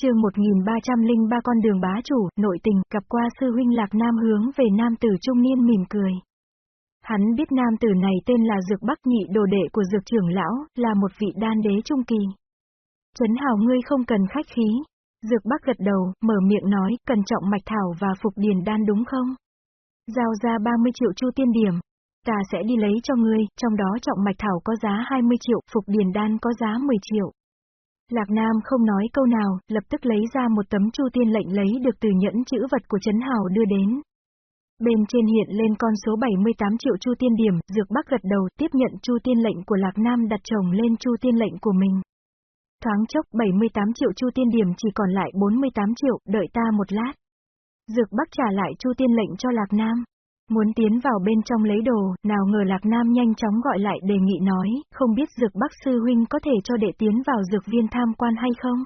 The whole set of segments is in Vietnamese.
chương 1303 con đường bá chủ, nội tình, gặp qua sư huynh Lạc Nam hướng về nam tử trung niên mỉm cười. Hắn biết nam tử này tên là Dược Bắc nhị đồ đệ của Dược trưởng lão, là một vị đan đế trung kỳ. Trấn hào ngươi không cần khách khí. Dược Bắc gật đầu, mở miệng nói, cần trọng mạch thảo và phục điền đan đúng không? Giao ra 30 triệu chu tiên điểm. Ta sẽ đi lấy cho ngươi, trong đó trọng mạch thảo có giá 20 triệu, phục điền đan có giá 10 triệu. Lạc Nam không nói câu nào, lập tức lấy ra một tấm chu tiên lệnh lấy được từ nhẫn chữ vật của Trấn Hào đưa đến. Bên trên hiện lên con số 78 triệu chu tiên điểm, Dược Bắc gật đầu tiếp nhận chu tiên lệnh của Lạc Nam đặt chồng lên chu tiên lệnh của mình. Thoáng chốc 78 triệu chu tiên điểm chỉ còn lại 48 triệu, đợi ta một lát. Dược Bắc trả lại chu tiên lệnh cho Lạc Nam. Muốn tiến vào bên trong lấy đồ, nào ngờ Lạc Nam nhanh chóng gọi lại đề nghị nói, không biết Dược bác Sư Huynh có thể cho đệ tiến vào dược viên tham quan hay không?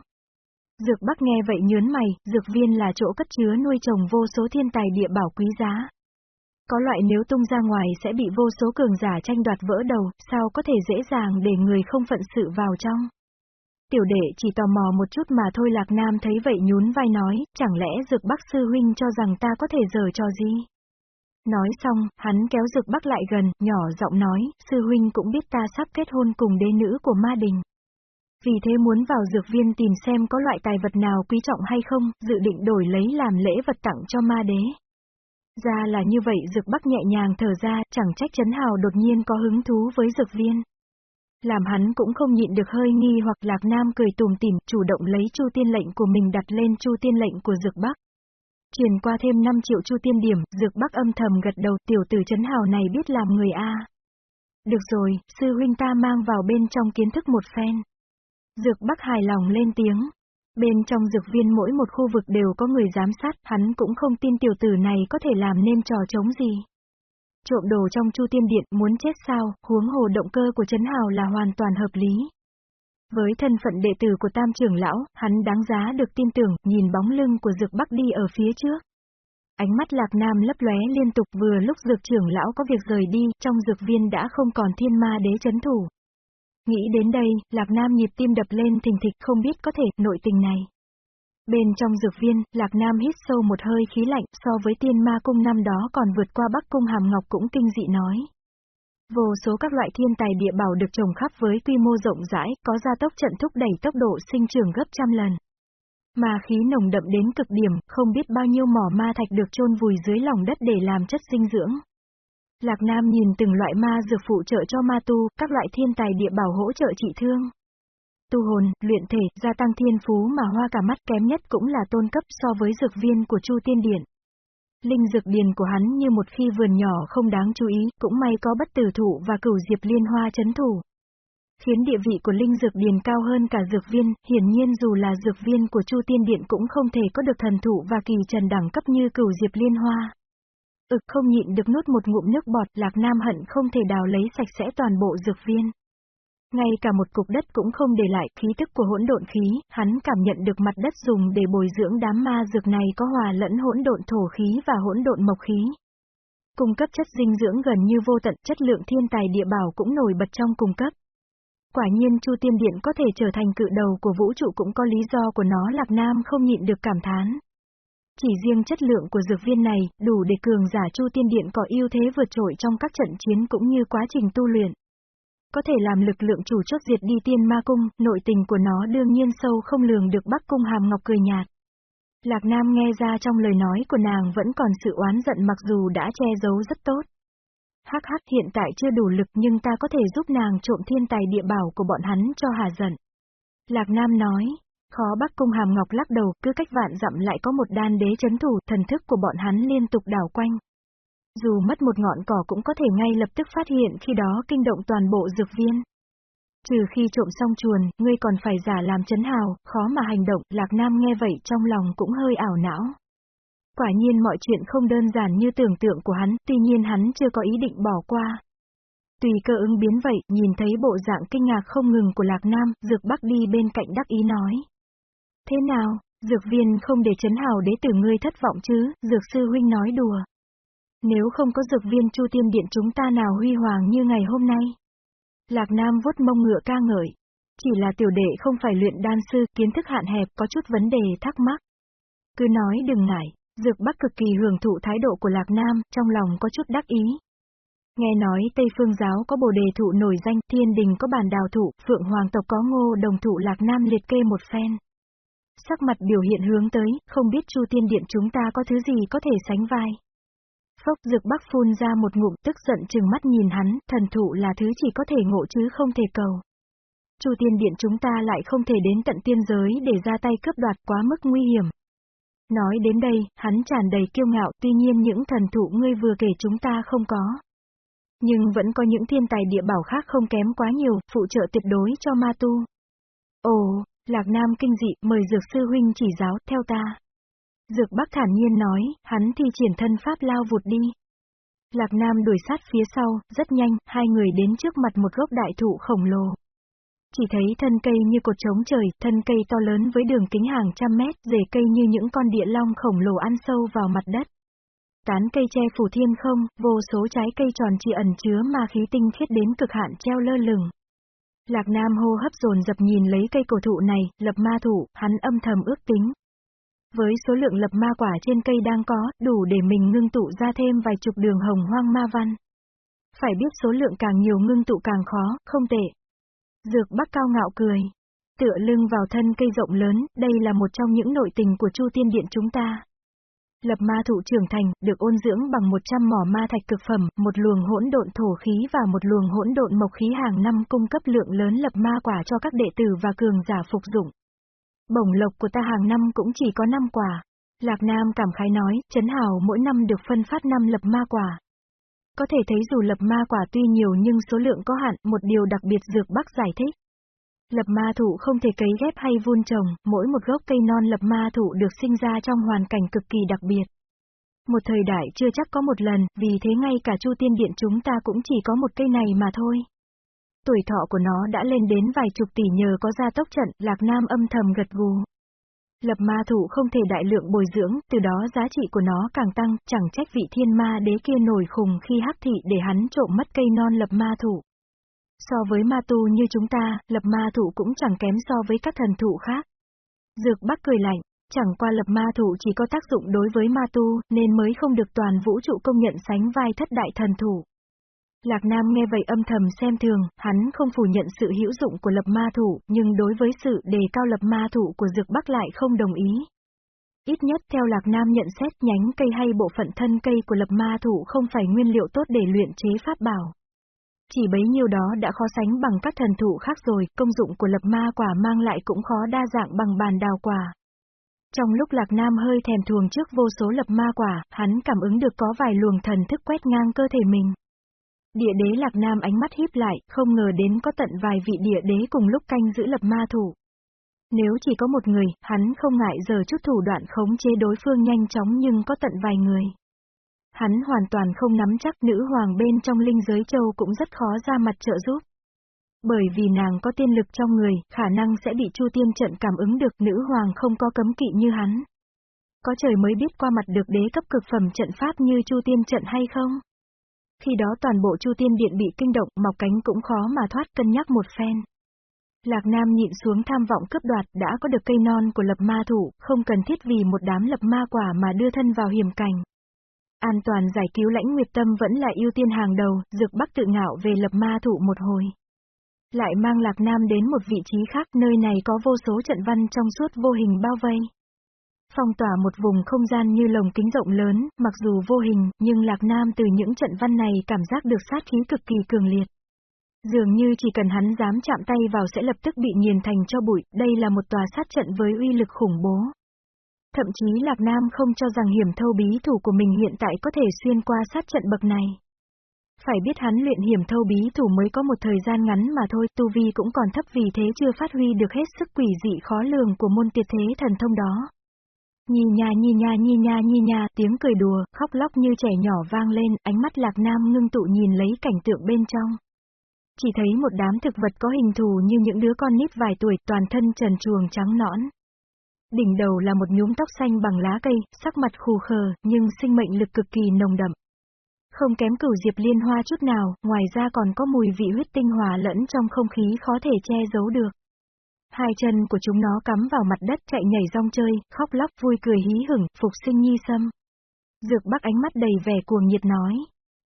Dược bác nghe vậy nhớn mày, dược viên là chỗ cất chứa nuôi trồng vô số thiên tài địa bảo quý giá. Có loại nếu tung ra ngoài sẽ bị vô số cường giả tranh đoạt vỡ đầu, sao có thể dễ dàng để người không phận sự vào trong? Tiểu đệ chỉ tò mò một chút mà thôi Lạc Nam thấy vậy nhún vai nói, chẳng lẽ Dược bác Sư Huynh cho rằng ta có thể dở cho gì? Nói xong, hắn kéo Dược Bắc lại gần, nhỏ giọng nói, sư huynh cũng biết ta sắp kết hôn cùng đế nữ của ma đình. Vì thế muốn vào dược viên tìm xem có loại tài vật nào quý trọng hay không, dự định đổi lấy làm lễ vật tặng cho ma đế. Ra là như vậy Dược Bắc nhẹ nhàng thở ra, chẳng trách chấn Hào đột nhiên có hứng thú với dược viên. Làm hắn cũng không nhịn được hơi nghi hoặc Lạc Nam cười tùm tìm, chủ động lấy chu tiên lệnh của mình đặt lên chu tiên lệnh của Dược Bắc. Truyền qua thêm 5 triệu chu tiên điểm, dược bắc âm thầm gật đầu tiểu tử chấn hào này biết làm người A. Được rồi, sư huynh ta mang vào bên trong kiến thức một phen. Dược bắc hài lòng lên tiếng. Bên trong dược viên mỗi một khu vực đều có người giám sát, hắn cũng không tin tiểu tử này có thể làm nên trò chống gì. Trộm đồ trong chu tiên điện muốn chết sao, huống hồ động cơ của chấn hào là hoàn toàn hợp lý. Với thân phận đệ tử của tam trưởng lão, hắn đáng giá được tin tưởng, nhìn bóng lưng của dược bắc đi ở phía trước. Ánh mắt lạc nam lấp lóe liên tục vừa lúc dược trưởng lão có việc rời đi, trong dược viên đã không còn thiên ma đế chấn thủ. Nghĩ đến đây, lạc nam nhịp tim đập lên thình thịch không biết có thể, nội tình này. Bên trong dược viên, Lạc Nam hít sâu một hơi khí lạnh so với tiên ma cung năm đó còn vượt qua Bắc cung Hàm Ngọc cũng kinh dị nói. Vô số các loại thiên tài địa bảo được trồng khắp với quy mô rộng rãi, có gia tốc trận thúc đẩy tốc độ sinh trưởng gấp trăm lần. Mà khí nồng đậm đến cực điểm, không biết bao nhiêu mỏ ma thạch được chôn vùi dưới lòng đất để làm chất dinh dưỡng. Lạc Nam nhìn từng loại ma dược phụ trợ cho ma tu, các loại thiên tài địa bảo hỗ trợ trị thương. Tu hồn, luyện thể, gia tăng thiên phú mà hoa cả mắt kém nhất cũng là tôn cấp so với dược viên của Chu Tiên Điện. Linh dược điền của hắn như một khi vườn nhỏ không đáng chú ý, cũng may có bất tử thụ và cửu diệp liên hoa chấn thủ. Khiến địa vị của linh dược điền cao hơn cả dược viên, hiển nhiên dù là dược viên của Chu Tiên Điện cũng không thể có được thần thụ và kỳ trần đẳng cấp như cửu diệp liên hoa. Ực không nhịn được nuốt một ngụm nước bọt, Lạc Nam hận không thể đào lấy sạch sẽ toàn bộ dược viên. Ngay cả một cục đất cũng không để lại khí tức của hỗn độn khí, hắn cảm nhận được mặt đất dùng để bồi dưỡng đám ma dược này có hòa lẫn hỗn độn thổ khí và hỗn độn mộc khí. Cung cấp chất dinh dưỡng gần như vô tận, chất lượng thiên tài địa bảo cũng nổi bật trong cung cấp. Quả nhiên Chu Tiên Điện có thể trở thành cự đầu của vũ trụ cũng có lý do của nó Lạc Nam không nhịn được cảm thán. Chỉ riêng chất lượng của dược viên này, đủ để cường giả Chu Tiên Điện có ưu thế vượt trội trong các trận chiến cũng như quá trình tu luyện. Có thể làm lực lượng chủ chốt diệt đi tiên ma cung, nội tình của nó đương nhiên sâu không lường được Bắc cung hàm ngọc cười nhạt. Lạc Nam nghe ra trong lời nói của nàng vẫn còn sự oán giận mặc dù đã che giấu rất tốt. Hắc hắc hiện tại chưa đủ lực nhưng ta có thể giúp nàng trộm thiên tài địa bảo của bọn hắn cho hà giận. Lạc Nam nói, khó Bắc cung hàm ngọc lắc đầu, cứ cách vạn dặm lại có một đan đế chấn thủ, thần thức của bọn hắn liên tục đảo quanh. Dù mất một ngọn cỏ cũng có thể ngay lập tức phát hiện khi đó kinh động toàn bộ dược viên. Trừ khi trộm xong chuồn, ngươi còn phải giả làm chấn hào, khó mà hành động, Lạc Nam nghe vậy trong lòng cũng hơi ảo não. Quả nhiên mọi chuyện không đơn giản như tưởng tượng của hắn, tuy nhiên hắn chưa có ý định bỏ qua. Tùy cơ ứng biến vậy, nhìn thấy bộ dạng kinh ngạc không ngừng của Lạc Nam, Dược Bắc đi bên cạnh đắc ý nói. Thế nào, Dược viên không để chấn hào đế tử ngươi thất vọng chứ, Dược sư huynh nói đùa. Nếu không có dược viên Chu Tiên Điện chúng ta nào huy hoàng như ngày hôm nay. Lạc Nam vuốt mông ngựa ca ngợi. Chỉ là tiểu đệ không phải luyện đan sư, kiến thức hạn hẹp, có chút vấn đề thắc mắc. Cứ nói đừng ngại, Dược Bắc cực kỳ hưởng thụ thái độ của Lạc Nam, trong lòng có chút đắc ý. Nghe nói Tây Phương Giáo có bồ đề thụ nổi danh, thiên đình có bản đào thụ, phượng hoàng tộc có ngô đồng thụ Lạc Nam liệt kê một phen. Sắc mặt biểu hiện hướng tới, không biết Chu Tiên Điện chúng ta có thứ gì có thể sánh vai. Phốc dược bắc phun ra một ngụm tức giận chừng mắt nhìn hắn, thần thụ là thứ chỉ có thể ngộ chứ không thể cầu. Chu tiên điện chúng ta lại không thể đến tận tiên giới để ra tay cướp đoạt quá mức nguy hiểm. Nói đến đây, hắn tràn đầy kiêu ngạo, tuy nhiên những thần thụ ngươi vừa kể chúng ta không có. Nhưng vẫn có những thiên tài địa bảo khác không kém quá nhiều, phụ trợ tuyệt đối cho ma tu. Ồ, Lạc Nam kinh dị, mời Dược Sư Huynh chỉ giáo, theo ta. Dược Bắc thản nhiên nói, hắn thi triển thân pháp lao vụt đi. Lạc Nam đuổi sát phía sau, rất nhanh, hai người đến trước mặt một gốc đại thụ khổng lồ. Chỉ thấy thân cây như cột trống trời, thân cây to lớn với đường kính hàng trăm mét, rễ cây như những con địa long khổng lồ ăn sâu vào mặt đất. Tán cây che phủ thiên không, vô số trái cây tròn chỉ ẩn chứa ma khí tinh khiết đến cực hạn treo lơ lửng. Lạc Nam hô hấp dồn dập nhìn lấy cây cổ thụ này, lập ma thụ, hắn âm thầm ước tính. Với số lượng lập ma quả trên cây đang có, đủ để mình ngưng tụ ra thêm vài chục đường hồng hoang ma văn. Phải biết số lượng càng nhiều ngưng tụ càng khó, không tệ. Dược Bắc cao ngạo cười. Tựa lưng vào thân cây rộng lớn, đây là một trong những nội tình của Chu Tiên Điện chúng ta. Lập ma thụ trưởng thành, được ôn dưỡng bằng 100 mỏ ma thạch cực phẩm, một luồng hỗn độn thổ khí và một luồng hỗn độn mộc khí hàng năm cung cấp lượng lớn lập ma quả cho các đệ tử và cường giả phục dụng. Bổng lộc của ta hàng năm cũng chỉ có 5 quả. Lạc Nam cảm khái nói, Trấn hào mỗi năm được phân phát 5 lập ma quả. Có thể thấy dù lập ma quả tuy nhiều nhưng số lượng có hạn, một điều đặc biệt Dược Bắc giải thích. Lập ma thụ không thể cấy ghép hay vun trồng, mỗi một gốc cây non lập ma thụ được sinh ra trong hoàn cảnh cực kỳ đặc biệt. Một thời đại chưa chắc có một lần, vì thế ngay cả Chu Tiên Điện chúng ta cũng chỉ có một cây này mà thôi. Tuổi thọ của nó đã lên đến vài chục tỷ nhờ có gia tốc trận, Lạc Nam âm thầm gật gù. Lập ma thụ không thể đại lượng bồi dưỡng, từ đó giá trị của nó càng tăng, chẳng trách vị thiên ma đế kia nổi khùng khi hắc thị để hắn trộm mất cây non lập ma thụ. So với ma tu như chúng ta, lập ma thụ cũng chẳng kém so với các thần thụ khác. Dược Bắc cười lạnh, chẳng qua lập ma thụ chỉ có tác dụng đối với ma tu, nên mới không được toàn vũ trụ công nhận sánh vai thất đại thần thủ. Lạc Nam nghe vậy âm thầm xem thường, hắn không phủ nhận sự hữu dụng của lập ma thủ, nhưng đối với sự đề cao lập ma thủ của Dược Bắc lại không đồng ý. Ít nhất theo Lạc Nam nhận xét nhánh cây hay bộ phận thân cây của lập ma thủ không phải nguyên liệu tốt để luyện chế pháp bảo. Chỉ bấy nhiêu đó đã khó sánh bằng các thần thụ khác rồi, công dụng của lập ma quả mang lại cũng khó đa dạng bằng bàn đào quả. Trong lúc Lạc Nam hơi thèm thuồng trước vô số lập ma quả, hắn cảm ứng được có vài luồng thần thức quét ngang cơ thể mình. Địa đế Lạc Nam ánh mắt híp lại, không ngờ đến có tận vài vị địa đế cùng lúc canh giữ lập ma thủ. Nếu chỉ có một người, hắn không ngại giờ chút thủ đoạn khống chế đối phương nhanh chóng nhưng có tận vài người. Hắn hoàn toàn không nắm chắc nữ hoàng bên trong linh giới châu cũng rất khó ra mặt trợ giúp. Bởi vì nàng có tiên lực trong người, khả năng sẽ bị Chu Tiên trận cảm ứng được nữ hoàng không có cấm kỵ như hắn. Có trời mới biết qua mặt được đế cấp cực phẩm trận pháp như Chu Tiên trận hay không? Khi đó toàn bộ Chu Tiên Điện bị kinh động, mọc cánh cũng khó mà thoát cân nhắc một phen. Lạc Nam nhịn xuống tham vọng cướp đoạt, đã có được cây non của lập ma thủ, không cần thiết vì một đám lập ma quả mà đưa thân vào hiểm cảnh. An toàn giải cứu lãnh nguyệt tâm vẫn là ưu tiên hàng đầu, dược bắc tự ngạo về lập ma thủ một hồi. Lại mang Lạc Nam đến một vị trí khác, nơi này có vô số trận văn trong suốt vô hình bao vây. Phong tỏa một vùng không gian như lồng kính rộng lớn, mặc dù vô hình, nhưng Lạc Nam từ những trận văn này cảm giác được sát khí cực kỳ cường liệt. Dường như chỉ cần hắn dám chạm tay vào sẽ lập tức bị nghiền thành cho bụi, đây là một tòa sát trận với uy lực khủng bố. Thậm chí Lạc Nam không cho rằng hiểm thâu bí thủ của mình hiện tại có thể xuyên qua sát trận bậc này. Phải biết hắn luyện hiểm thâu bí thủ mới có một thời gian ngắn mà thôi, tu vi cũng còn thấp vì thế chưa phát huy được hết sức quỷ dị khó lường của môn tiệt thế thần thông đó. Nhi nha nhi nha nhi nha nhi nha, tiếng cười đùa, khóc lóc như trẻ nhỏ vang lên, ánh mắt lạc nam ngưng tụ nhìn lấy cảnh tượng bên trong. Chỉ thấy một đám thực vật có hình thù như những đứa con nít vài tuổi, toàn thân trần truồng trắng nõn. Đỉnh đầu là một nhúm tóc xanh bằng lá cây, sắc mặt khù khờ, nhưng sinh mệnh lực cực kỳ nồng đậm. Không kém cửu diệp liên hoa chút nào, ngoài ra còn có mùi vị huyết tinh hòa lẫn trong không khí khó thể che giấu được. Hai chân của chúng nó cắm vào mặt đất chạy nhảy rong chơi, khóc lóc vui cười hí hửng, phục sinh nhi sâm. Dược bắc ánh mắt đầy vẻ cuồng nhiệt nói.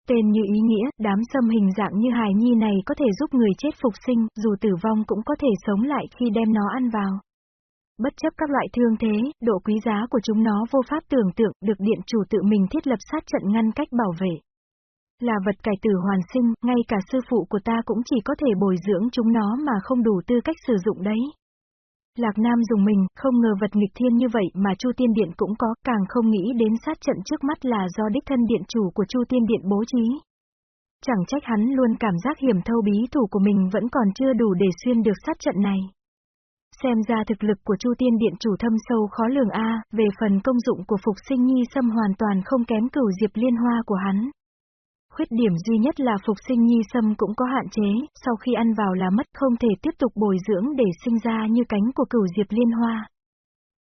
Tên như ý nghĩa, đám sâm hình dạng như hài nhi này có thể giúp người chết phục sinh, dù tử vong cũng có thể sống lại khi đem nó ăn vào. Bất chấp các loại thương thế, độ quý giá của chúng nó vô pháp tưởng tượng, được điện chủ tự mình thiết lập sát trận ngăn cách bảo vệ. Là vật cải tử hoàn sinh, ngay cả sư phụ của ta cũng chỉ có thể bồi dưỡng chúng nó mà không đủ tư cách sử dụng đấy. Lạc Nam dùng mình, không ngờ vật nghịch thiên như vậy mà Chu Tiên Điện cũng có, càng không nghĩ đến sát trận trước mắt là do đích thân điện chủ của Chu Tiên Điện bố trí. Chẳng trách hắn luôn cảm giác hiểm thâu bí thủ của mình vẫn còn chưa đủ để xuyên được sát trận này. Xem ra thực lực của Chu Tiên Điện chủ thâm sâu khó lường A, về phần công dụng của Phục Sinh Nhi Sâm hoàn toàn không kém cửu diệp liên hoa của hắn. Khuyết điểm duy nhất là Phục Sinh Nhi Sâm cũng có hạn chế, sau khi ăn vào là mất không thể tiếp tục bồi dưỡng để sinh ra như cánh của cửu diệp liên hoa.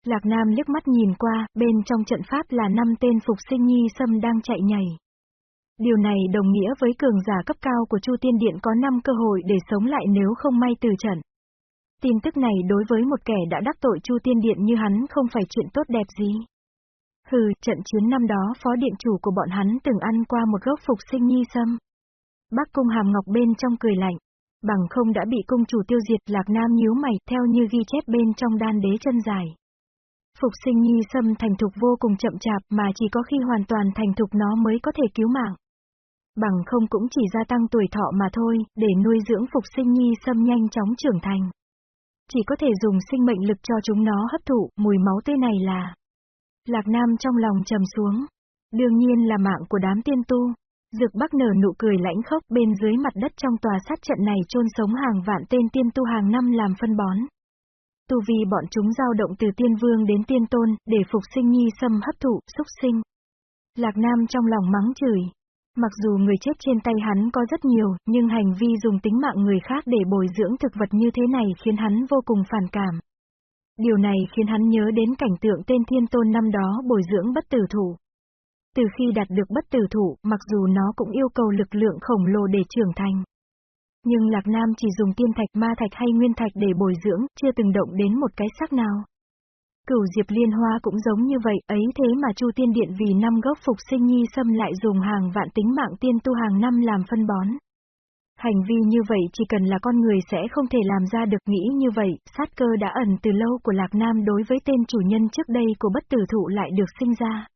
Lạc Nam liếc mắt nhìn qua, bên trong trận pháp là năm tên Phục Sinh Nhi Sâm đang chạy nhảy. Điều này đồng nghĩa với cường giả cấp cao của Chu Tiên Điện có 5 cơ hội để sống lại nếu không may từ trận. Tin tức này đối với một kẻ đã đắc tội Chu Tiên Điện như hắn không phải chuyện tốt đẹp gì. Hừ, trận chiến năm đó phó điện chủ của bọn hắn từng ăn qua một gốc phục sinh nhi sâm. Bác cung hàm ngọc bên trong cười lạnh. Bằng không đã bị cung chủ tiêu diệt lạc nam nhíu mày theo như ghi chép bên trong đan đế chân dài. Phục sinh nhi sâm thành thục vô cùng chậm chạp mà chỉ có khi hoàn toàn thành thục nó mới có thể cứu mạng. Bằng không cũng chỉ gia tăng tuổi thọ mà thôi, để nuôi dưỡng phục sinh nhi sâm nhanh chóng trưởng thành. Chỉ có thể dùng sinh mệnh lực cho chúng nó hấp thụ, mùi máu tươi này là... Lạc Nam trong lòng trầm xuống. Đương nhiên là mạng của đám tiên tu. Dược Bắc nở nụ cười lãnh khốc bên dưới mặt đất trong tòa sát trận này chôn sống hàng vạn tên tiên tu hàng năm làm phân bón. Tu vi bọn chúng dao động từ tiên vương đến tiên tôn, để phục sinh nhi xâm hấp thụ, xúc sinh. Lạc Nam trong lòng mắng chửi. Mặc dù người chết trên tay hắn có rất nhiều, nhưng hành vi dùng tính mạng người khác để bồi dưỡng thực vật như thế này khiến hắn vô cùng phản cảm. Điều này khiến hắn nhớ đến cảnh tượng tên thiên tôn năm đó bồi dưỡng bất tử thủ. Từ khi đạt được bất tử thủ, mặc dù nó cũng yêu cầu lực lượng khổng lồ để trưởng thành. Nhưng Lạc Nam chỉ dùng tiên thạch ma thạch hay nguyên thạch để bồi dưỡng, chưa từng động đến một cái sắc nào. Cửu Diệp Liên Hoa cũng giống như vậy, ấy thế mà Chu Tiên Điện vì năm gốc phục sinh nhi xâm lại dùng hàng vạn tính mạng tiên tu hàng năm làm phân bón. Hành vi như vậy chỉ cần là con người sẽ không thể làm ra được nghĩ như vậy, sát cơ đã ẩn từ lâu của Lạc Nam đối với tên chủ nhân trước đây của bất tử thụ lại được sinh ra.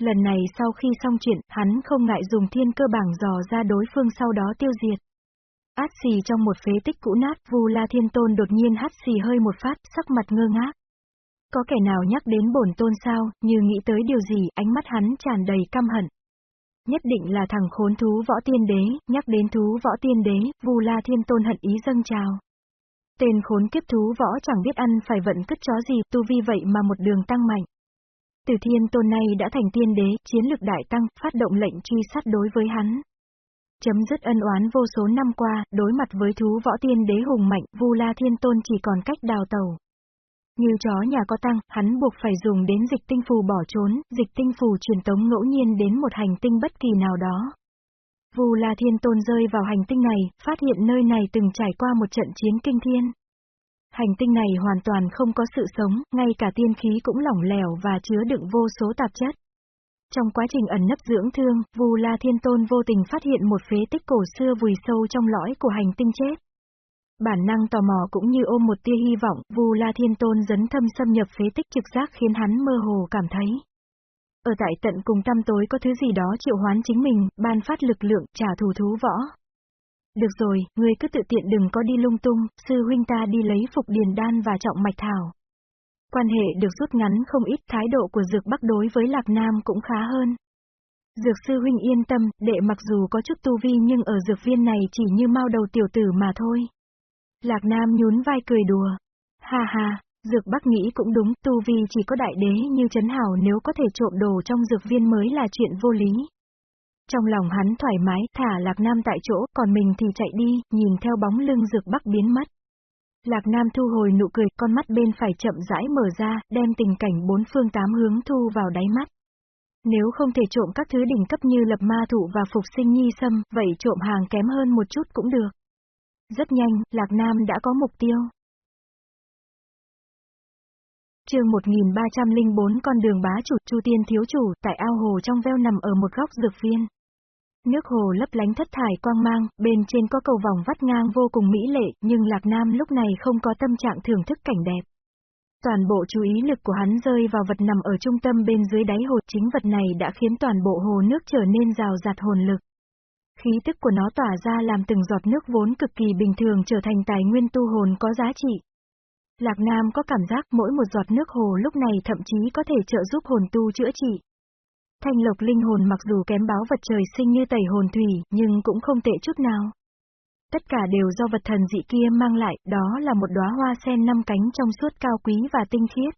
Lần này sau khi xong chuyện, hắn không ngại dùng thiên cơ bảng dò ra đối phương sau đó tiêu diệt. Át xì trong một phế tích cũ nát, Vu La Thiên Tôn đột nhiên hát xì hơi một phát, sắc mặt ngơ ngác. Có kẻ nào nhắc đến bổn tôn sao, như nghĩ tới điều gì, ánh mắt hắn tràn đầy căm hận. Nhất định là thằng khốn thú võ tiên đế, nhắc đến thú võ tiên đế, Vu La Thiên Tôn hận ý dâng trào. Tên khốn kiếp thú võ chẳng biết ăn phải vận cất chó gì, tu vi vậy mà một đường tăng mạnh. Từ thiên tôn này đã thành tiên đế, chiến lực đại tăng, phát động lệnh truy sát đối với hắn. Chấm dứt ân oán vô số năm qua, đối mặt với thú võ tiên đế hùng mạnh, Vu La Thiên Tôn chỉ còn cách đào tàu. Như chó nhà có tăng, hắn buộc phải dùng đến dịch tinh phù bỏ trốn, dịch tinh phù truyền tống ngẫu nhiên đến một hành tinh bất kỳ nào đó. Vù La Thiên Tôn rơi vào hành tinh này, phát hiện nơi này từng trải qua một trận chiến kinh thiên. Hành tinh này hoàn toàn không có sự sống, ngay cả tiên khí cũng lỏng lẻo và chứa đựng vô số tạp chất. Trong quá trình ẩn nấp dưỡng thương, Vù La Thiên Tôn vô tình phát hiện một phế tích cổ xưa vùi sâu trong lõi của hành tinh chết. Bản năng tò mò cũng như ôm một tia hy vọng, Vu La Thiên Tôn dấn thâm xâm nhập phế tích trực giác khiến hắn mơ hồ cảm thấy. Ở tại tận cùng tăm tối có thứ gì đó triệu hoán chính mình, ban phát lực lượng, trả thù thú võ. Được rồi, ngươi cứ tự tiện đừng có đi lung tung, sư huynh ta đi lấy phục điền đan và trọng mạch thảo. Quan hệ được rút ngắn không ít, thái độ của Dược Bắc đối với Lạc Nam cũng khá hơn. Dược sư huynh yên tâm, đệ mặc dù có chút tu vi nhưng ở dược viên này chỉ như mau đầu tiểu tử mà thôi. Lạc Nam nhún vai cười đùa. Ha ha, Dược Bắc nghĩ cũng đúng, tu vi chỉ có đại đế như Trấn Hảo nếu có thể trộm đồ trong dược viên mới là chuyện vô lý. Trong lòng hắn thoải mái, thả Lạc Nam tại chỗ, còn mình thì chạy đi, nhìn theo bóng lưng Dược Bắc biến mất. Lạc Nam thu hồi nụ cười, con mắt bên phải chậm rãi mở ra, đem tình cảnh bốn phương tám hướng thu vào đáy mắt. Nếu không thể trộm các thứ đỉnh cấp như lập ma thụ và phục sinh nhi sâm, vậy trộm hàng kém hơn một chút cũng được. Rất nhanh, Lạc Nam đã có mục tiêu. chương 1304 con đường bá chủ, Chu Tiên thiếu chủ, tại ao hồ trong veo nằm ở một góc dược viên. Nước hồ lấp lánh thất thải quang mang, bên trên có cầu vòng vắt ngang vô cùng mỹ lệ, nhưng Lạc Nam lúc này không có tâm trạng thưởng thức cảnh đẹp. Toàn bộ chú ý lực của hắn rơi vào vật nằm ở trung tâm bên dưới đáy hồ, chính vật này đã khiến toàn bộ hồ nước trở nên rào rạt hồn lực. Khí tức của nó tỏa ra làm từng giọt nước vốn cực kỳ bình thường trở thành tài nguyên tu hồn có giá trị. Lạc Nam có cảm giác mỗi một giọt nước hồ lúc này thậm chí có thể trợ giúp hồn tu chữa trị. Thanh lộc linh hồn mặc dù kém báo vật trời sinh như tẩy hồn thủy, nhưng cũng không tệ chút nào. Tất cả đều do vật thần dị kia mang lại, đó là một đóa hoa sen năm cánh trong suốt cao quý và tinh khiết.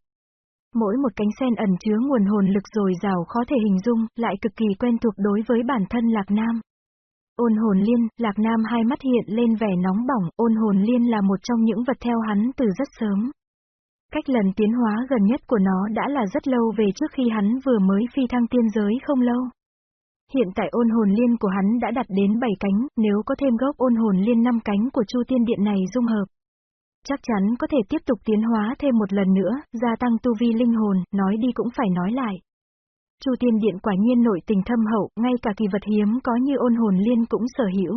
Mỗi một cánh sen ẩn chứa nguồn hồn lực dồi dào khó thể hình dung, lại cực kỳ quen thuộc đối với bản thân Lạc Nam. Ôn hồn liên, Lạc Nam hai mắt hiện lên vẻ nóng bỏng, ôn hồn liên là một trong những vật theo hắn từ rất sớm. Cách lần tiến hóa gần nhất của nó đã là rất lâu về trước khi hắn vừa mới phi thăng tiên giới không lâu. Hiện tại ôn hồn liên của hắn đã đặt đến 7 cánh, nếu có thêm gốc ôn hồn liên 5 cánh của Chu Tiên Điện này dung hợp. Chắc chắn có thể tiếp tục tiến hóa thêm một lần nữa, gia tăng tu vi linh hồn, nói đi cũng phải nói lại. Chu Tiên Điện quả nhiên nội tình thâm hậu, ngay cả kỳ vật hiếm có như ôn hồn liên cũng sở hữu.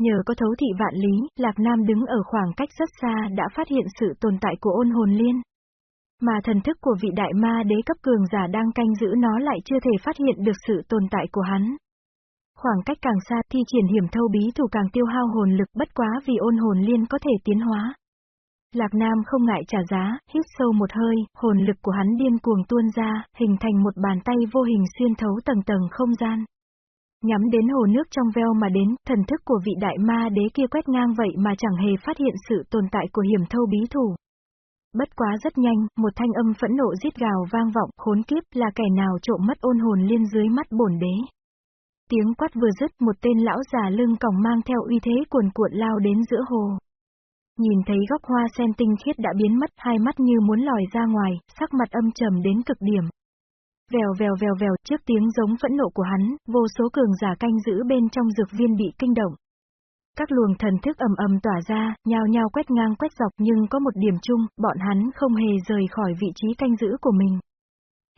Nhờ có thấu thị vạn lý, Lạc Nam đứng ở khoảng cách rất xa đã phát hiện sự tồn tại của ôn hồn liên. Mà thần thức của vị đại ma đế cấp cường giả đang canh giữ nó lại chưa thể phát hiện được sự tồn tại của hắn. Khoảng cách càng xa thi triển hiểm thâu bí thủ càng tiêu hao hồn lực bất quá vì ôn hồn liên có thể tiến hóa. Lạc Nam không ngại trả giá, hít sâu một hơi, hồn lực của hắn điên cuồng tuôn ra, hình thành một bàn tay vô hình xuyên thấu tầng tầng không gian. Nhắm đến hồ nước trong veo mà đến, thần thức của vị đại ma đế kia quét ngang vậy mà chẳng hề phát hiện sự tồn tại của hiểm thâu bí thủ. Bất quá rất nhanh, một thanh âm phẫn nộ giết gào vang vọng, khốn kiếp là kẻ nào trộm mất ôn hồn liên dưới mắt bổn đế. Tiếng quát vừa dứt một tên lão già lưng còng mang theo uy thế cuồn cuộn lao đến giữa hồ. Nhìn thấy góc hoa sen tinh khiết đã biến mất, hai mắt như muốn lòi ra ngoài, sắc mặt âm trầm đến cực điểm. Vèo vèo vèo vèo, trước tiếng giống phẫn nộ của hắn, vô số cường giả canh giữ bên trong dược viên bị kinh động. Các luồng thần thức ầm ầm tỏa ra, nhao nhao quét ngang quét dọc nhưng có một điểm chung, bọn hắn không hề rời khỏi vị trí canh giữ của mình.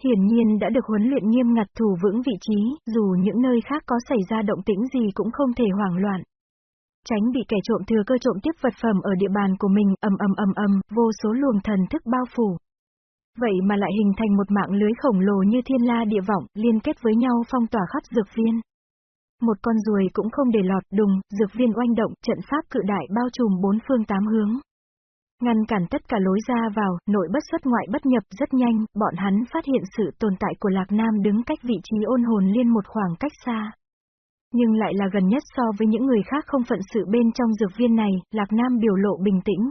Hiển nhiên đã được huấn luyện nghiêm ngặt thủ vững vị trí, dù những nơi khác có xảy ra động tĩnh gì cũng không thể hoảng loạn. Tránh bị kẻ trộm thừa cơ trộm tiếp vật phẩm ở địa bàn của mình, ầm ầm ầm ầm, vô số luồng thần thức bao phủ. Vậy mà lại hình thành một mạng lưới khổng lồ như thiên la địa vọng, liên kết với nhau phong tỏa khắp dược viên. Một con ruồi cũng không để lọt đùng, dược viên oanh động, trận pháp cự đại bao trùm bốn phương tám hướng. Ngăn cản tất cả lối ra vào, nội bất xuất ngoại bất nhập rất nhanh, bọn hắn phát hiện sự tồn tại của Lạc Nam đứng cách vị trí ôn hồn liên một khoảng cách xa. Nhưng lại là gần nhất so với những người khác không phận sự bên trong dược viên này, Lạc Nam biểu lộ bình tĩnh.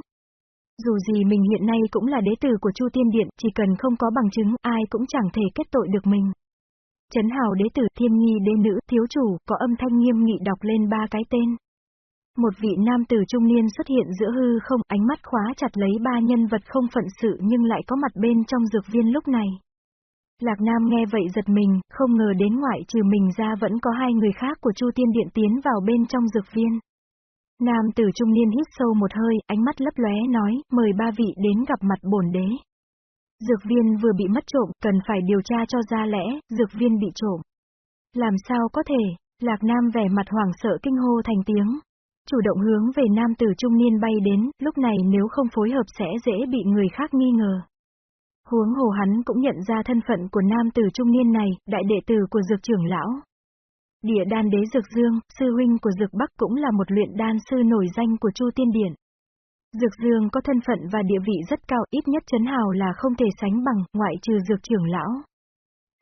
Dù gì mình hiện nay cũng là đế tử của Chu Tiên Điện, chỉ cần không có bằng chứng, ai cũng chẳng thể kết tội được mình. Trấn hào đế tử thiên nhi đế nữ thiếu chủ, có âm thanh nghiêm nghị đọc lên ba cái tên. Một vị nam tử trung niên xuất hiện giữa hư không, ánh mắt khóa chặt lấy ba nhân vật không phận sự nhưng lại có mặt bên trong dược viên lúc này. Lạc Nam nghe vậy giật mình, không ngờ đến ngoại trừ mình ra vẫn có hai người khác của Chu Tiên Điện tiến vào bên trong dược viên. Nam tử trung niên hít sâu một hơi, ánh mắt lấp lóe nói, mời ba vị đến gặp mặt bổn đế. Dược viên vừa bị mất trộm, cần phải điều tra cho ra lẽ, dược viên bị trộm. Làm sao có thể, Lạc Nam vẻ mặt hoảng sợ kinh hô thành tiếng. Chủ động hướng về nam tử trung niên bay đến, lúc này nếu không phối hợp sẽ dễ bị người khác nghi ngờ. Huống hồ hắn cũng nhận ra thân phận của nam tử trung niên này, đại đệ tử của dược trưởng lão. Địa đan đế dược dương, sư huynh của dược bắc cũng là một luyện đan sư nổi danh của Chu Tiên Điện. Dược Dương có thân phận và địa vị rất cao, ít nhất chấn hào là không thể sánh bằng, ngoại trừ dược trưởng lão.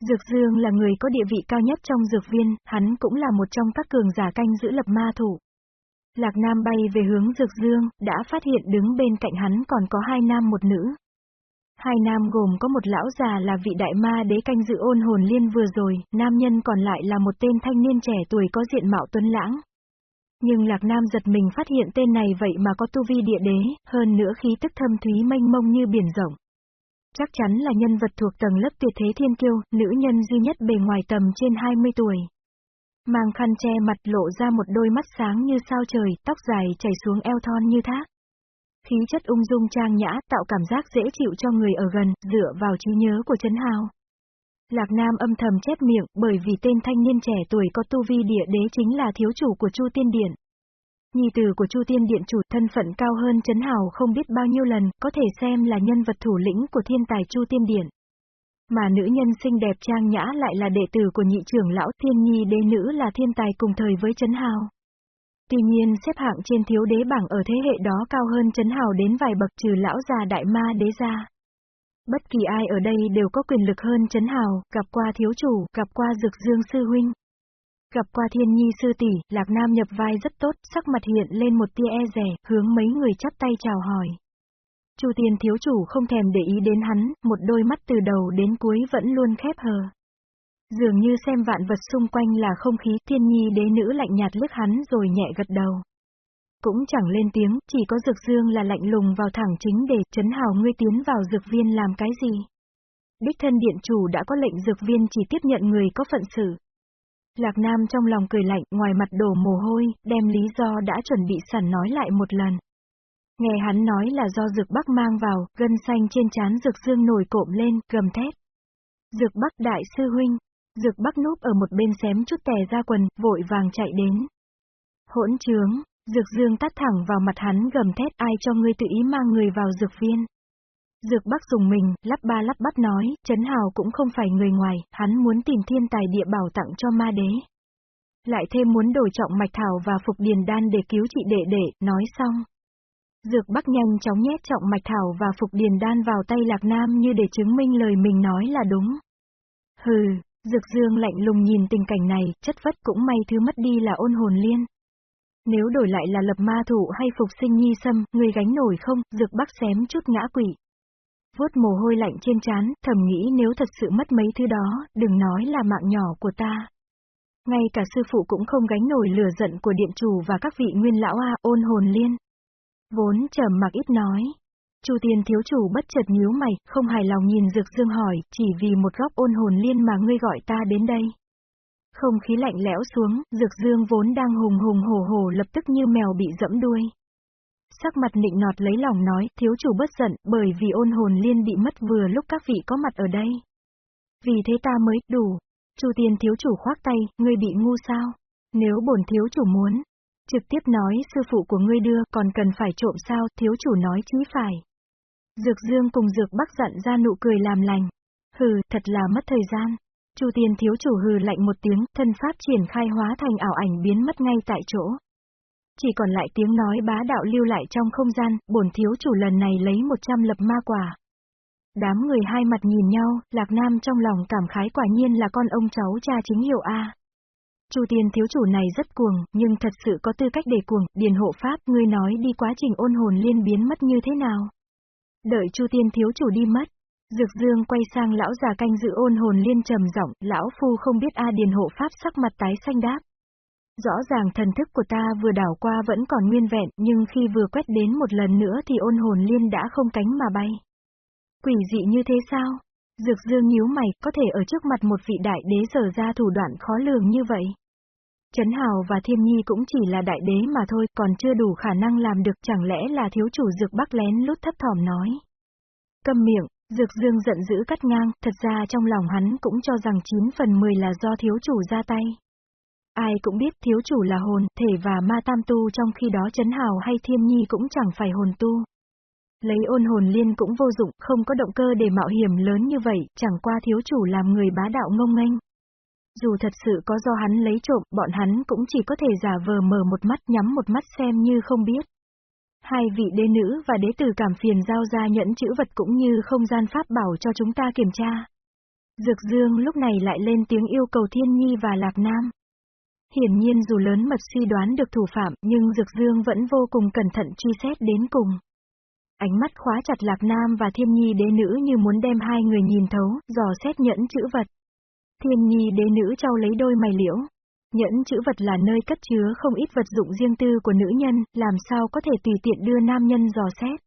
Dược Dương là người có địa vị cao nhất trong dược viên, hắn cũng là một trong các cường giả canh giữ lập ma thủ. Lạc Nam bay về hướng Dược Dương, đã phát hiện đứng bên cạnh hắn còn có hai nam một nữ. Hai nam gồm có một lão già là vị đại ma đế canh giữ ôn hồn liên vừa rồi, nam nhân còn lại là một tên thanh niên trẻ tuổi có diện mạo tuấn lãng. Nhưng Lạc Nam giật mình phát hiện tên này vậy mà có tu vi địa đế, hơn nữa khí tức thâm thúy mênh mông như biển rộng. Chắc chắn là nhân vật thuộc tầng lớp tuyệt thế thiên kiêu, nữ nhân duy nhất bề ngoài tầm trên 20 tuổi. Mang khăn che mặt lộ ra một đôi mắt sáng như sao trời, tóc dài chảy xuống eo thon như thác. Khí chất ung dung trang nhã, tạo cảm giác dễ chịu cho người ở gần, dựa vào trí nhớ của Trấn Hào. Lạc Nam âm thầm chép miệng, bởi vì tên thanh niên trẻ tuổi có tu vi địa đế chính là thiếu chủ của Chu Tiên Điện. Nhi tử của Chu Tiên Điện chủ thân phận cao hơn Trấn Hào không biết bao nhiêu lần, có thể xem là nhân vật thủ lĩnh của thiên tài Chu Tiên Điện. Mà nữ nhân xinh đẹp trang nhã lại là đệ tử của nhị trưởng lão thiên nhi đế nữ là thiên tài cùng thời với Trấn Hào. Tuy nhiên xếp hạng trên thiếu đế bảng ở thế hệ đó cao hơn chấn Hào đến vài bậc trừ lão già đại ma đế gia. Bất kỳ ai ở đây đều có quyền lực hơn chấn Hào, gặp qua thiếu chủ, gặp qua Dực Dương Sư Huynh. Gặp qua Thiên Nhi Sư tỷ, Lạc Nam nhập vai rất tốt, sắc mặt hiện lên một tia e rẻ, hướng mấy người chắp tay chào hỏi. Chu Tiên thiếu chủ không thèm để ý đến hắn, một đôi mắt từ đầu đến cuối vẫn luôn khép hờ. Dường như xem vạn vật xung quanh là không khí, Thiên Nhi đế nữ lạnh nhạt lướt hắn rồi nhẹ gật đầu. Cũng chẳng lên tiếng, chỉ có Dược Dương là lạnh lùng vào thẳng chính để chấn hào ngươi tiến vào dược viên làm cái gì. Đích thân điện chủ đã có lệnh dược viên chỉ tiếp nhận người có phận sự. Lạc Nam trong lòng cười lạnh, ngoài mặt đổ mồ hôi, đem lý do đã chuẩn bị sẵn nói lại một lần. Nghe hắn nói là do dược bắc mang vào, gân xanh trên trán dược dương nổi cộm lên, gầm thét. Dược bắc đại sư huynh, dược bắc núp ở một bên xém chút tè ra quần, vội vàng chạy đến. Hỗn trướng, dược dương tắt thẳng vào mặt hắn gầm thét ai cho ngươi tự ý mang người vào dược viên. Dược Bắc dùng mình, lắp ba lắp bắp nói, Trấn Hào cũng không phải người ngoài, hắn muốn tìm thiên tài địa bảo tặng cho ma đế. Lại thêm muốn đổi trọng mạch thảo và phục điền đan để cứu chị đệ đệ, nói xong. Dược Bắc nhanh chóng nhét trọng mạch thảo và phục điền đan vào tay Lạc Nam như để chứng minh lời mình nói là đúng. Hừ, Dược Dương lạnh lùng nhìn tình cảnh này, chất vất cũng may thứ mất đi là ôn hồn liên. Nếu đổi lại là lập ma thủ hay phục sinh nhi sâm, người gánh nổi không, Dược Bắc xém chút ngã quỷ vuốt mồ hôi lạnh trên trán, thầm nghĩ nếu thật sự mất mấy thứ đó, đừng nói là mạng nhỏ của ta. Ngay cả sư phụ cũng không gánh nổi lửa giận của điện chủ và các vị nguyên lão A ôn hồn liên. Vốn trầm mặc ít nói. Chu tiên thiếu chủ bất chợt nhíu mày, không hài lòng nhìn Dược Dương hỏi, chỉ vì một góc ôn hồn liên mà ngươi gọi ta đến đây. Không khí lạnh lẽo xuống, Dược Dương vốn đang hùng hùng hổ hổ lập tức như mèo bị dẫm đuôi. Sắc mặt nịnh nọt lấy lòng nói, thiếu chủ bất giận, bởi vì ôn hồn liên bị mất vừa lúc các vị có mặt ở đây. Vì thế ta mới, đủ. Chu tiên thiếu chủ khoác tay, ngươi bị ngu sao? Nếu bổn thiếu chủ muốn, trực tiếp nói sư phụ của ngươi đưa, còn cần phải trộm sao, thiếu chủ nói chí phải. Dược dương cùng dược bắc giận ra nụ cười làm lành. Hừ, thật là mất thời gian. Chu tiên thiếu chủ hừ lạnh một tiếng, thân pháp triển khai hóa thành ảo ảnh biến mất ngay tại chỗ. Chỉ còn lại tiếng nói bá đạo lưu lại trong không gian, bổn thiếu chủ lần này lấy 100 lập ma quả. Đám người hai mặt nhìn nhau, Lạc Nam trong lòng cảm khái quả nhiên là con ông cháu cha chính hiệu A. Chu tiên thiếu chủ này rất cuồng, nhưng thật sự có tư cách để cuồng, điền hộ pháp, ngươi nói đi quá trình ôn hồn liên biến mất như thế nào. Đợi chu tiên thiếu chủ đi mất. Dược dương quay sang lão già canh giữ ôn hồn liên trầm giọng, lão phu không biết A điền hộ pháp sắc mặt tái xanh đáp. Rõ ràng thần thức của ta vừa đảo qua vẫn còn nguyên vẹn, nhưng khi vừa quét đến một lần nữa thì ôn hồn liên đã không cánh mà bay. Quỷ dị như thế sao? Dược dương nhíu mày, có thể ở trước mặt một vị đại đế sở ra thủ đoạn khó lường như vậy. Trấn Hào và Thiên Nhi cũng chỉ là đại đế mà thôi, còn chưa đủ khả năng làm được chẳng lẽ là thiếu chủ dược bắc lén lút thấp thỏm nói. Câm miệng, dược dương giận dữ cắt ngang, thật ra trong lòng hắn cũng cho rằng 9 phần 10 là do thiếu chủ ra tay. Ai cũng biết thiếu chủ là hồn, thể và ma tam tu trong khi đó Trấn hào hay thiên nhi cũng chẳng phải hồn tu. Lấy ôn hồn liên cũng vô dụng, không có động cơ để mạo hiểm lớn như vậy, chẳng qua thiếu chủ làm người bá đạo ngông nghênh. Dù thật sự có do hắn lấy trộm, bọn hắn cũng chỉ có thể giả vờ mở một mắt nhắm một mắt xem như không biết. Hai vị đế nữ và đế tử cảm phiền giao ra nhẫn chữ vật cũng như không gian pháp bảo cho chúng ta kiểm tra. Dược Dương lúc này lại lên tiếng yêu cầu Thiên Nhi và Lạc Nam. Hiển nhiên dù lớn mật suy đoán được thủ phạm, nhưng Dược Dương vẫn vô cùng cẩn thận truy xét đến cùng. Ánh mắt khóa chặt Lạc Nam và Thiên Nhi đế nữ như muốn đem hai người nhìn thấu, dò xét nhẫn chữ vật. Thiên Nhi đế nữ trao lấy đôi mày liễu. Nhẫn chữ vật là nơi cất chứa không ít vật dụng riêng tư của nữ nhân, làm sao có thể tùy tiện đưa nam nhân dò xét.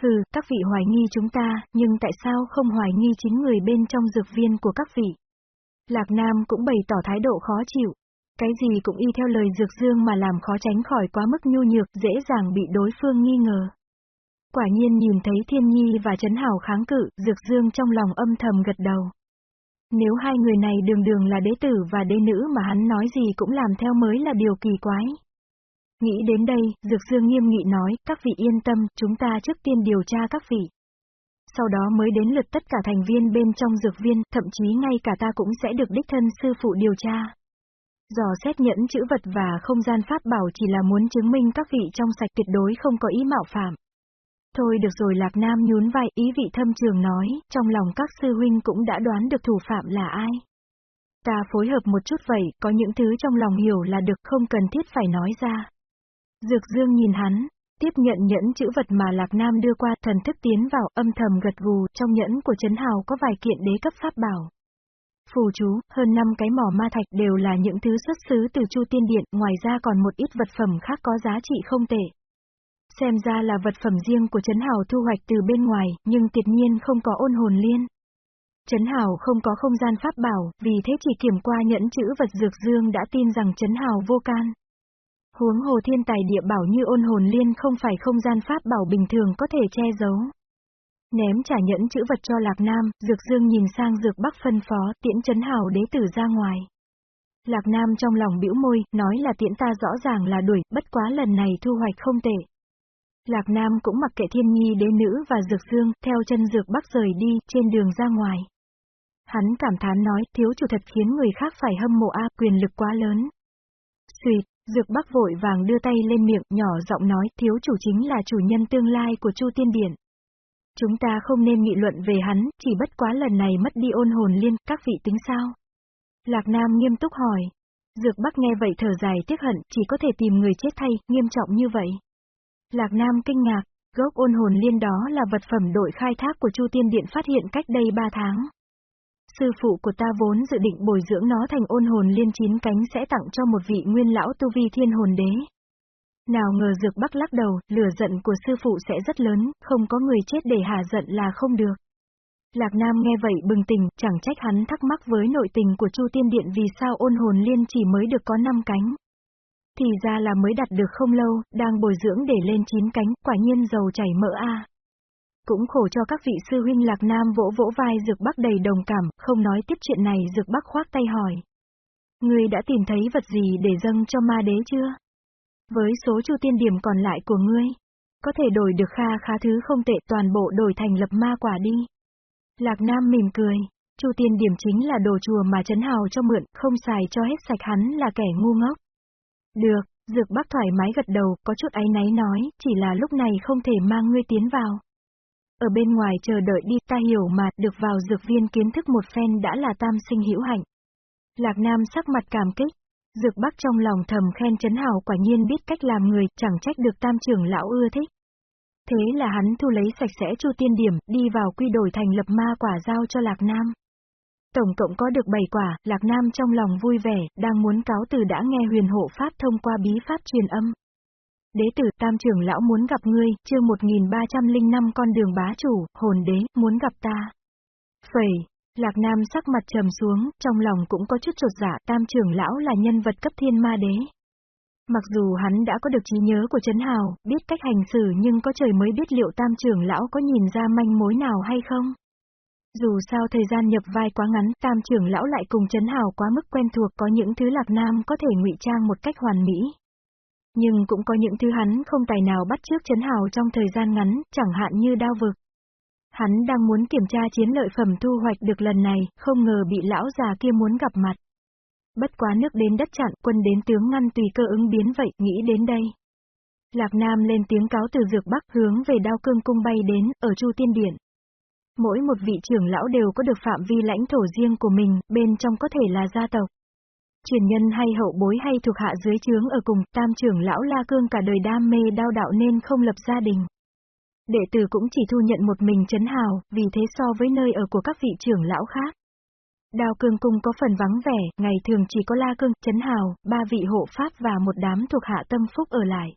Hừ, các vị hoài nghi chúng ta, nhưng tại sao không hoài nghi chính người bên trong dược viên của các vị? Lạc Nam cũng bày tỏ thái độ khó chịu. Cái gì cũng y theo lời Dược Dương mà làm khó tránh khỏi quá mức nhu nhược, dễ dàng bị đối phương nghi ngờ. Quả nhiên nhìn thấy Thiên Nhi và Trấn Hảo kháng cự, Dược Dương trong lòng âm thầm gật đầu. Nếu hai người này đường đường là đế tử và đế nữ mà hắn nói gì cũng làm theo mới là điều kỳ quái. Nghĩ đến đây, Dược Dương nghiêm nghị nói, các vị yên tâm, chúng ta trước tiên điều tra các vị. Sau đó mới đến lượt tất cả thành viên bên trong dược viên, thậm chí ngay cả ta cũng sẽ được đích thân sư phụ điều tra. Dò xét nhẫn chữ vật và không gian pháp bảo chỉ là muốn chứng minh các vị trong sạch tuyệt đối không có ý mạo phạm. Thôi được rồi Lạc Nam nhún vai, ý vị thâm trường nói, trong lòng các sư huynh cũng đã đoán được thủ phạm là ai. Ta phối hợp một chút vậy, có những thứ trong lòng hiểu là được không cần thiết phải nói ra. Dược Dương nhìn hắn, tiếp nhận nhẫn chữ vật mà Lạc Nam đưa qua, thần thức tiến vào, âm thầm gật gù, trong nhẫn của Trấn Hào có vài kiện đế cấp pháp bảo. Phù chú, hơn 5 cái mỏ ma thạch đều là những thứ xuất xứ từ Chu Tiên Điện, ngoài ra còn một ít vật phẩm khác có giá trị không tệ. Xem ra là vật phẩm riêng của Trấn Hào thu hoạch từ bên ngoài, nhưng tuyệt nhiên không có ôn hồn liên. Trấn Hào không có không gian pháp bảo, vì thế chỉ kiểm qua nhẫn chữ vật dược dương đã tin rằng Trấn Hào vô can. Huống hồ thiên tài địa bảo như ôn hồn liên không phải không gian pháp bảo bình thường có thể che giấu. Ném trả nhẫn chữ vật cho Lạc Nam, Dược Dương nhìn sang Dược Bắc phân phó, tiễn chấn hào đế tử ra ngoài. Lạc Nam trong lòng bĩu môi, nói là tiễn ta rõ ràng là đuổi, bất quá lần này thu hoạch không tệ. Lạc Nam cũng mặc kệ thiên nhi đế nữ và Dược Dương, theo chân Dược Bắc rời đi, trên đường ra ngoài. Hắn cảm thán nói, thiếu chủ thật khiến người khác phải hâm mộ a quyền lực quá lớn. Xuyệt, Dược Bắc vội vàng đưa tay lên miệng, nhỏ giọng nói, thiếu chủ chính là chủ nhân tương lai của Chu Tiên Điện. Chúng ta không nên nghị luận về hắn, chỉ bất quá lần này mất đi ôn hồn liên, các vị tính sao? Lạc Nam nghiêm túc hỏi. Dược Bắc nghe vậy thở dài tiếc hận, chỉ có thể tìm người chết thay, nghiêm trọng như vậy. Lạc Nam kinh ngạc, gốc ôn hồn liên đó là vật phẩm đội khai thác của Chu Tiên Điện phát hiện cách đây 3 tháng. Sư phụ của ta vốn dự định bồi dưỡng nó thành ôn hồn liên chín cánh sẽ tặng cho một vị nguyên lão tu vi thiên hồn đế. Nào ngờ dược bắc lắc đầu, lửa giận của sư phụ sẽ rất lớn, không có người chết để hà giận là không được. Lạc Nam nghe vậy bừng tỉnh, chẳng trách hắn thắc mắc với nội tình của Chu Tiên Điện vì sao ôn hồn liên chỉ mới được có 5 cánh. Thì ra là mới đặt được không lâu, đang bồi dưỡng để lên chín cánh, quả nhiên dầu chảy mỡ a. Cũng khổ cho các vị sư huynh Lạc Nam vỗ vỗ vai Dược Bắc đầy đồng cảm, không nói tiếp chuyện này Dược Bắc khoác tay hỏi. Ngươi đã tìm thấy vật gì để dâng cho ma đế chưa? Với số chu tiên điểm còn lại của ngươi, có thể đổi được kha khá thứ không tệ toàn bộ đổi thành lập ma quả đi. Lạc Nam mỉm cười, chu tiên điểm chính là đồ chùa mà Trấn Hào cho mượn, không xài cho hết sạch hắn là kẻ ngu ngốc. Được, Dược Bắc thoải mái gật đầu, có chút áy náy nói, chỉ là lúc này không thể mang ngươi tiến vào. Ở bên ngoài chờ đợi đi, ta hiểu mà, được vào dược viên kiến thức một phen đã là tam sinh hữu hạnh. Lạc Nam sắc mặt cảm kích. Dược Bắc trong lòng thầm khen chấn hào quả nhiên biết cách làm người, chẳng trách được tam trưởng lão ưa thích. Thế là hắn thu lấy sạch sẽ chu tiên điểm, đi vào quy đổi thành lập ma quả giao cho Lạc Nam. Tổng cộng có được 7 quả, Lạc Nam trong lòng vui vẻ, đang muốn cáo từ đã nghe huyền hộ pháp thông qua bí pháp truyền âm. Đế tử tam trưởng lão muốn gặp ngươi, chương 1305 con đường bá chủ, hồn đế, muốn gặp ta. Phẩy, Lạc Nam sắc mặt trầm xuống, trong lòng cũng có chút trột dạ, tam trưởng lão là nhân vật cấp thiên ma đế. Mặc dù hắn đã có được trí nhớ của Trấn Hào, biết cách hành xử nhưng có trời mới biết liệu tam trưởng lão có nhìn ra manh mối nào hay không. Dù sao thời gian nhập vai quá ngắn, tam trưởng lão lại cùng Trấn Hào quá mức quen thuộc có những thứ Lạc Nam có thể ngụy trang một cách hoàn mỹ. Nhưng cũng có những thứ hắn không tài nào bắt trước chấn hào trong thời gian ngắn, chẳng hạn như đao vực. Hắn đang muốn kiểm tra chiến lợi phẩm thu hoạch được lần này, không ngờ bị lão già kia muốn gặp mặt. Bất quá nước đến đất chặn, quân đến tướng ngăn tùy cơ ứng biến vậy, nghĩ đến đây. Lạc Nam lên tiếng cáo từ dược bắc hướng về đao cương cung bay đến, ở Chu Tiên Điện. Mỗi một vị trưởng lão đều có được phạm vi lãnh thổ riêng của mình, bên trong có thể là gia tộc. Truyền nhân hay hậu bối hay thuộc hạ dưới trướng ở cùng, tam trưởng lão La Cương cả đời đam mê đao đạo nên không lập gia đình. Đệ tử cũng chỉ thu nhận một mình chấn hào, vì thế so với nơi ở của các vị trưởng lão khác. Đào cương cung có phần vắng vẻ, ngày thường chỉ có La Cương, chấn hào, ba vị hộ pháp và một đám thuộc hạ tâm phúc ở lại.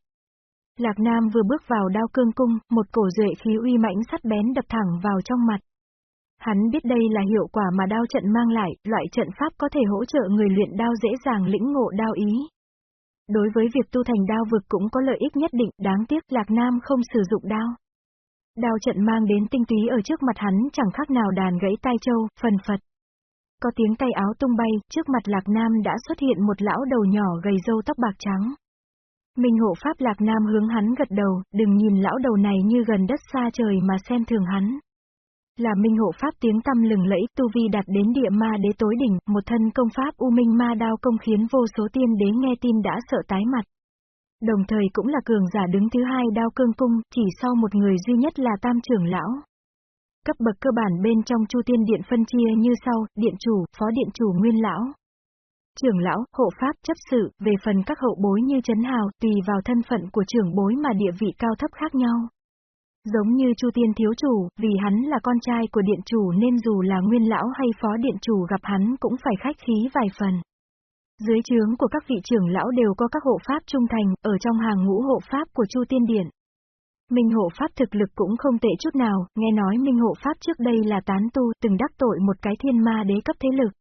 Lạc Nam vừa bước vào đao cương cung, một cổ duệ khí uy mãnh sắt bén đập thẳng vào trong mặt. Hắn biết đây là hiệu quả mà đao trận mang lại, loại trận pháp có thể hỗ trợ người luyện đao dễ dàng lĩnh ngộ đao ý. Đối với việc tu thành đao vực cũng có lợi ích nhất định, đáng tiếc Lạc Nam không sử dụng đao. Đao trận mang đến tinh túy ở trước mặt hắn chẳng khác nào đàn gãy tai châu, phần phật. Có tiếng tay áo tung bay, trước mặt Lạc Nam đã xuất hiện một lão đầu nhỏ gầy râu tóc bạc trắng. Minh hộ Pháp Lạc Nam hướng hắn gật đầu, đừng nhìn lão đầu này như gần đất xa trời mà xem thường hắn. Là Minh hộ Pháp tiếng tâm lừng lẫy, tu vi đạt đến địa ma đế tối đỉnh, một thân công pháp U Minh ma đao công khiến vô số tiên đế nghe tin đã sợ tái mặt. Đồng thời cũng là cường giả đứng thứ hai đao cương cung, chỉ sau một người duy nhất là tam trưởng lão. Cấp bậc cơ bản bên trong chu tiên điện phân chia như sau, điện chủ, phó điện chủ nguyên lão. Trưởng lão, hộ pháp, chấp sự, về phần các hậu bối như chấn hào, tùy vào thân phận của trưởng bối mà địa vị cao thấp khác nhau. Giống như Chu Tiên thiếu chủ, vì hắn là con trai của điện chủ nên dù là nguyên lão hay phó điện chủ gặp hắn cũng phải khách khí vài phần. Dưới trướng của các vị trưởng lão đều có các hộ pháp trung thành, ở trong hàng ngũ hộ pháp của Chu Tiên Điện. Minh hộ pháp thực lực cũng không tệ chút nào, nghe nói Minh hộ pháp trước đây là tán tu, từng đắc tội một cái thiên ma đế cấp thế lực.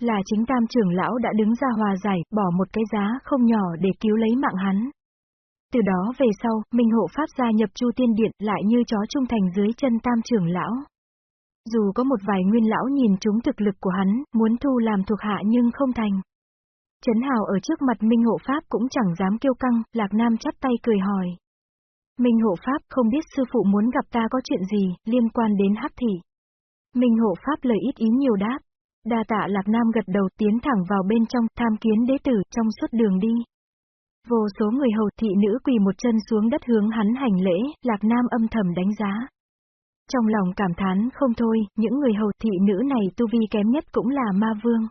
Là chính tam trưởng lão đã đứng ra hòa giải, bỏ một cái giá không nhỏ để cứu lấy mạng hắn. Từ đó về sau, Minh hộ pháp gia nhập Chu Tiên Điện lại như chó trung thành dưới chân tam trưởng lão. Dù có một vài nguyên lão nhìn chúng thực lực của hắn, muốn thu làm thuộc hạ nhưng không thành. Trấn Hào ở trước mặt Minh Hộ Pháp cũng chẳng dám kêu căng, Lạc Nam chắp tay cười hỏi. Minh Hộ Pháp không biết sư phụ muốn gặp ta có chuyện gì, liên quan đến hắc thị. Minh Hộ Pháp lời ít ý nhiều đáp. Đa tạ Lạc Nam gật đầu tiến thẳng vào bên trong, tham kiến đế tử, trong suốt đường đi. Vô số người hầu thị nữ quỳ một chân xuống đất hướng hắn hành lễ, Lạc Nam âm thầm đánh giá. Trong lòng cảm thán không thôi, những người hầu thị nữ này tu vi kém nhất cũng là ma vương.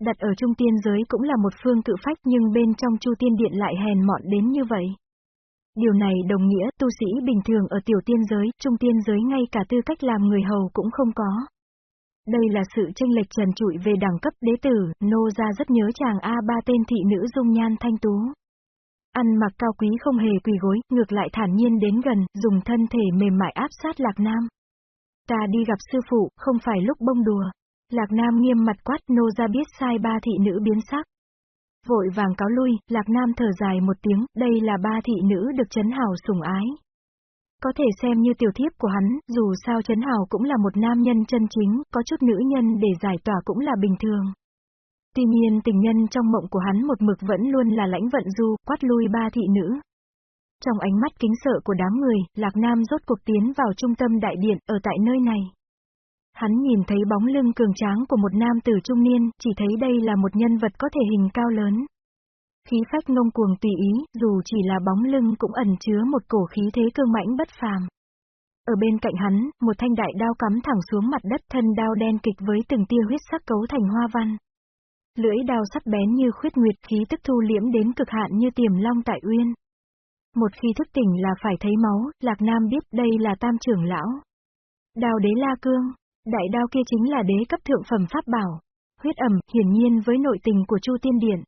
Đặt ở trung tiên giới cũng là một phương cự phách nhưng bên trong chu tiên điện lại hèn mọn đến như vậy. Điều này đồng nghĩa tu sĩ bình thường ở tiểu tiên giới, trung tiên giới ngay cả tư cách làm người hầu cũng không có. Đây là sự tranh lệch trần trụi về đẳng cấp đế tử, nô ra rất nhớ chàng A3 tên thị nữ dung nhan thanh tú. Ăn mặc cao quý không hề quỳ gối, ngược lại thản nhiên đến gần, dùng thân thể mềm mại áp sát lạc nam. Ta đi gặp sư phụ, không phải lúc bông đùa. Lạc Nam nghiêm mặt quát nô ra biết sai ba thị nữ biến sắc. Vội vàng cáo lui, Lạc Nam thở dài một tiếng, đây là ba thị nữ được chấn Hào sủng ái. Có thể xem như tiểu thiếp của hắn, dù sao Trấn Hào cũng là một nam nhân chân chính, có chút nữ nhân để giải tỏa cũng là bình thường. Tuy nhiên tình nhân trong mộng của hắn một mực vẫn luôn là lãnh vận du, quát lui ba thị nữ. Trong ánh mắt kính sợ của đám người, Lạc Nam rốt cuộc tiến vào trung tâm đại điện, ở tại nơi này. Hắn nhìn thấy bóng lưng cường tráng của một nam tử trung niên, chỉ thấy đây là một nhân vật có thể hình cao lớn. Khí phách ngông cuồng tùy ý, dù chỉ là bóng lưng cũng ẩn chứa một cổ khí thế cương mãnh bất phàm. Ở bên cạnh hắn, một thanh đại đao cắm thẳng xuống mặt đất thân đao đen kịch với từng tia huyết sắc cấu thành hoa văn. Lưỡi đao sắc bén như khuyết nguyệt khí tức thu liễm đến cực hạn như tiềm long tại uyên. Một khi thức tỉnh là phải thấy máu, Lạc Nam biết đây là tam trưởng lão. đao đế la cương, Đại đao kia chính là đế cấp thượng phẩm pháp bảo. Huyết ẩm, hiển nhiên với nội tình của Chu Tiên Điện.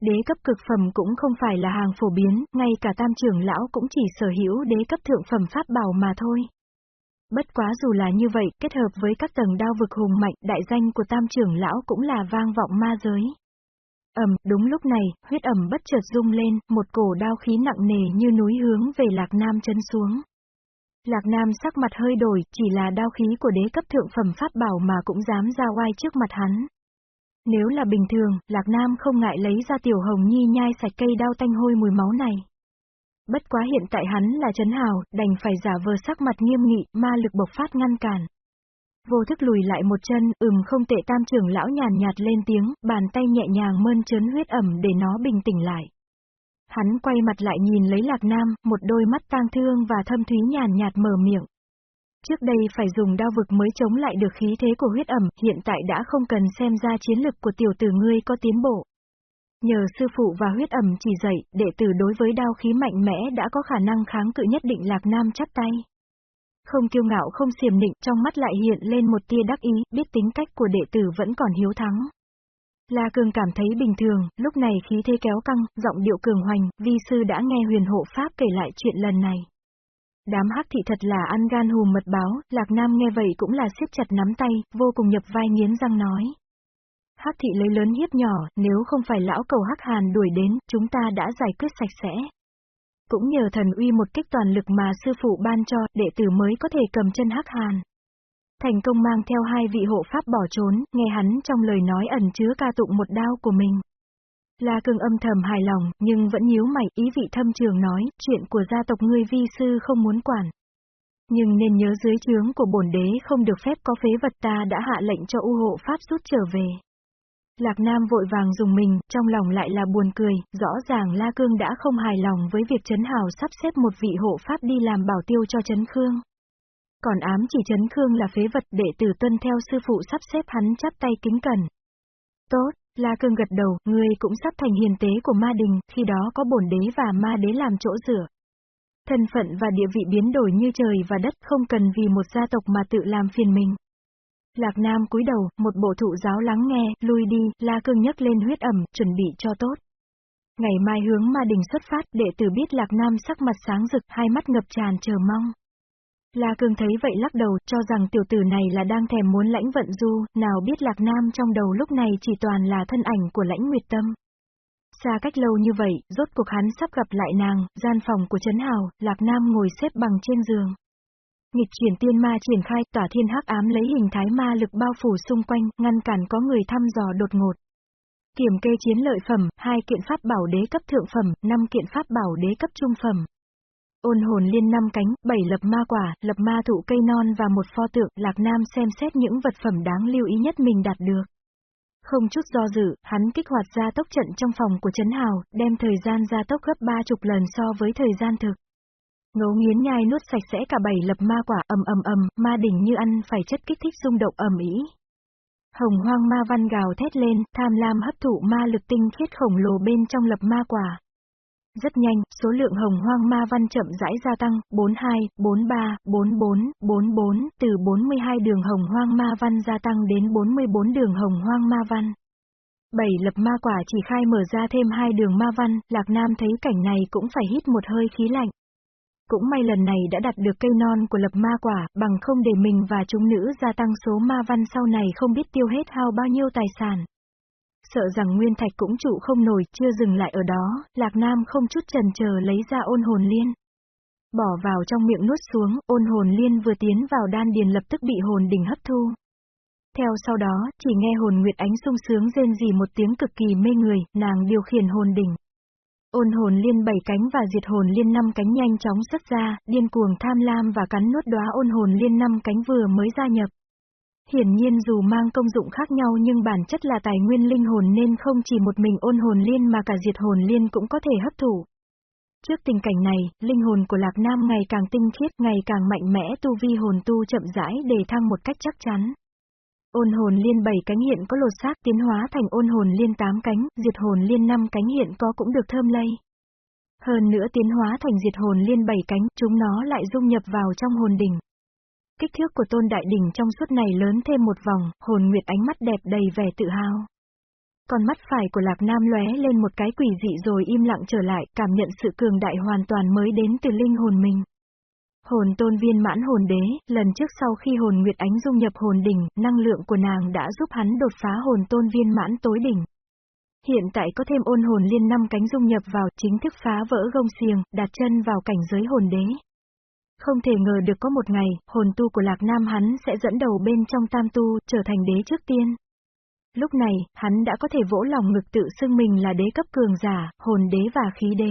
Đế cấp cực phẩm cũng không phải là hàng phổ biến, ngay cả tam trưởng lão cũng chỉ sở hữu đế cấp thượng phẩm pháp bảo mà thôi. Bất quá dù là như vậy, kết hợp với các tầng đao vực hùng mạnh, đại danh của tam trưởng lão cũng là vang vọng ma giới. Ẩm, đúng lúc này, huyết ẩm bất chợt rung lên, một cổ đao khí nặng nề như núi hướng về lạc nam chân xuống. Lạc Nam sắc mặt hơi đổi, chỉ là đao khí của đế cấp thượng phẩm pháp bảo mà cũng dám ra oai trước mặt hắn. Nếu là bình thường, Lạc Nam không ngại lấy ra tiểu hồng nhi nhai sạch cây đao tanh hôi mùi máu này. Bất quá hiện tại hắn là chấn hào, đành phải giả vờ sắc mặt nghiêm nghị, ma lực bộc phát ngăn cản. Vô thức lùi lại một chân, ừm không tệ tam trưởng lão nhàn nhạt lên tiếng, bàn tay nhẹ nhàng mơn trớn huyết ẩm để nó bình tĩnh lại. Hắn quay mặt lại nhìn lấy Lạc Nam, một đôi mắt tang thương và thâm thúy nhàn nhạt mở miệng. Trước đây phải dùng đao vực mới chống lại được khí thế của huyết ẩm, hiện tại đã không cần xem ra chiến lực của tiểu tử ngươi có tiến bộ. Nhờ sư phụ và huyết ẩm chỉ dạy, đệ tử đối với đao khí mạnh mẽ đã có khả năng kháng cự nhất định Lạc Nam chắp tay. Không kiêu ngạo không xiềm nịnh trong mắt lại hiện lên một tia đắc ý, biết tính cách của đệ tử vẫn còn hiếu thắng. La cường cảm thấy bình thường, lúc này khí thế kéo căng, giọng điệu cường hoành, vi sư đã nghe huyền hộ pháp kể lại chuyện lần này. Đám hắc thị thật là ăn gan hùm mật báo, Lạc Nam nghe vậy cũng là siết chặt nắm tay, vô cùng nhập vai nghiến răng nói. Hắc thị lấy lớn hiếp nhỏ, nếu không phải lão cầu hắc hàn đuổi đến, chúng ta đã giải quyết sạch sẽ. Cũng nhờ thần uy một kích toàn lực mà sư phụ ban cho, đệ tử mới có thể cầm chân hắc hàn. Thành công mang theo hai vị hộ pháp bỏ trốn, nghe hắn trong lời nói ẩn chứa ca tụng một đao của mình. La cương âm thầm hài lòng, nhưng vẫn nhíu mày, ý vị thâm trường nói, chuyện của gia tộc ngươi vi sư không muốn quản. Nhưng nên nhớ dưới chướng của bổn đế không được phép có phế vật ta đã hạ lệnh cho u hộ pháp rút trở về. Lạc Nam vội vàng dùng mình, trong lòng lại là buồn cười, rõ ràng La Cương đã không hài lòng với việc Trấn Hào sắp xếp một vị hộ pháp đi làm bảo tiêu cho Trấn Khương. Còn ám chỉ Trấn Khương là phế vật đệ tử tuân theo sư phụ sắp xếp hắn chắp tay kính cẩn. Tốt, La Cương gật đầu, ngươi cũng sắp thành hiền tế của ma đình, khi đó có bổn đế và ma đế làm chỗ dựa. Thân phận và địa vị biến đổi như trời và đất không cần vì một gia tộc mà tự làm phiền mình. Lạc Nam cúi đầu, một bộ thụ giáo lắng nghe, lui đi, La Cương nhấc lên huyết ẩm, chuẩn bị cho tốt. Ngày mai hướng ma đình xuất phát, đệ tử biết Lạc Nam sắc mặt sáng rực, hai mắt ngập tràn chờ mong. La Cương thấy vậy lắc đầu, cho rằng tiểu tử này là đang thèm muốn lãnh vận du, nào biết Lạc Nam trong đầu lúc này chỉ toàn là thân ảnh của lãnh nguyệt tâm. Xa cách lâu như vậy, rốt cuộc hắn sắp gặp lại nàng, gian phòng của Trấn Hào, Lạc Nam ngồi xếp bằng trên giường. Nghịch chuyển tiên ma triển khai, tỏa thiên hắc ám lấy hình thái ma lực bao phủ xung quanh, ngăn cản có người thăm dò đột ngột. Kiểm kê chiến lợi phẩm, hai kiện pháp bảo đế cấp thượng phẩm, năm kiện pháp bảo đế cấp trung phẩm. Ôn hồn liên năm cánh, bảy lập ma quả, lập ma thụ cây non và một pho tượng, Lạc Nam xem xét những vật phẩm đáng lưu ý nhất mình đạt được. Không chút do dự, hắn kích hoạt ra tốc trận trong phòng của Trấn Hào, đem thời gian ra tốc gấp ba chục lần so với thời gian thực. Ngấu nghiến nhai nuốt sạch sẽ cả bảy lập ma quả ầm ầm ầm, ma đỉnh như ăn phải chất kích thích xung động ầm ĩ. Hồng hoang ma văn gào thét lên, tham lam hấp thụ ma lực tinh khiết khổng lồ bên trong lập ma quả. Rất nhanh, số lượng hồng hoang ma văn chậm rãi gia tăng, 42, 43, 44, 44, từ 42 đường hồng hoang ma văn gia tăng đến 44 đường hồng hoang ma văn. Bảy lập ma quả chỉ khai mở ra thêm hai đường ma văn, Lạc Nam thấy cảnh này cũng phải hít một hơi khí lạnh. Cũng may lần này đã đặt được cây non của lập ma quả, bằng không để mình và chúng nữ gia tăng số ma văn sau này không biết tiêu hết hao bao nhiêu tài sản. Sợ rằng Nguyên Thạch cũng trụ không nổi, chưa dừng lại ở đó, Lạc Nam không chút trần chờ lấy ra ôn hồn liên. Bỏ vào trong miệng nuốt xuống, ôn hồn liên vừa tiến vào đan điền lập tức bị hồn đỉnh hấp thu. Theo sau đó, chỉ nghe hồn Nguyệt Ánh sung sướng rên rỉ một tiếng cực kỳ mê người, nàng điều khiển hồn đỉnh. Ôn hồn liên bảy cánh và diệt hồn liên năm cánh nhanh chóng xuất ra, điên cuồng tham lam và cắn nuốt đóa ôn hồn liên năm cánh vừa mới gia nhập. Hiển nhiên dù mang công dụng khác nhau nhưng bản chất là tài nguyên linh hồn nên không chỉ một mình ôn hồn liên mà cả diệt hồn liên cũng có thể hấp thụ. Trước tình cảnh này, linh hồn của Lạc Nam ngày càng tinh khiết, ngày càng mạnh mẽ tu vi hồn tu chậm rãi để thăng một cách chắc chắn. Ôn hồn liên 7 cánh hiện có lột xác tiến hóa thành ôn hồn liên 8 cánh, diệt hồn liên 5 cánh hiện có cũng được thơm lây. Hơn nữa tiến hóa thành diệt hồn liên 7 cánh, chúng nó lại dung nhập vào trong hồn đỉnh. Kích thước của tôn đại đỉnh trong suốt này lớn thêm một vòng, hồn nguyệt ánh mắt đẹp đầy vẻ tự hào. Còn mắt phải của Lạc Nam lóe lên một cái quỷ dị rồi im lặng trở lại, cảm nhận sự cường đại hoàn toàn mới đến từ linh hồn mình. Hồn tôn viên mãn hồn đế, lần trước sau khi hồn Nguyệt Ánh dung nhập hồn đỉnh, năng lượng của nàng đã giúp hắn đột phá hồn tôn viên mãn tối đỉnh. Hiện tại có thêm ôn hồn liên năm cánh dung nhập vào chính thức phá vỡ gông xiềng, đặt chân vào cảnh giới hồn đế. Không thể ngờ được có một ngày, hồn tu của Lạc Nam hắn sẽ dẫn đầu bên trong tam tu, trở thành đế trước tiên. Lúc này, hắn đã có thể vỗ lòng ngực tự xưng mình là đế cấp cường giả, hồn đế và khí đế.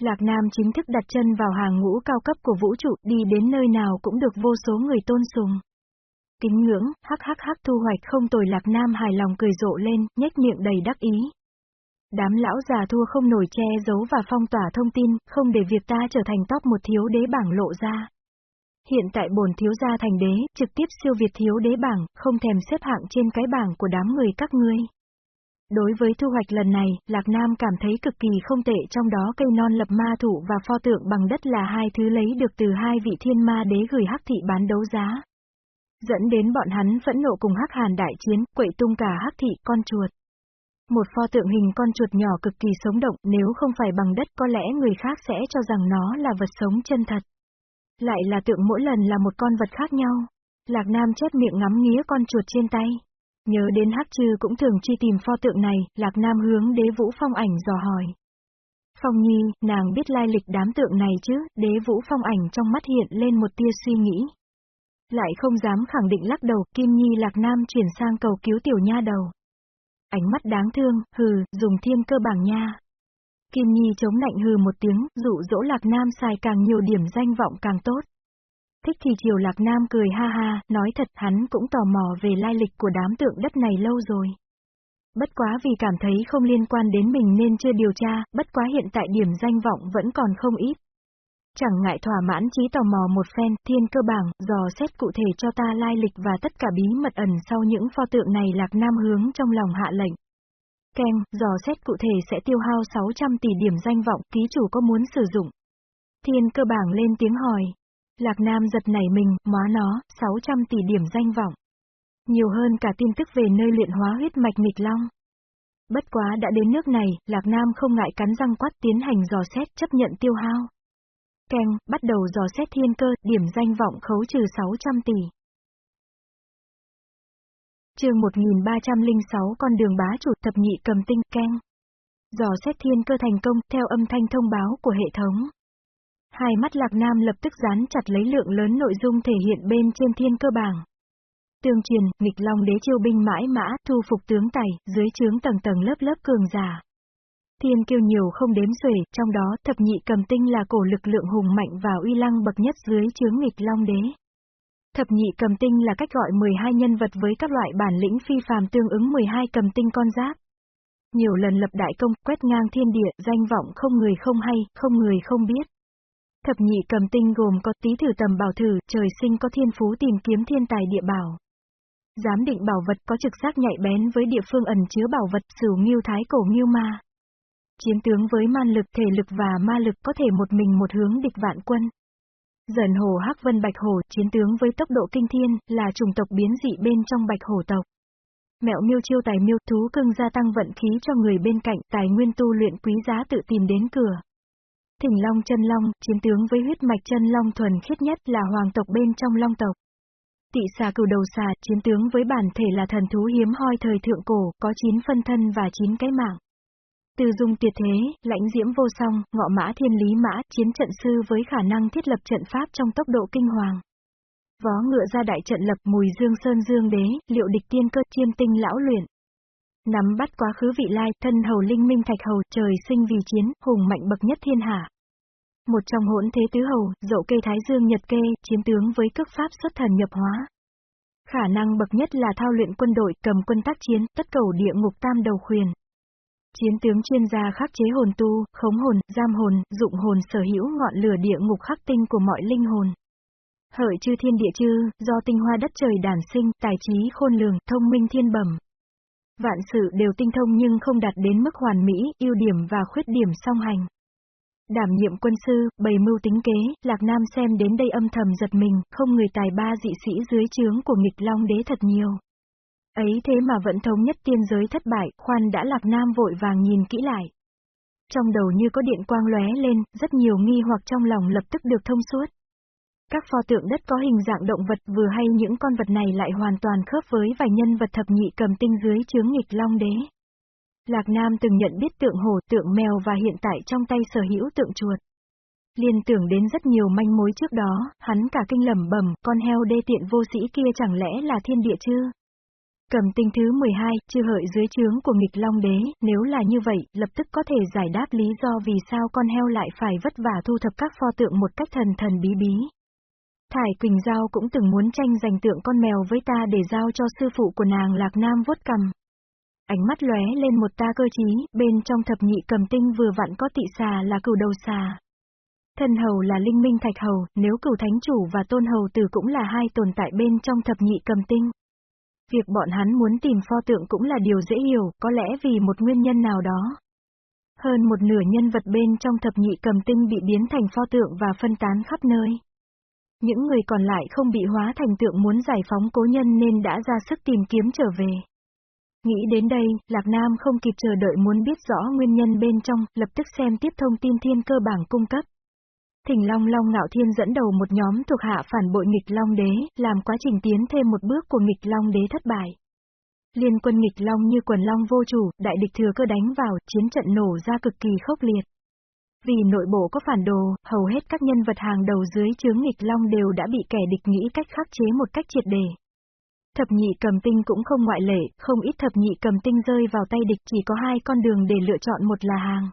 Lạc Nam chính thức đặt chân vào hàng ngũ cao cấp của vũ trụ, đi đến nơi nào cũng được vô số người tôn sùng. Kính ngưỡng, hắc hắc hắc thu hoạch không tồi Lạc Nam hài lòng cười rộ lên, nhếch miệng đầy đắc ý. Đám lão già thua không nổi che giấu và phong tỏa thông tin, không để việc ta trở thành top một thiếu đế bảng lộ ra. Hiện tại bổn thiếu gia thành đế, trực tiếp siêu việt thiếu đế bảng, không thèm xếp hạng trên cái bảng của đám người các ngươi. Đối với thu hoạch lần này, Lạc Nam cảm thấy cực kỳ không tệ trong đó cây non lập ma thủ và pho tượng bằng đất là hai thứ lấy được từ hai vị thiên ma đế gửi hắc thị bán đấu giá. Dẫn đến bọn hắn phẫn nộ cùng hắc hàn đại chiến, quậy tung cả hắc thị con chuột. Một pho tượng hình con chuột nhỏ cực kỳ sống động, nếu không phải bằng đất có lẽ người khác sẽ cho rằng nó là vật sống chân thật. Lại là tượng mỗi lần là một con vật khác nhau. Lạc Nam chép miệng ngắm nghía con chuột trên tay. Nhớ đến Hắc Trư cũng thường truy tìm pho tượng này, Lạc Nam hướng đế vũ phong ảnh dò hỏi. Phong Nhi, nàng biết lai lịch đám tượng này chứ, đế vũ phong ảnh trong mắt hiện lên một tia suy nghĩ. Lại không dám khẳng định lắc đầu, Kim Nhi Lạc Nam chuyển sang cầu cứu tiểu nha đầu. Ánh mắt đáng thương, hừ, dùng thiên cơ bảng nha. Kim Nhi chống lạnh hừ một tiếng, dụ dỗ Lạc Nam xài càng nhiều điểm danh vọng càng tốt. Thích thì chiều Lạc Nam cười ha ha, nói thật hắn cũng tò mò về lai lịch của đám tượng đất này lâu rồi. Bất quá vì cảm thấy không liên quan đến mình nên chưa điều tra, bất quá hiện tại điểm danh vọng vẫn còn không ít. Chẳng ngại thỏa mãn trí tò mò một phen, thiên cơ bảng, dò xét cụ thể cho ta lai lịch và tất cả bí mật ẩn sau những pho tượng này lạc nam hướng trong lòng hạ lệnh. Ken, dò xét cụ thể sẽ tiêu hao 600 tỷ điểm danh vọng, ký chủ có muốn sử dụng? Thiên cơ bảng lên tiếng hỏi. Lạc Nam giật nảy mình, móa nó, 600 tỷ điểm danh vọng. Nhiều hơn cả tin tức về nơi luyện hóa huyết mạch nghịch long. Bất quá đã đến nước này, Lạc Nam không ngại cắn răng quát tiến hành dò xét chấp nhận tiêu hao. Keng, bắt đầu dò xét thiên cơ, điểm danh vọng khấu trừ 600 tỷ. chương 1306 con đường bá chủ thập nhị cầm tinh, Keng. Dò xét thiên cơ thành công, theo âm thanh thông báo của hệ thống. Hai mắt Lạc Nam lập tức dán chặt lấy lượng lớn nội dung thể hiện bên trên thiên cơ bảng. Tương truyền, nghịch long đế chiêu binh mãi mã, thu phục tướng tài, dưới trướng tầng tầng lớp lớp cường giả. Thiên kiêu nhiều không đếm xuể, trong đó thập nhị cầm tinh là cổ lực lượng hùng mạnh và uy lăng bậc nhất dưới chướng nghịch long đế. Thập nhị cầm tinh là cách gọi 12 nhân vật với các loại bản lĩnh phi phàm tương ứng 12 cầm tinh con giáp. Nhiều lần lập đại công, quét ngang thiên địa, danh vọng không người không hay, không người không biết. Thập nhị cầm tinh gồm có tí thử tầm bảo thử, trời sinh có thiên phú tìm kiếm thiên tài địa bảo. Giám định bảo vật có trực giác nhạy bén với địa phương ẩn chứa bảo vật, sửu nghiêu thái cổ nghiêu ma. Chiến tướng với man lực, thể lực và ma lực có thể một mình một hướng địch vạn quân. Dần hồ Hắc Vân Bạch Hổ, chiến tướng với tốc độ kinh thiên, là chủng tộc biến dị bên trong Bạch Hổ tộc. Mẹo miêu chiêu tài miêu thú cưng gia tăng vận khí cho người bên cạnh, tài nguyên tu luyện quý giá tự tìm đến cửa. Thỉnh Long chân Long, chiến tướng với huyết mạch chân Long thuần khiết nhất là hoàng tộc bên trong Long tộc. Tị xà cửu đầu xà, chiến tướng với bản thể là thần thú hiếm hoi thời thượng cổ, có 9 phân thân và 9 cái mạng. Từ dung tuyệt thế, lãnh diễm vô song, ngọ mã thiên lý mã, chiến trận sư với khả năng thiết lập trận pháp trong tốc độ kinh hoàng. Vó ngựa ra đại trận lập mùi dương sơn dương đế, liệu địch tiên cơ chiêm tinh lão luyện. Nắm bắt quá khứ vị lai, thân hầu linh minh thạch hầu, trời sinh vì chiến, hùng mạnh bậc nhất thiên hạ. Một trong hỗn thế tứ hầu, dậu kê thái dương nhật kê, chiến tướng với cước pháp xuất thần nhập hóa. Khả năng bậc nhất là thao luyện quân đội, cầm quân tác chiến, tất cầu địa ngục tam đầu khuyền. Chiến tướng chuyên gia khắc chế hồn tu, khống hồn, giam hồn, dụng hồn sở hữu ngọn lửa địa ngục khắc tinh của mọi linh hồn. Hợi chư thiên địa chư, do tinh hoa đất trời đản sinh, tài trí khôn lường, thông minh thiên bẩm. Vạn sự đều tinh thông nhưng không đạt đến mức hoàn mỹ, ưu điểm và khuyết điểm song hành. Đảm nhiệm quân sư, bày mưu tính kế, Lạc Nam xem đến đây âm thầm giật mình, không người tài ba dị sĩ dưới trướng của nghịch long đế thật nhiều. Ấy thế mà vẫn thống nhất tiên giới thất bại, khoan đã Lạc Nam vội vàng nhìn kỹ lại. Trong đầu như có điện quang lóe lên, rất nhiều nghi hoặc trong lòng lập tức được thông suốt. Các pho tượng đất có hình dạng động vật vừa hay những con vật này lại hoàn toàn khớp với vài nhân vật thập nhị cầm tinh dưới chướng nghịch long đế. Lạc Nam từng nhận biết tượng hổ, tượng mèo và hiện tại trong tay sở hữu tượng chuột. Liên tưởng đến rất nhiều manh mối trước đó, hắn cả kinh lầm bẩm, con heo đê tiện vô sĩ kia chẳng lẽ là thiên địa chưa? Cầm tinh thứ 12, chư hợi dưới trướng của nghịch long đế, nếu là như vậy, lập tức có thể giải đáp lý do vì sao con heo lại phải vất vả thu thập các pho tượng một cách thần thần bí bí. Thải Quỳnh Giao cũng từng muốn tranh giành tượng con mèo với ta để giao cho sư phụ của nàng Lạc Nam vuốt cầm. Ánh mắt lóe lên một ta cơ trí, bên trong thập nhị cầm tinh vừa vặn có tị xà là cửu đầu xà. Thân hầu là linh minh thạch hầu, nếu cửu thánh chủ và tôn hầu tử cũng là hai tồn tại bên trong thập nhị cầm tinh. Việc bọn hắn muốn tìm pho tượng cũng là điều dễ hiểu, có lẽ vì một nguyên nhân nào đó. Hơn một nửa nhân vật bên trong thập nhị cầm tinh bị biến thành pho tượng và phân tán khắp nơi. Những người còn lại không bị hóa thành tượng muốn giải phóng cố nhân nên đã ra sức tìm kiếm trở về. Nghĩ đến đây, Lạc Nam không kịp chờ đợi muốn biết rõ nguyên nhân bên trong, lập tức xem tiếp thông tin thiên cơ bảng cung cấp. Thỉnh Long Long Ngạo Thiên dẫn đầu một nhóm thuộc hạ phản bội nghịch Long Đế, làm quá trình tiến thêm một bước của nghịch Long Đế thất bại. Liên quân nghịch Long như quần Long vô chủ, đại địch thừa cơ đánh vào, chiến trận nổ ra cực kỳ khốc liệt. Vì nội bộ có phản đồ, hầu hết các nhân vật hàng đầu dưới chướng nghịch long đều đã bị kẻ địch nghĩ cách khắc chế một cách triệt đề. Thập nhị cầm tinh cũng không ngoại lệ, không ít thập nhị cầm tinh rơi vào tay địch chỉ có hai con đường để lựa chọn một là hàng.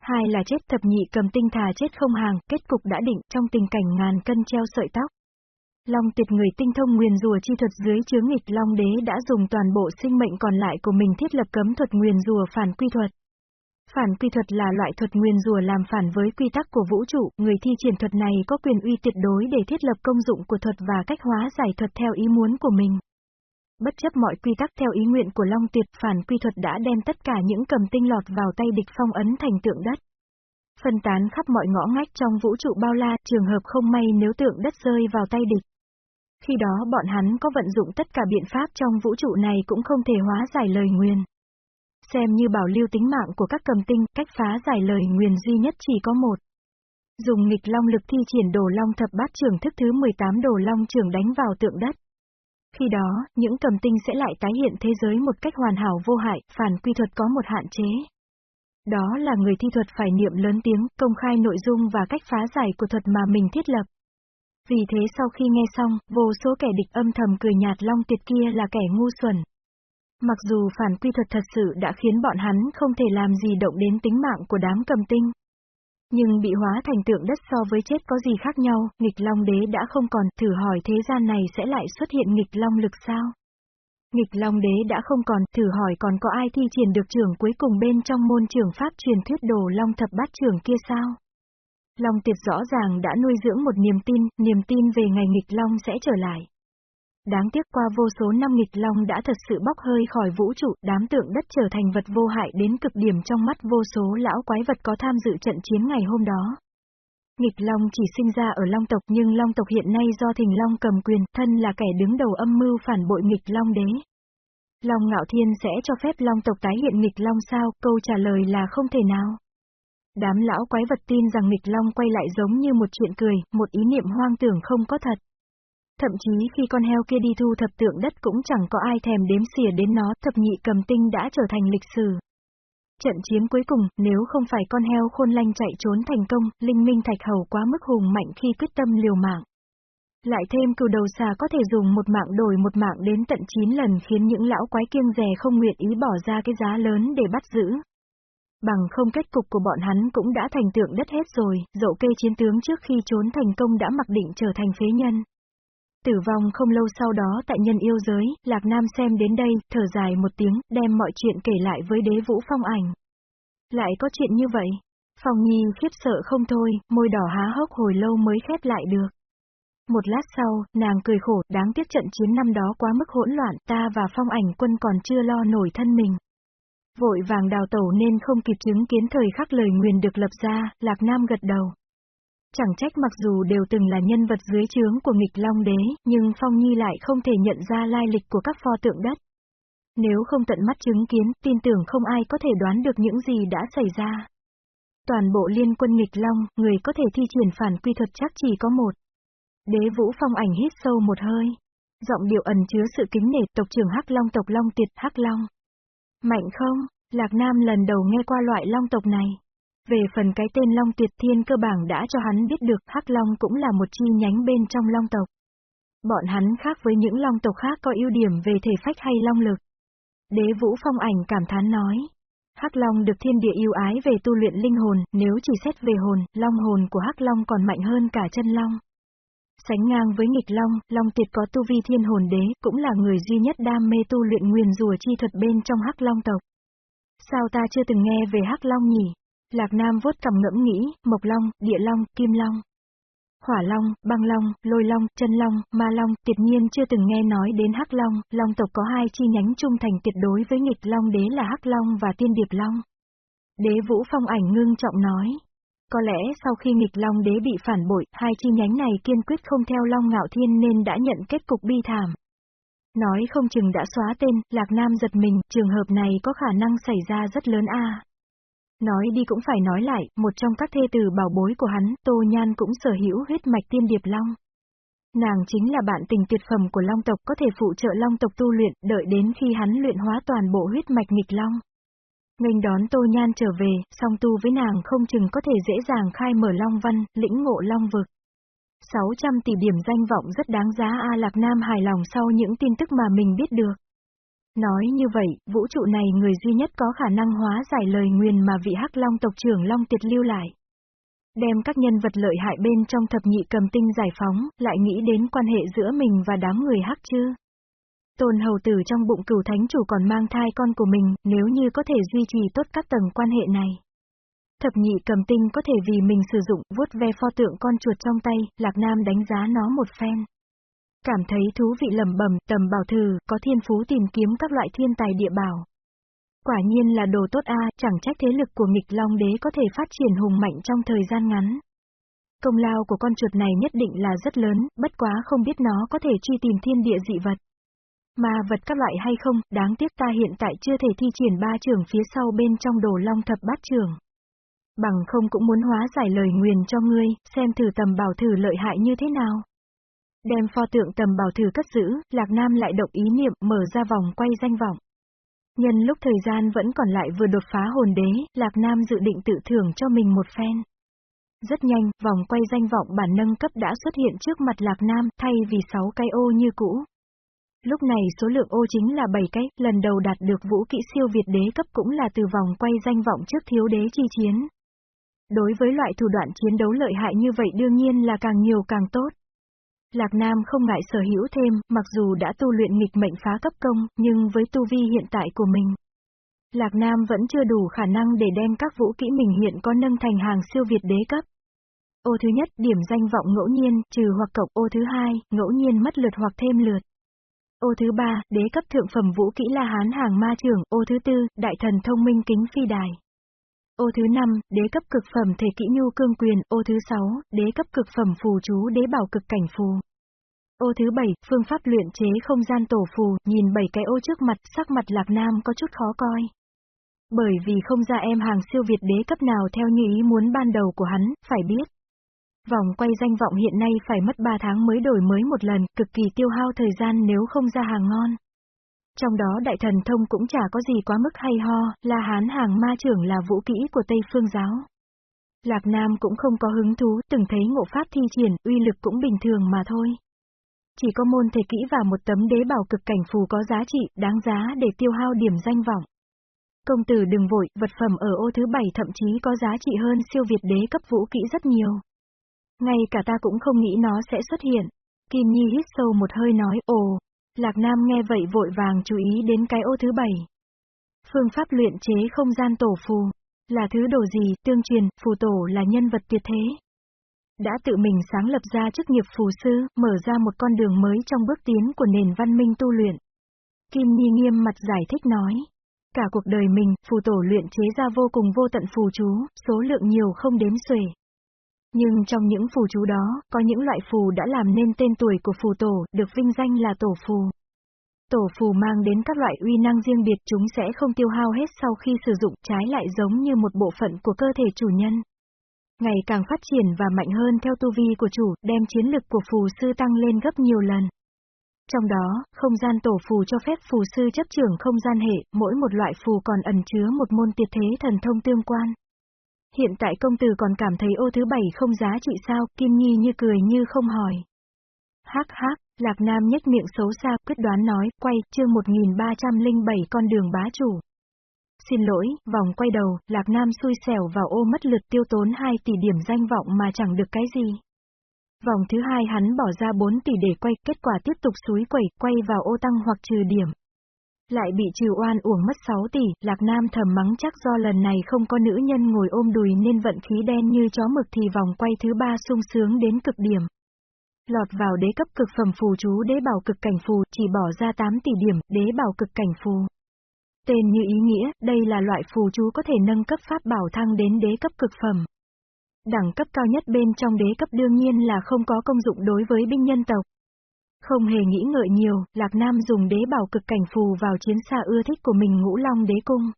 Hai là chết thập nhị cầm tinh thà chết không hàng, kết cục đã định trong tình cảnh ngàn cân treo sợi tóc. Long tuyệt người tinh thông nguyền rùa chi thuật dưới chướng nghịch Long đế đã dùng toàn bộ sinh mệnh còn lại của mình thiết lập cấm thuật nguyền rùa phản quy thuật. Phản quy thuật là loại thuật nguyên rùa làm phản với quy tắc của vũ trụ, người thi triển thuật này có quyền uy tuyệt đối để thiết lập công dụng của thuật và cách hóa giải thuật theo ý muốn của mình. Bất chấp mọi quy tắc theo ý nguyện của Long Tuyệt, phản quy thuật đã đem tất cả những cầm tinh lọt vào tay địch phong ấn thành tượng đất. Phân tán khắp mọi ngõ ngách trong vũ trụ bao la, trường hợp không may nếu tượng đất rơi vào tay địch. Khi đó bọn hắn có vận dụng tất cả biện pháp trong vũ trụ này cũng không thể hóa giải lời nguyền xem như bảo lưu tính mạng của các cầm tinh, cách phá giải lời nguyền duy nhất chỉ có một. Dùng nghịch long lực thi triển đồ long thập bát trưởng thức thứ 18 đồ long trưởng đánh vào tượng đất. Khi đó, những cầm tinh sẽ lại tái hiện thế giới một cách hoàn hảo vô hại, phản quy thuật có một hạn chế. Đó là người thi thuật phải niệm lớn tiếng, công khai nội dung và cách phá giải của thuật mà mình thiết lập. Vì thế sau khi nghe xong, vô số kẻ địch âm thầm cười nhạt long tuyệt kia là kẻ ngu xuẩn. Mặc dù phản quy thuật thật sự đã khiến bọn hắn không thể làm gì động đến tính mạng của đám cầm tinh. Nhưng bị hóa thành tượng đất so với chết có gì khác nhau, nghịch long đế đã không còn, thử hỏi thế gian này sẽ lại xuất hiện nghịch long lực sao? Nghịch long đế đã không còn, thử hỏi còn có ai thi triển được trưởng cuối cùng bên trong môn trưởng pháp truyền thuyết đồ long thập bát trưởng kia sao? Long tiệt rõ ràng đã nuôi dưỡng một niềm tin, niềm tin về ngày nghịch long sẽ trở lại. Đáng tiếc qua vô số năm nghịch long đã thật sự bốc hơi khỏi vũ trụ, đám tượng đất trở thành vật vô hại đến cực điểm trong mắt vô số lão quái vật có tham dự trận chiến ngày hôm đó. Nghịch long chỉ sinh ra ở long tộc nhưng long tộc hiện nay do thình long cầm quyền, thân là kẻ đứng đầu âm mưu phản bội nghịch long đế. Long ngạo thiên sẽ cho phép long tộc tái hiện nghịch long sao, câu trả lời là không thể nào. Đám lão quái vật tin rằng nghịch long quay lại giống như một chuyện cười, một ý niệm hoang tưởng không có thật. Thậm chí khi con heo kia đi thu thập tượng đất cũng chẳng có ai thèm đếm xỉa đến nó, thập nhị cầm tinh đã trở thành lịch sử. Trận chiến cuối cùng, nếu không phải con heo khôn lanh chạy trốn thành công, linh minh thạch hầu quá mức hùng mạnh khi quyết tâm liều mạng. Lại thêm cừu đầu xà có thể dùng một mạng đổi một mạng đến tận 9 lần khiến những lão quái kiêng rè không nguyện ý bỏ ra cái giá lớn để bắt giữ. Bằng không kết cục của bọn hắn cũng đã thành tượng đất hết rồi, dậu kê chiến tướng trước khi trốn thành công đã mặc định trở thành phế nhân. Tử vong không lâu sau đó tại nhân yêu giới, Lạc Nam xem đến đây, thở dài một tiếng, đem mọi chuyện kể lại với đế vũ phong ảnh. Lại có chuyện như vậy. Phong Nhi khiếp sợ không thôi, môi đỏ há hốc hồi lâu mới khép lại được. Một lát sau, nàng cười khổ, đáng tiếc trận chiến năm đó quá mức hỗn loạn, ta và phong ảnh quân còn chưa lo nổi thân mình. Vội vàng đào tẩu nên không kịp chứng kiến thời khắc lời nguyền được lập ra, Lạc Nam gật đầu. Chẳng trách mặc dù đều từng là nhân vật dưới trướng của nghịch long đế, nhưng Phong Nhi lại không thể nhận ra lai lịch của các pho tượng đất. Nếu không tận mắt chứng kiến, tin tưởng không ai có thể đoán được những gì đã xảy ra. Toàn bộ liên quân nghịch long, người có thể thi triển phản quy thuật chắc chỉ có một. Đế vũ phong ảnh hít sâu một hơi. Giọng điệu ẩn chứa sự kính nể tộc trưởng Hắc Long tộc Long Tiệt Hắc Long. Mạnh không? Lạc Nam lần đầu nghe qua loại long tộc này. Về phần cái tên Long Tuyệt Thiên cơ bản đã cho hắn biết được Hắc Long cũng là một chi nhánh bên trong Long tộc. Bọn hắn khác với những Long tộc khác có ưu điểm về thể phách hay Long lực. Đế Vũ Phong ảnh cảm thán nói. Hắc Long được thiên địa yêu ái về tu luyện linh hồn, nếu chỉ xét về hồn, long hồn của Hắc Long còn mạnh hơn cả chân Long. Sánh ngang với nghịch Long, Long Tuyệt có tu vi thiên hồn đế, cũng là người duy nhất đam mê tu luyện nguyền rùa chi thuật bên trong Hắc Long tộc. Sao ta chưa từng nghe về Hắc Long nhỉ? Lạc Nam vuốt cầm ngẫm nghĩ, Mộc Long, Địa Long, Kim Long. Hỏa Long, Băng Long, Lôi Long, Chân Long, Ma Long, tuyệt nhiên chưa từng nghe nói đến Hắc Long, Long tộc có hai chi nhánh trung thành tuyệt đối với nghịch Long đế là Hắc Long và Tiên Điệp Long. Đế Vũ Phong ảnh ngưng trọng nói. Có lẽ sau khi nghịch Long đế bị phản bội, hai chi nhánh này kiên quyết không theo Long Ngạo Thiên nên đã nhận kết cục bi thảm. Nói không chừng đã xóa tên, Lạc Nam giật mình, trường hợp này có khả năng xảy ra rất lớn a. Nói đi cũng phải nói lại, một trong các thê tử bảo bối của hắn, Tô Nhan cũng sở hữu huyết mạch tiên điệp long. Nàng chính là bạn tình tuyệt phẩm của long tộc có thể phụ trợ long tộc tu luyện, đợi đến khi hắn luyện hóa toàn bộ huyết mạch nghịch long. nghênh đón Tô Nhan trở về, song tu với nàng không chừng có thể dễ dàng khai mở Long Văn, lĩnh ngộ Long Vực. 600 tỷ điểm danh vọng rất đáng giá A Lạc Nam hài lòng sau những tin tức mà mình biết được. Nói như vậy, vũ trụ này người duy nhất có khả năng hóa giải lời nguyền mà vị Hắc Long tộc trưởng Long Tiệt lưu lại. Đem các nhân vật lợi hại bên trong thập nhị cầm tinh giải phóng, lại nghĩ đến quan hệ giữa mình và đám người Hắc chứ. Tôn hầu tử trong bụng cửu thánh chủ còn mang thai con của mình, nếu như có thể duy trì tốt các tầng quan hệ này. Thập nhị cầm tinh có thể vì mình sử dụng vuốt ve pho tượng con chuột trong tay, Lạc Nam đánh giá nó một phen. Cảm thấy thú vị lầm bầm, tầm bảo thử, có thiên phú tìm kiếm các loại thiên tài địa bảo. Quả nhiên là đồ tốt a, chẳng trách thế lực của nghịch long đế có thể phát triển hùng mạnh trong thời gian ngắn. Công lao của con chuột này nhất định là rất lớn, bất quá không biết nó có thể truy tìm thiên địa dị vật. Mà vật các loại hay không, đáng tiếc ta hiện tại chưa thể thi triển ba trường phía sau bên trong đồ long thập bát trường. Bằng không cũng muốn hóa giải lời nguyền cho ngươi, xem thử tầm bảo thử lợi hại như thế nào. Đem pho tượng tầm bảo thử cất giữ, Lạc Nam lại động ý niệm mở ra vòng quay danh vọng. Nhân lúc thời gian vẫn còn lại vừa đột phá hồn đế, Lạc Nam dự định tự thưởng cho mình một phen. Rất nhanh, vòng quay danh vọng bản nâng cấp đã xuất hiện trước mặt Lạc Nam, thay vì 6 cái ô như cũ. Lúc này số lượng ô chính là 7 cái, lần đầu đạt được vũ kỹ siêu Việt đế cấp cũng là từ vòng quay danh vọng trước thiếu đế chi chiến. Đối với loại thủ đoạn chiến đấu lợi hại như vậy đương nhiên là càng nhiều càng tốt. Lạc Nam không ngại sở hữu thêm, mặc dù đã tu luyện nghịch mệnh phá cấp công, nhưng với tu vi hiện tại của mình. Lạc Nam vẫn chưa đủ khả năng để đem các vũ kỹ mình hiện có nâng thành hàng siêu việt đế cấp. Ô thứ nhất, điểm danh vọng ngẫu nhiên, trừ hoặc cộng. Ô thứ hai, ngẫu nhiên mất lượt hoặc thêm lượt. Ô thứ ba, đế cấp thượng phẩm vũ kỹ La Hán hàng ma trưởng. Ô thứ tư, đại thần thông minh kính phi đài. Ô thứ năm, đế cấp cực phẩm thể kỹ nhu cương quyền. Ô thứ sáu, đế cấp cực phẩm phù chú đế bảo cực cảnh phù. Ô thứ bảy, phương pháp luyện chế không gian tổ phù, nhìn bảy cái ô trước mặt, sắc mặt lạc nam có chút khó coi. Bởi vì không ra em hàng siêu việt đế cấp nào theo như ý muốn ban đầu của hắn, phải biết. Vòng quay danh vọng hiện nay phải mất 3 tháng mới đổi mới một lần, cực kỳ tiêu hao thời gian nếu không ra hàng ngon. Trong đó đại thần thông cũng chả có gì quá mức hay ho, là hán hàng ma trưởng là vũ kỹ của Tây Phương giáo. Lạc Nam cũng không có hứng thú, từng thấy ngộ pháp thi triển, uy lực cũng bình thường mà thôi. Chỉ có môn thể kỹ và một tấm đế bảo cực cảnh phù có giá trị, đáng giá để tiêu hao điểm danh vọng. Công tử đừng vội, vật phẩm ở ô thứ bảy thậm chí có giá trị hơn siêu việt đế cấp vũ kỹ rất nhiều. Ngay cả ta cũng không nghĩ nó sẽ xuất hiện. Kim Nhi hít sâu một hơi nói, ồ, Lạc Nam nghe vậy vội vàng chú ý đến cái ô thứ bảy. Phương pháp luyện chế không gian tổ phù. Là thứ đồ gì, tương truyền, phù tổ là nhân vật tuyệt thế. Đã tự mình sáng lập ra chức nghiệp phù sư, mở ra một con đường mới trong bước tiến của nền văn minh tu luyện. Kim Nhi nghiêm mặt giải thích nói. Cả cuộc đời mình, phù tổ luyện chế ra vô cùng vô tận phù chú, số lượng nhiều không đếm xuể. Nhưng trong những phù chú đó, có những loại phù đã làm nên tên tuổi của phù tổ, được vinh danh là tổ phù. Tổ phù mang đến các loại uy năng riêng biệt chúng sẽ không tiêu hao hết sau khi sử dụng, trái lại giống như một bộ phận của cơ thể chủ nhân. Ngày càng phát triển và mạnh hơn theo tu vi của chủ, đem chiến lực của phù sư tăng lên gấp nhiều lần. Trong đó, không gian tổ phù cho phép phù sư chấp trưởng không gian hệ, mỗi một loại phù còn ẩn chứa một môn tiệt thế thần thông tương quan. Hiện tại công tử còn cảm thấy ô thứ bảy không giá trị sao, Kim Nhi như cười như không hỏi. Hắc hắc, Lạc Nam nhếch miệng xấu xa, quyết đoán nói, quay, chương 1307 con đường bá chủ. Xin lỗi, vòng quay đầu, Lạc Nam xui xẻo vào ô mất lượt tiêu tốn 2 tỷ điểm danh vọng mà chẳng được cái gì. Vòng thứ hai hắn bỏ ra 4 tỷ để quay, kết quả tiếp tục suối quẩy, quay vào ô tăng hoặc trừ điểm. Lại bị trừ oan uổng mất 6 tỷ, Lạc Nam thầm mắng chắc do lần này không có nữ nhân ngồi ôm đùi nên vận khí đen như chó mực thì vòng quay thứ ba sung sướng đến cực điểm. Lọt vào đế cấp cực phẩm phù chú đế bảo cực cảnh phù, chỉ bỏ ra 8 tỷ điểm, đế bảo cực cảnh phù. Tên như ý nghĩa, đây là loại phù chú có thể nâng cấp pháp bảo thăng đến đế cấp cực phẩm. Đẳng cấp cao nhất bên trong đế cấp đương nhiên là không có công dụng đối với binh nhân tộc. Không hề nghĩ ngợi nhiều, Lạc Nam dùng đế bảo cực cảnh phù vào chiến xa ưa thích của mình ngũ long đế cung.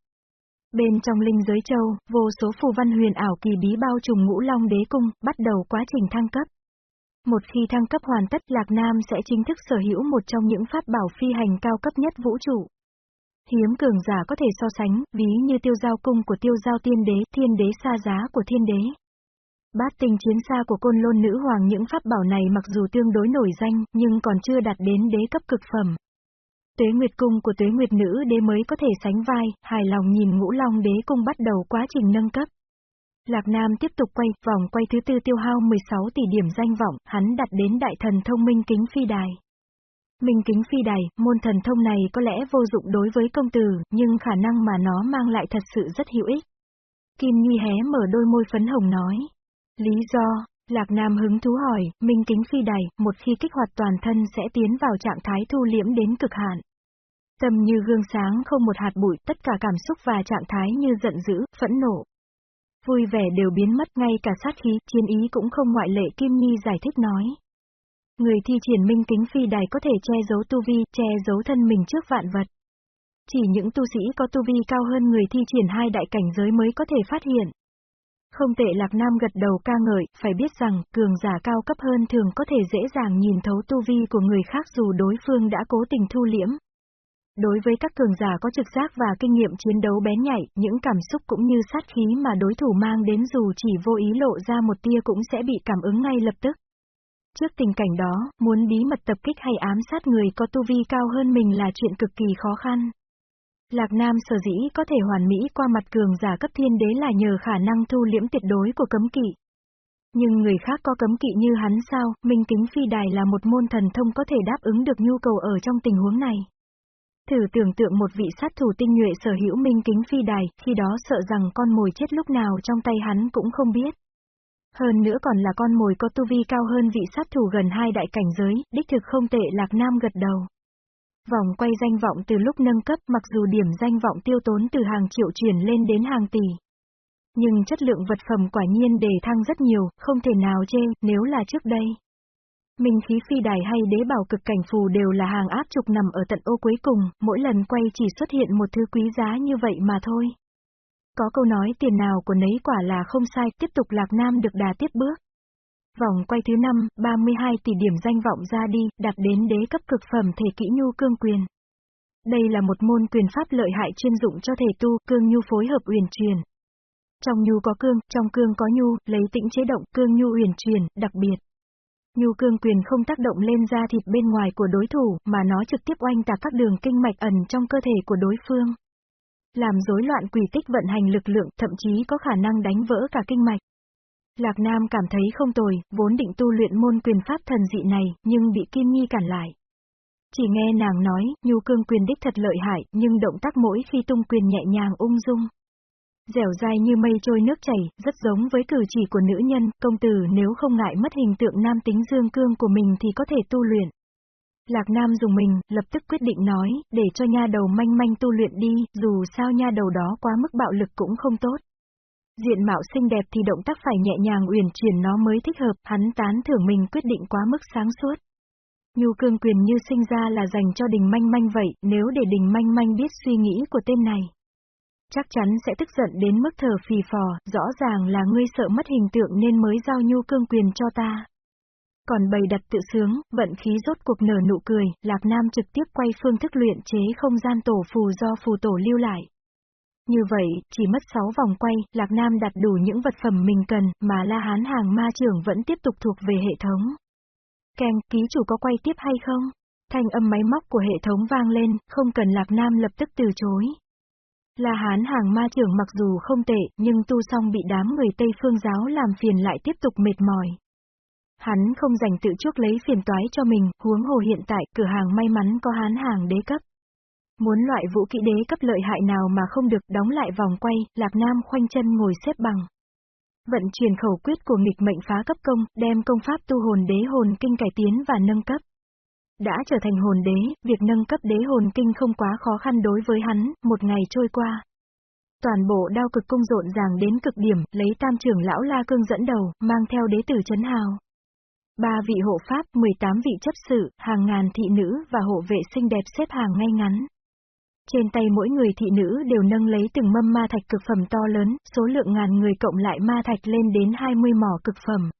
Bên trong linh giới châu, vô số phù văn huyền ảo kỳ bí bao trùm ngũ long đế cung, bắt đầu quá trình thăng cấp. Một khi thăng cấp hoàn tất Lạc Nam sẽ chính thức sở hữu một trong những pháp bảo phi hành cao cấp nhất vũ trụ. Hiếm cường giả có thể so sánh, ví như tiêu giao cung của tiêu giao tiên đế, thiên đế xa giá của thiên đế. Bát tinh chiến xa của côn lôn nữ hoàng những pháp bảo này mặc dù tương đối nổi danh, nhưng còn chưa đạt đến đế cấp cực phẩm. Tuế Nguyệt Cung của Tuế Nguyệt Nữ đế mới có thể sánh vai, hài lòng nhìn ngũ long đế cung bắt đầu quá trình nâng cấp. Lạc Nam tiếp tục quay, vòng quay thứ tư tiêu hao 16 tỷ điểm danh vọng, hắn đặt đến đại thần thông minh kính phi đài. Minh kính phi đài, môn thần thông này có lẽ vô dụng đối với công tử, nhưng khả năng mà nó mang lại thật sự rất hữu ích. Kim Nhi hé mở đôi môi phấn hồng nói. Lý do, Lạc Nam hứng thú hỏi, Minh kính phi đài, một khi kích hoạt toàn thân sẽ tiến vào trạng thái thu liễm đến cực hạn. Tâm như gương sáng không một hạt bụi, tất cả cảm xúc và trạng thái như giận dữ, phẫn nộ. Vui vẻ đều biến mất ngay cả sát khí, chiến ý cũng không ngoại lệ Kim Nhi giải thích nói. Người thi triển minh kính phi đài có thể che giấu tu vi, che giấu thân mình trước vạn vật. Chỉ những tu sĩ có tu vi cao hơn người thi triển hai đại cảnh giới mới có thể phát hiện. Không tệ Lạc Nam gật đầu ca ngợi, phải biết rằng, cường giả cao cấp hơn thường có thể dễ dàng nhìn thấu tu vi của người khác dù đối phương đã cố tình thu liễm. Đối với các cường giả có trực giác và kinh nghiệm chiến đấu bén nhạy, những cảm xúc cũng như sát khí mà đối thủ mang đến dù chỉ vô ý lộ ra một tia cũng sẽ bị cảm ứng ngay lập tức. Trước tình cảnh đó, muốn bí mật tập kích hay ám sát người có tu vi cao hơn mình là chuyện cực kỳ khó khăn. Lạc Nam sở dĩ có thể hoàn mỹ qua mặt cường giả cấp thiên đế là nhờ khả năng thu liễm tuyệt đối của cấm kỵ. Nhưng người khác có cấm kỵ như hắn sao, Minh Kính Phi Đài là một môn thần thông có thể đáp ứng được nhu cầu ở trong tình huống này. Thử tưởng tượng một vị sát thủ tinh nhuệ sở hữu Minh Kính Phi Đài, khi đó sợ rằng con mồi chết lúc nào trong tay hắn cũng không biết. Hơn nữa còn là con mồi có tu vi cao hơn vị sát thủ gần hai đại cảnh giới, đích thực không tệ Lạc Nam gật đầu. Vòng quay danh vọng từ lúc nâng cấp mặc dù điểm danh vọng tiêu tốn từ hàng triệu chuyển lên đến hàng tỷ. Nhưng chất lượng vật phẩm quả nhiên đề thăng rất nhiều, không thể nào chê, nếu là trước đây. Minh khí phi đài hay đế bảo cực cảnh phù đều là hàng áp trục nằm ở tận ô cuối cùng, mỗi lần quay chỉ xuất hiện một thứ quý giá như vậy mà thôi. Có câu nói tiền nào của nấy quả là không sai, tiếp tục Lạc Nam được đà tiếp bước. Vòng quay thứ 5, 32 tỷ điểm danh vọng ra đi, đạt đến đế cấp cực phẩm thể kỹ nhu cương quyền. Đây là một môn quyền pháp lợi hại chuyên dụng cho thể tu, cương nhu phối hợp uyển truyền. Trong nhu có cương, trong cương có nhu, lấy tĩnh chế động, cương nhu uyển truyền, đặc biệt. Nhu cương quyền không tác động lên da thịt bên ngoài của đối thủ, mà nó trực tiếp oanh tạc các đường kinh mạch ẩn trong cơ thể của đối phương. Làm rối loạn quỷ tích vận hành lực lượng, thậm chí có khả năng đánh vỡ cả kinh mạch. Lạc Nam cảm thấy không tồi, vốn định tu luyện môn quyền pháp thần dị này, nhưng bị Kim Nhi cản lại. Chỉ nghe nàng nói, nhu cương quyền đích thật lợi hại, nhưng động tác mỗi khi tung quyền nhẹ nhàng ung dung. Dẻo dai như mây trôi nước chảy, rất giống với cử chỉ của nữ nhân, công tử nếu không ngại mất hình tượng nam tính dương cương của mình thì có thể tu luyện. Lạc Nam dùng mình, lập tức quyết định nói, để cho nha đầu manh manh tu luyện đi, dù sao nha đầu đó quá mức bạo lực cũng không tốt. Diện mạo xinh đẹp thì động tác phải nhẹ nhàng uyển chuyển nó mới thích hợp, hắn tán thưởng mình quyết định quá mức sáng suốt. Nhu cương quyền như sinh ra là dành cho đình manh manh vậy, nếu để đình manh manh biết suy nghĩ của tên này. Chắc chắn sẽ tức giận đến mức thở phì phò, rõ ràng là ngươi sợ mất hình tượng nên mới giao nhu cương quyền cho ta. Còn bày đặt tự sướng, vận khí rốt cuộc nở nụ cười, Lạc Nam trực tiếp quay phương thức luyện chế không gian tổ phù do phù tổ lưu lại. Như vậy, chỉ mất 6 vòng quay, Lạc Nam đặt đủ những vật phẩm mình cần, mà La Hán hàng ma trưởng vẫn tiếp tục thuộc về hệ thống. Keng, ký chủ có quay tiếp hay không? Thanh âm máy móc của hệ thống vang lên, không cần Lạc Nam lập tức từ chối. La Hán hàng ma trưởng mặc dù không tệ, nhưng tu xong bị đám người Tây Phương giáo làm phiền lại tiếp tục mệt mỏi. Hắn không dành tự chuốc lấy phiền toái cho mình, huống hồ hiện tại cửa hàng may mắn có hán hàng đế cấp. Muốn loại vũ kỹ đế cấp lợi hại nào mà không được đóng lại vòng quay, Lạc Nam khoanh chân ngồi xếp bằng. Vận chuyển khẩu quyết của nghịch mệnh phá cấp công, đem công pháp tu hồn đế hồn kinh cải tiến và nâng cấp. Đã trở thành hồn đế, việc nâng cấp đế hồn kinh không quá khó khăn đối với hắn, một ngày trôi qua. Toàn bộ đao cực cung rộn ràng đến cực điểm, lấy tam trưởng lão La Cương dẫn đầu, mang theo đế tử chấn hào. Ba vị hộ pháp, 18 vị chấp sự, hàng ngàn thị nữ và hộ vệ xinh đẹp xếp hàng ngay ngắn. Trên tay mỗi người thị nữ đều nâng lấy từng mâm ma thạch cực phẩm to lớn, số lượng ngàn người cộng lại ma thạch lên đến 20 mỏ cực phẩm.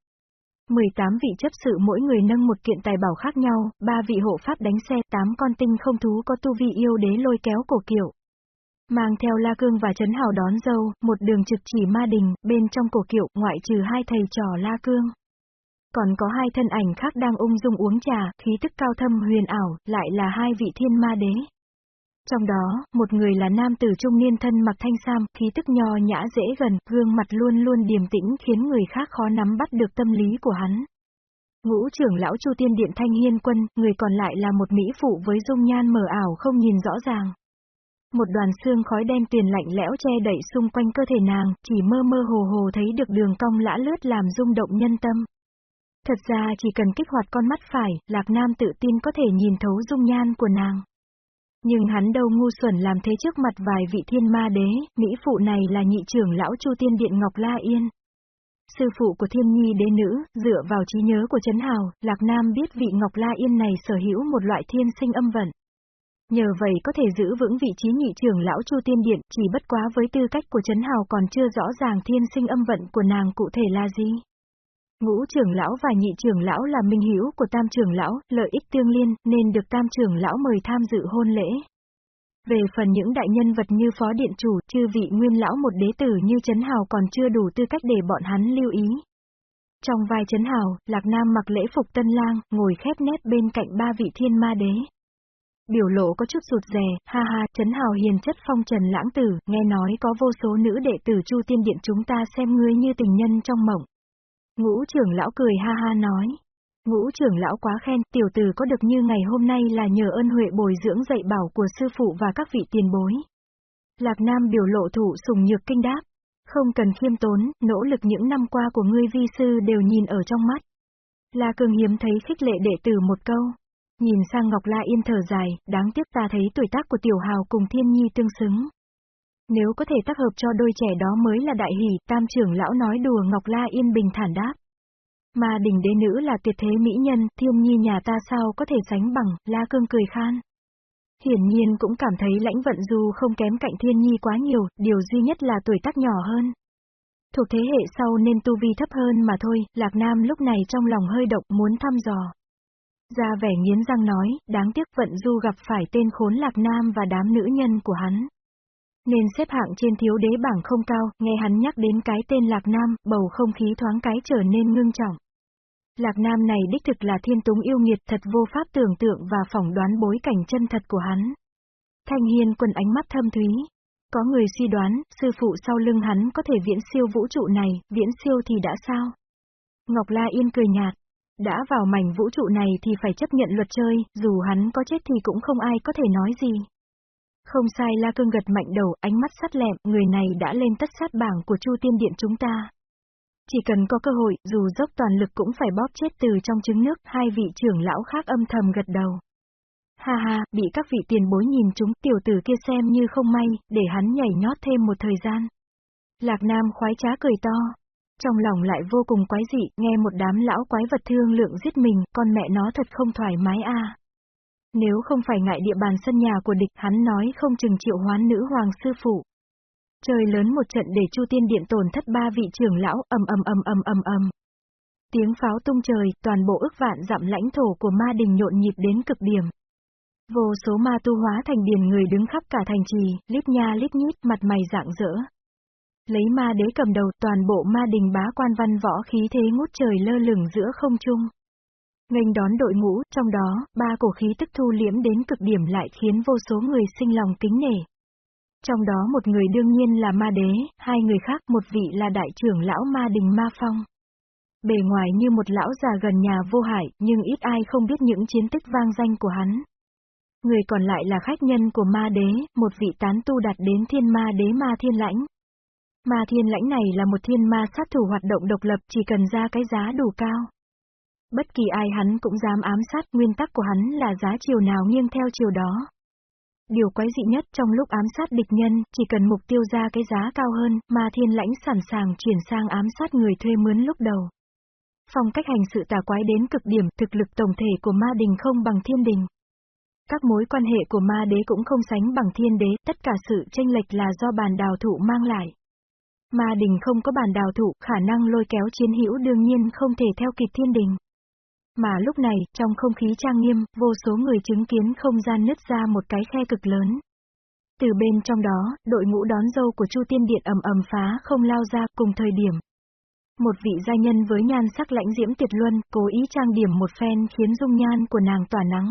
18 vị chấp sự mỗi người nâng một kiện tài bảo khác nhau, ba vị hộ pháp đánh xe, tám con tinh không thú có tu vi yêu đế lôi kéo cổ kiệu. Mang theo La Cương và Trấn Hào đón dâu, một đường trực chỉ ma đình, bên trong cổ kiệu, ngoại trừ hai thầy trò La Cương. Còn có hai thân ảnh khác đang ung dung uống trà, khí tức cao thâm huyền ảo, lại là hai vị thiên ma đế. Trong đó, một người là nam tử trung niên thân mặc thanh sam, khí tức nho nhã dễ gần, gương mặt luôn luôn điềm tĩnh khiến người khác khó nắm bắt được tâm lý của hắn. Ngũ trưởng lão Chu Tiên Điện Thanh Hiên Quân, người còn lại là một mỹ phụ với dung nhan mờ ảo không nhìn rõ ràng. Một đoàn xương khói đen tuyền lạnh lẽo che đậy xung quanh cơ thể nàng, chỉ mơ mơ hồ hồ thấy được đường cong lã lướt làm rung động nhân tâm. Thật ra chỉ cần kích hoạt con mắt phải, Lạc Nam tự tin có thể nhìn thấu dung nhan của nàng. Nhưng hắn đâu ngu xuẩn làm thế trước mặt vài vị thiên ma đế, Mỹ phụ này là nhị trưởng lão Chu Tiên Điện Ngọc La Yên. Sư phụ của thiên nhi đế nữ, dựa vào trí nhớ của Trấn Hào, Lạc Nam biết vị Ngọc La Yên này sở hữu một loại thiên sinh âm vận. Nhờ vậy có thể giữ vững vị trí nhị trưởng lão Chu Tiên Điện, chỉ bất quá với tư cách của Trấn Hào còn chưa rõ ràng thiên sinh âm vận của nàng cụ thể là gì. Ngũ trưởng lão và nhị trưởng lão là minh hữu của tam trưởng lão, lợi ích tương liên, nên được tam trưởng lão mời tham dự hôn lễ. Về phần những đại nhân vật như phó điện chủ, chư vị nguyên lão một đế tử như Trấn Hào còn chưa đủ tư cách để bọn hắn lưu ý. Trong vai Trấn Hào, Lạc Nam mặc lễ phục tân lang, ngồi khép nét bên cạnh ba vị thiên ma đế. Biểu lộ có chút rụt rè, ha ha, Trấn Hào hiền chất phong trần lãng tử, nghe nói có vô số nữ đệ tử Chu Tiên Điện chúng ta xem ngươi như tình nhân trong mộng. Ngũ trưởng lão cười ha ha nói. Ngũ trưởng lão quá khen, tiểu tử có được như ngày hôm nay là nhờ ơn huệ bồi dưỡng dạy bảo của sư phụ và các vị tiền bối. Lạc Nam biểu lộ thủ sùng nhược kinh đáp. Không cần khiêm tốn, nỗ lực những năm qua của ngươi vi sư đều nhìn ở trong mắt. La cường hiếm thấy khích lệ đệ tử một câu. Nhìn sang Ngọc La Yên thở dài, đáng tiếc ta thấy tuổi tác của Tiểu Hào cùng Thiên Nhi tương xứng. Nếu có thể tác hợp cho đôi trẻ đó mới là đại hỷ, tam trưởng lão nói đùa Ngọc La Yên bình thản đáp. Mà đỉnh đế nữ là tuyệt thế mỹ nhân, thiên nhi nhà ta sao có thể sánh bằng, La Cương cười khan. Hiển nhiên cũng cảm thấy lãnh vận du không kém cạnh thiên nhi quá nhiều, điều duy nhất là tuổi tác nhỏ hơn. Thuộc thế hệ sau nên tu vi thấp hơn mà thôi, Lạc Nam lúc này trong lòng hơi động muốn thăm dò. Ra vẻ nghiến răng nói, đáng tiếc vận du gặp phải tên khốn Lạc Nam và đám nữ nhân của hắn. Nên xếp hạng trên thiếu đế bảng không cao, nghe hắn nhắc đến cái tên Lạc Nam, bầu không khí thoáng cái trở nên ngưng trọng. Lạc Nam này đích thực là thiên túng yêu nghiệt thật vô pháp tưởng tượng và phỏng đoán bối cảnh chân thật của hắn. Thanh Hiên quân ánh mắt thâm thúy. Có người suy đoán, sư phụ sau lưng hắn có thể viễn siêu vũ trụ này, viễn siêu thì đã sao? Ngọc La Yên cười nhạt. Đã vào mảnh vũ trụ này thì phải chấp nhận luật chơi, dù hắn có chết thì cũng không ai có thể nói gì. Không sai La Cương gật mạnh đầu, ánh mắt sắt lẹm, người này đã lên tất sát bảng của Chu Tiên Điện chúng ta. Chỉ cần có cơ hội, dù dốc toàn lực cũng phải bóp chết từ trong trứng nước, hai vị trưởng lão khác âm thầm gật đầu. Ha ha, bị các vị tiền bối nhìn chúng, tiểu tử kia xem như không may, để hắn nhảy nhót thêm một thời gian. Lạc Nam khoái trá cười to. Trong lòng lại vô cùng quái dị, nghe một đám lão quái vật thương lượng giết mình, con mẹ nó thật không thoải mái a. Nếu không phải ngại địa bàn sân nhà của địch, hắn nói không chừng triệu hoán nữ hoàng sư phụ. Trời lớn một trận để Chu Tiên Điện tổn thất ba vị trưởng lão, ầm ầm ầm ầm ầm ầm. Tiếng pháo tung trời, toàn bộ ức vạn dặm lãnh thổ của ma đình nhộn nhịp đến cực điểm. Vô số ma tu hóa thành điền người đứng khắp cả thành trì, lít nha lít nhít, mặt mày dạng dỡ. Lấy ma đế cầm đầu, toàn bộ ma đình bá quan văn võ khí thế ngút trời lơ lửng giữa không trung. Nghênh đón đội ngũ, trong đó, ba cổ khí tức thu liễm đến cực điểm lại khiến vô số người sinh lòng kính nể. Trong đó một người đương nhiên là ma đế, hai người khác một vị là đại trưởng lão ma đình ma phong. Bề ngoài như một lão già gần nhà vô hại, nhưng ít ai không biết những chiến tích vang danh của hắn. Người còn lại là khách nhân của ma đế, một vị tán tu đạt đến thiên ma đế ma thiên lãnh. Ma thiên lãnh này là một thiên ma sát thủ hoạt động độc lập chỉ cần ra cái giá đủ cao. Bất kỳ ai hắn cũng dám ám sát, nguyên tắc của hắn là giá chiều nào nghiêng theo chiều đó. Điều quái dị nhất trong lúc ám sát địch nhân, chỉ cần mục tiêu ra cái giá cao hơn, mà thiên lãnh sẵn sàng chuyển sang ám sát người thuê mướn lúc đầu. Phong cách hành sự tà quái đến cực điểm, thực lực tổng thể của ma đình không bằng thiên đình. Các mối quan hệ của ma đế cũng không sánh bằng thiên đế, tất cả sự tranh lệch là do bàn đào thụ mang lại. Ma đình không có bàn đào thụ khả năng lôi kéo chiến hữu đương nhiên không thể theo kịp thiên đình. Mà lúc này, trong không khí trang nghiêm, vô số người chứng kiến không gian nứt ra một cái khe cực lớn. Từ bên trong đó, đội ngũ đón dâu của Chu Tiên Điện ầm ầm phá không lao ra cùng thời điểm. Một vị gia nhân với nhan sắc lãnh diễm tuyệt luân, cố ý trang điểm một phen khiến dung nhan của nàng tỏa nắng.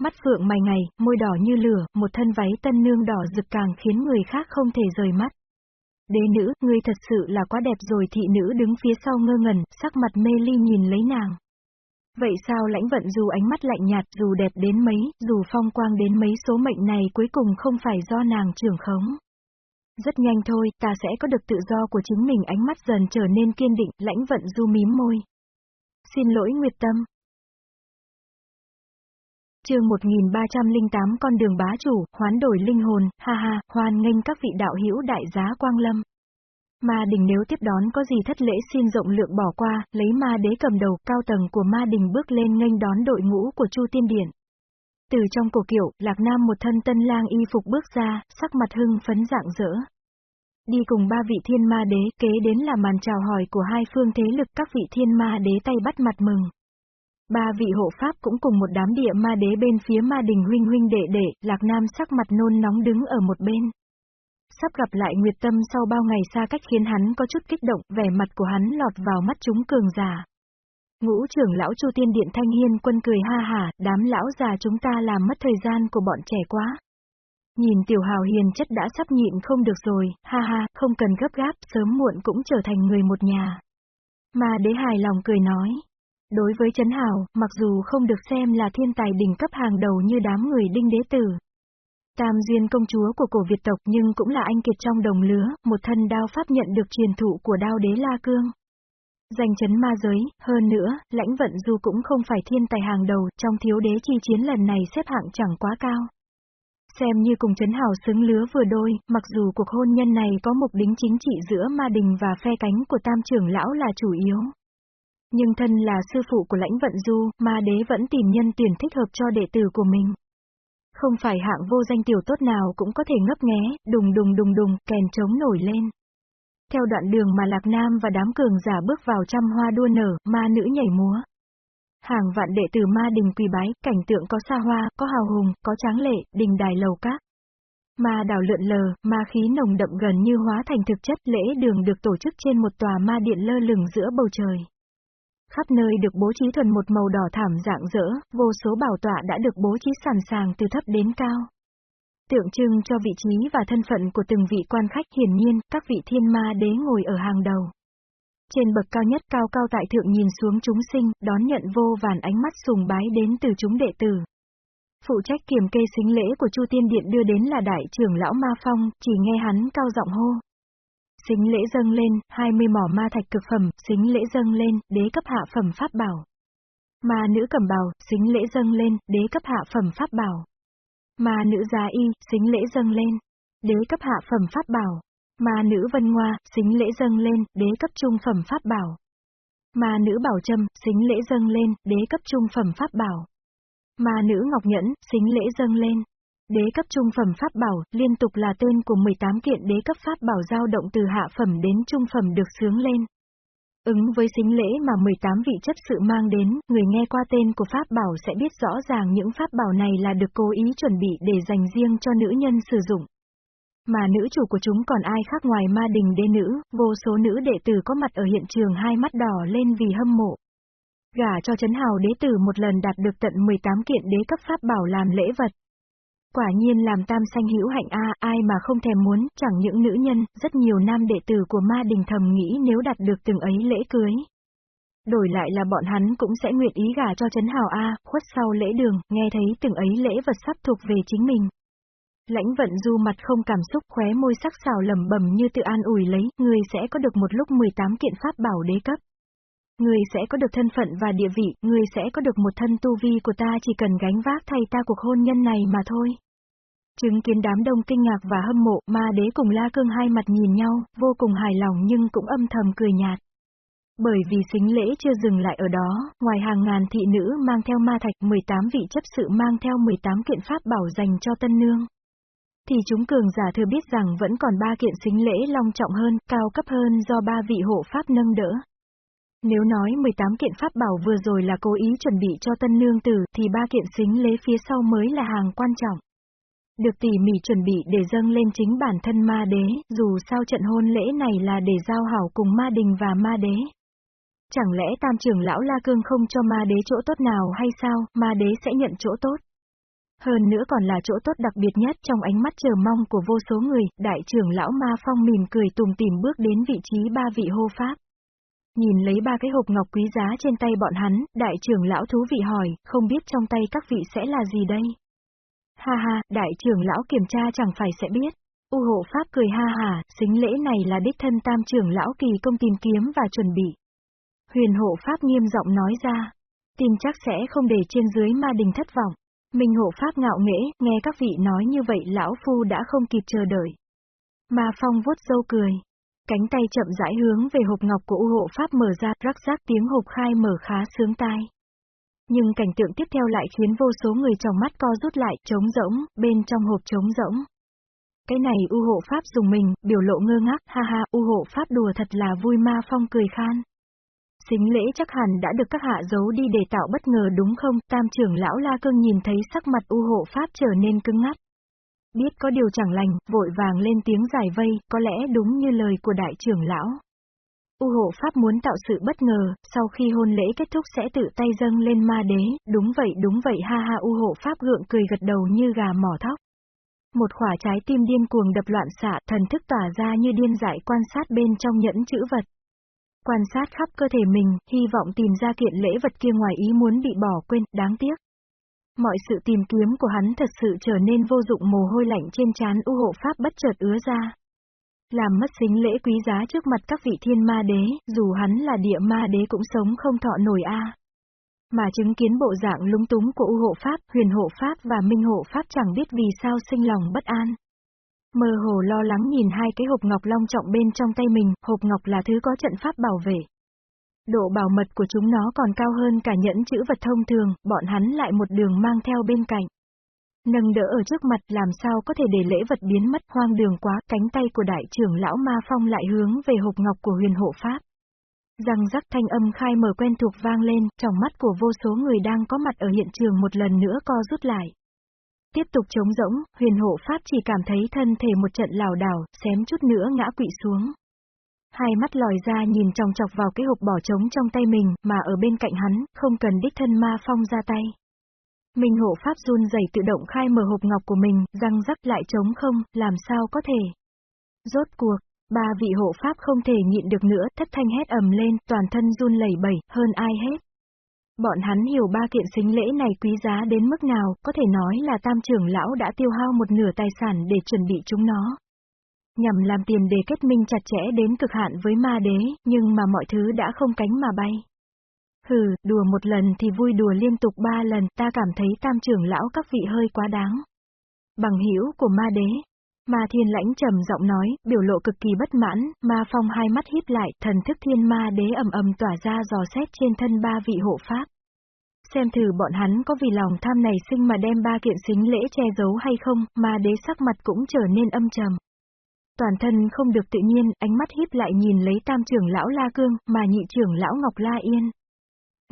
Mắt phượng mày ngày, môi đỏ như lửa, một thân váy tân nương đỏ rực càng khiến người khác không thể rời mắt. Đế nữ, ngươi thật sự là quá đẹp rồi thị nữ đứng phía sau ngơ ngẩn, sắc mặt mê ly nhìn lấy nàng. Vậy sao lãnh vận dù ánh mắt lạnh nhạt, dù đẹp đến mấy, dù phong quang đến mấy số mệnh này cuối cùng không phải do nàng trưởng khống. Rất nhanh thôi, ta sẽ có được tự do của chính mình ánh mắt dần trở nên kiên định, lãnh vận du mím môi. Xin lỗi Nguyệt Tâm. chương 1308 con đường bá chủ, hoán đổi linh hồn, ha ha, hoan nghênh các vị đạo hữu đại giá quang lâm. Ma đình nếu tiếp đón có gì thất lễ xin rộng lượng bỏ qua, lấy ma đế cầm đầu, cao tầng của ma đình bước lên nghênh đón đội ngũ của Chu Tiên Điện. Từ trong cổ kiểu Lạc Nam một thân tân lang y phục bước ra, sắc mặt hưng phấn dạng dỡ. Đi cùng ba vị thiên ma đế, kế đến là màn chào hỏi của hai phương thế lực các vị thiên ma đế tay bắt mặt mừng. Ba vị hộ pháp cũng cùng một đám địa ma đế bên phía ma đình huynh huynh đệ đệ, Lạc Nam sắc mặt nôn nóng đứng ở một bên. Sắp gặp lại Nguyệt Tâm sau bao ngày xa cách khiến hắn có chút kích động, vẻ mặt của hắn lọt vào mắt chúng cường giả. Ngũ trưởng lão Chu Tiên Điện Thanh Hiên quân cười ha hả, đám lão già chúng ta làm mất thời gian của bọn trẻ quá. Nhìn tiểu hào hiền chất đã sắp nhịn không được rồi, ha ha, không cần gấp gáp, sớm muộn cũng trở thành người một nhà. Mà đế hài lòng cười nói. Đối với Trấn Hào, mặc dù không được xem là thiên tài đỉnh cấp hàng đầu như đám người đinh đế tử. Tam duyên công chúa của cổ Việt tộc nhưng cũng là anh kiệt trong đồng lứa, một thân đao pháp nhận được truyền thụ của đao đế La Cương. Danh chấn ma giới, hơn nữa, lãnh vận du cũng không phải thiên tài hàng đầu, trong thiếu đế chi chiến lần này xếp hạng chẳng quá cao. Xem như cùng chấn hào xứng lứa vừa đôi, mặc dù cuộc hôn nhân này có mục đính chính trị giữa ma đình và phe cánh của tam trưởng lão là chủ yếu. Nhưng thân là sư phụ của lãnh vận du, ma đế vẫn tìm nhân tuyển thích hợp cho đệ tử của mình. Không phải hạng vô danh tiểu tốt nào cũng có thể ngấp nghé, đùng đùng đùng đùng, kèn trống nổi lên. Theo đoạn đường mà Lạc Nam và đám cường giả bước vào trăm hoa đua nở, ma nữ nhảy múa. Hàng vạn đệ tử ma đình quỳ bái, cảnh tượng có xa hoa, có hào hùng, có tráng lệ, đình đài lầu các. Ma đảo lượn lờ, ma khí nồng đậm gần như hóa thành thực chất lễ đường được tổ chức trên một tòa ma điện lơ lửng giữa bầu trời. Khắp nơi được bố trí thuần một màu đỏ thảm dạng dỡ, vô số bảo tọa đã được bố trí sẵn sàng từ thấp đến cao. Tượng trưng cho vị trí và thân phận của từng vị quan khách hiển nhiên, các vị thiên ma đế ngồi ở hàng đầu. Trên bậc cao nhất cao cao tại thượng nhìn xuống chúng sinh, đón nhận vô vàn ánh mắt sùng bái đến từ chúng đệ tử. Phụ trách kiểm kê xính lễ của Chu Tiên Điện đưa đến là đại trưởng lão Ma Phong, chỉ nghe hắn cao giọng hô. Xính lễ dâng lên, 20 mỏ ma thạch cực phẩm, xính lễ dâng lên, đế cấp hạ phẩm pháp bảo. Ma nữ cẩm bào, xính lễ dâng lên, đế cấp hạ phẩm pháp bảo. Ma nữ giá y, xính lễ dâng lên, đế cấp hạ phẩm pháp bảo. Ma nữ vân ngoa, xính lễ dâng lên, đế cấp trung phẩm pháp bảo. Ma nữ bảo trâm, xính lễ dâng lên, đế cấp trung phẩm pháp bảo. Ma nữ ngọc nhẫn, xính lễ dâng lên, Đế cấp trung phẩm pháp bảo, liên tục là tên của 18 kiện đế cấp pháp bảo dao động từ hạ phẩm đến trung phẩm được sướng lên. Ứng với xính lễ mà 18 vị chấp sự mang đến, người nghe qua tên của pháp bảo sẽ biết rõ ràng những pháp bảo này là được cố ý chuẩn bị để dành riêng cho nữ nhân sử dụng. Mà nữ chủ của chúng còn ai khác ngoài ma đình đế nữ, vô số nữ đệ tử có mặt ở hiện trường hai mắt đỏ lên vì hâm mộ. Gả cho chấn hào đế tử một lần đạt được tận 18 kiện đế cấp pháp bảo làm lễ vật. Quả nhiên làm tam sanh hữu hạnh a, ai mà không thèm muốn, chẳng những nữ nhân, rất nhiều nam đệ tử của ma đình thầm nghĩ nếu đạt được từng ấy lễ cưới. Đổi lại là bọn hắn cũng sẽ nguyện ý gả cho chấn Hào A, khuất sau lễ đường, nghe thấy từng ấy lễ vật sắp thuộc về chính mình. Lãnh vận du mặt không cảm xúc khóe môi sắc xào lầm bầm như tự an ủi lấy, người sẽ có được một lúc 18 kiện pháp bảo đế cấp. Người sẽ có được thân phận và địa vị, người sẽ có được một thân tu vi của ta chỉ cần gánh vác thay ta cuộc hôn nhân này mà thôi. Chứng kiến đám đông kinh ngạc và hâm mộ, ma đế cùng La Cương hai mặt nhìn nhau, vô cùng hài lòng nhưng cũng âm thầm cười nhạt. Bởi vì xính lễ chưa dừng lại ở đó, ngoài hàng ngàn thị nữ mang theo ma thạch 18 vị chấp sự mang theo 18 kiện pháp bảo dành cho tân nương. thì chúng cường giả thừa biết rằng vẫn còn ba kiện xính lễ long trọng hơn, cao cấp hơn do ba vị hộ pháp nâng đỡ. Nếu nói 18 kiện pháp bảo vừa rồi là cố ý chuẩn bị cho tân nương tử, thì ba kiện xính lễ phía sau mới là hàng quan trọng. Được tỉ mỉ chuẩn bị để dâng lên chính bản thân ma đế, dù sao trận hôn lễ này là để giao hảo cùng ma đình và ma đế. Chẳng lẽ tam trưởng lão La Cương không cho ma đế chỗ tốt nào hay sao, ma đế sẽ nhận chỗ tốt? Hơn nữa còn là chỗ tốt đặc biệt nhất trong ánh mắt chờ mong của vô số người, đại trưởng lão Ma Phong mỉm cười tùng tìm bước đến vị trí ba vị hô pháp. Nhìn lấy ba cái hộp ngọc quý giá trên tay bọn hắn, đại trưởng lão thú vị hỏi, không biết trong tay các vị sẽ là gì đây? Ha ha, đại trưởng lão kiểm tra chẳng phải sẽ biết. U hộ pháp cười ha hà, xính lễ này là đích thân tam trưởng lão kỳ công tìm kiếm và chuẩn bị. Huyền hộ pháp nghiêm giọng nói ra. Tin chắc sẽ không để trên dưới ma đình thất vọng. Minh hộ pháp ngạo nghễ, nghe các vị nói như vậy lão phu đã không kịp chờ đợi. Ma phong vuốt dâu cười. Cánh tay chậm rãi hướng về hộp ngọc của U hộ pháp mở ra, rắc rác tiếng hộp khai mở khá sướng tai. Nhưng cảnh tượng tiếp theo lại khiến vô số người trong mắt co rút lại, trống rỗng, bên trong hộp trống rỗng. Cái này U hộ pháp dùng mình, biểu lộ ngơ ngác, ha ha, U hộ pháp đùa thật là vui ma phong cười khan. Xính lễ chắc hẳn đã được các hạ giấu đi để tạo bất ngờ đúng không? Tam trưởng lão La Cương nhìn thấy sắc mặt u hộ pháp trở nên cứng ngắt. Biết có điều chẳng lành, vội vàng lên tiếng giải vây, có lẽ đúng như lời của đại trưởng lão. U hộ pháp muốn tạo sự bất ngờ, sau khi hôn lễ kết thúc sẽ tự tay dâng lên ma đế, đúng vậy đúng vậy ha ha u hộ pháp gượng cười gật đầu như gà mỏ thóc. Một khỏa trái tim điên cuồng đập loạn xạ, thần thức tỏa ra như điên dại quan sát bên trong nhẫn chữ vật. Quan sát khắp cơ thể mình, hy vọng tìm ra kiện lễ vật kia ngoài ý muốn bị bỏ quên, đáng tiếc. Mọi sự tìm kiếm của hắn thật sự trở nên vô dụng mồ hôi lạnh trên trán u hộ pháp bất chợt ứa ra. Làm mất xính lễ quý giá trước mặt các vị thiên ma đế, dù hắn là địa ma đế cũng sống không thọ nổi a. Mà chứng kiến bộ dạng lúng túng của u hộ pháp, huyền hộ pháp và minh hộ pháp chẳng biết vì sao sinh lòng bất an. Mơ hồ lo lắng nhìn hai cái hộp ngọc long trọng bên trong tay mình, hộp ngọc là thứ có trận pháp bảo vệ. Độ bảo mật của chúng nó còn cao hơn cả nhẫn chữ vật thông thường, bọn hắn lại một đường mang theo bên cạnh. Nâng đỡ ở trước mặt làm sao có thể để lễ vật biến mất hoang đường quá, cánh tay của đại trưởng lão Ma Phong lại hướng về hộp ngọc của huyền hộ pháp. Răng rắc thanh âm khai mở quen thuộc vang lên, trong mắt của vô số người đang có mặt ở hiện trường một lần nữa co rút lại. Tiếp tục chống rỗng, huyền hộ pháp chỉ cảm thấy thân thể một trận lảo đảo, xém chút nữa ngã quỵ xuống. Hai mắt lòi ra nhìn trong chọc vào cái hộp bỏ trống trong tay mình, mà ở bên cạnh hắn, không cần đích thân ma phong ra tay. Minh hộ pháp run rẩy tự động khai mở hộp ngọc của mình, răng rắc lại trống không, làm sao có thể. Rốt cuộc, ba vị hộ pháp không thể nhịn được nữa, thất thanh hét ầm lên, toàn thân run lẩy bẩy, hơn ai hết. Bọn hắn hiểu ba kiện xính lễ này quý giá đến mức nào, có thể nói là tam trưởng lão đã tiêu hao một nửa tài sản để chuẩn bị chúng nó. Nhằm làm tiền đề kết minh chặt chẽ đến cực hạn với ma đế, nhưng mà mọi thứ đã không cánh mà bay. Hừ, đùa một lần thì vui đùa liên tục ba lần, ta cảm thấy tam trưởng lão các vị hơi quá đáng. Bằng hữu của ma đế. Ma thiên lãnh trầm giọng nói, biểu lộ cực kỳ bất mãn, ma phong hai mắt híp lại, thần thức thiên ma đế ầm ầm tỏa ra dò xét trên thân ba vị hộ pháp xem thử bọn hắn có vì lòng tham này sinh mà đem ba kiện xính lễ che giấu hay không, ma đế sắc mặt cũng trở nên âm trầm. Toàn thân không được tự nhiên, ánh mắt híp lại nhìn lấy tam trưởng lão La Cương, mà nhị trưởng lão Ngọc La Yên.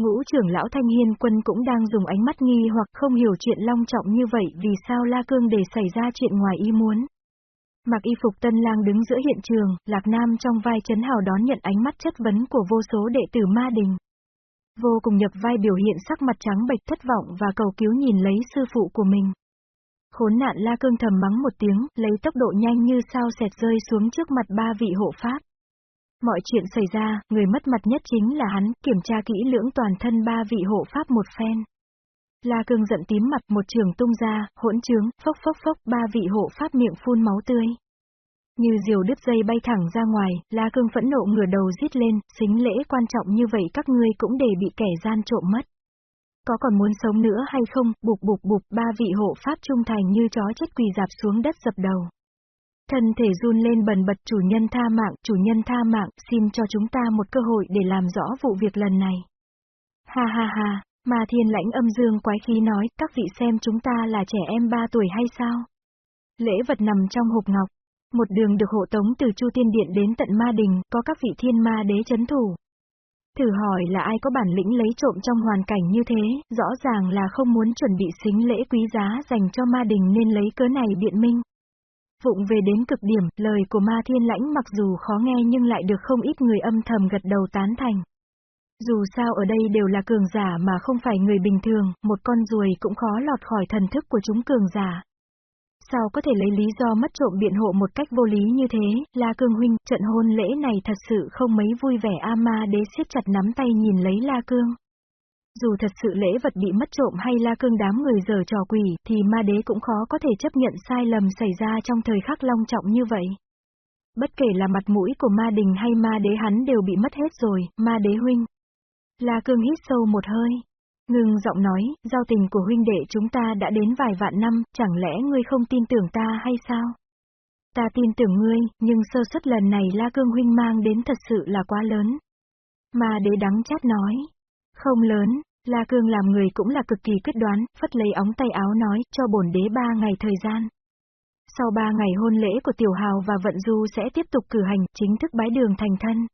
Ngũ trưởng lão Thanh Hiên Quân cũng đang dùng ánh mắt nghi hoặc không hiểu chuyện long trọng như vậy vì sao La Cương để xảy ra chuyện ngoài ý muốn. Mặc y phục tân lang đứng giữa hiện trường, Lạc Nam trong vai chấn hào đón nhận ánh mắt chất vấn của vô số đệ tử ma đình. Vô cùng nhập vai biểu hiện sắc mặt trắng bệch thất vọng và cầu cứu nhìn lấy sư phụ của mình. Khốn nạn la cương thầm mắng một tiếng, lấy tốc độ nhanh như sao xẹt rơi xuống trước mặt ba vị hộ pháp. Mọi chuyện xảy ra, người mất mặt nhất chính là hắn, kiểm tra kỹ lưỡng toàn thân ba vị hộ pháp một phen. La cương giận tím mặt một trường tung ra, hỗn trướng, phốc phốc phốc ba vị hộ pháp miệng phun máu tươi. Như diều đứt dây bay thẳng ra ngoài, La Cương phẫn nộ ngửa đầu giết lên, xính lễ quan trọng như vậy các ngươi cũng để bị kẻ gian trộm mất. Có còn muốn sống nữa hay không, bục bục bục, ba vị hộ pháp trung thành như chó chết quỳ dạp xuống đất dập đầu. Thân thể run lên bần bật chủ nhân tha mạng, chủ nhân tha mạng, xin cho chúng ta một cơ hội để làm rõ vụ việc lần này. Ha ha ha, mà thiên lãnh âm dương quái khí nói, các vị xem chúng ta là trẻ em ba tuổi hay sao? Lễ vật nằm trong hộp ngọc. Một đường được hộ tống từ Chu Tiên Điện đến tận Ma Đình, có các vị thiên ma đế chấn thủ. Thử hỏi là ai có bản lĩnh lấy trộm trong hoàn cảnh như thế, rõ ràng là không muốn chuẩn bị xính lễ quý giá dành cho Ma Đình nên lấy cớ này biện minh. Vụng về đến cực điểm, lời của Ma Thiên Lãnh mặc dù khó nghe nhưng lại được không ít người âm thầm gật đầu tán thành. Dù sao ở đây đều là cường giả mà không phải người bình thường, một con ruồi cũng khó lọt khỏi thần thức của chúng cường giả. Sao có thể lấy lý do mất trộm biện hộ một cách vô lý như thế, La Cương huynh, trận hôn lễ này thật sự không mấy vui vẻ A Ma đế siết chặt nắm tay nhìn lấy La Cương. Dù thật sự lễ vật bị mất trộm hay La Cương đám người giờ trò quỷ, thì ma đế cũng khó có thể chấp nhận sai lầm xảy ra trong thời khắc long trọng như vậy. Bất kể là mặt mũi của ma đình hay ma đế hắn đều bị mất hết rồi, ma đế huynh. La Cương hít sâu một hơi. Ngừng giọng nói, giao tình của huynh đệ chúng ta đã đến vài vạn năm, chẳng lẽ ngươi không tin tưởng ta hay sao? Ta tin tưởng ngươi, nhưng sơ suất lần này La Cương huynh mang đến thật sự là quá lớn. mà đế đắng chát nói. Không lớn, La Cương làm người cũng là cực kỳ quyết đoán, phất lấy ống tay áo nói, cho bổn đế ba ngày thời gian. Sau ba ngày hôn lễ của Tiểu Hào và Vận Du sẽ tiếp tục cử hành, chính thức bái đường thành thân.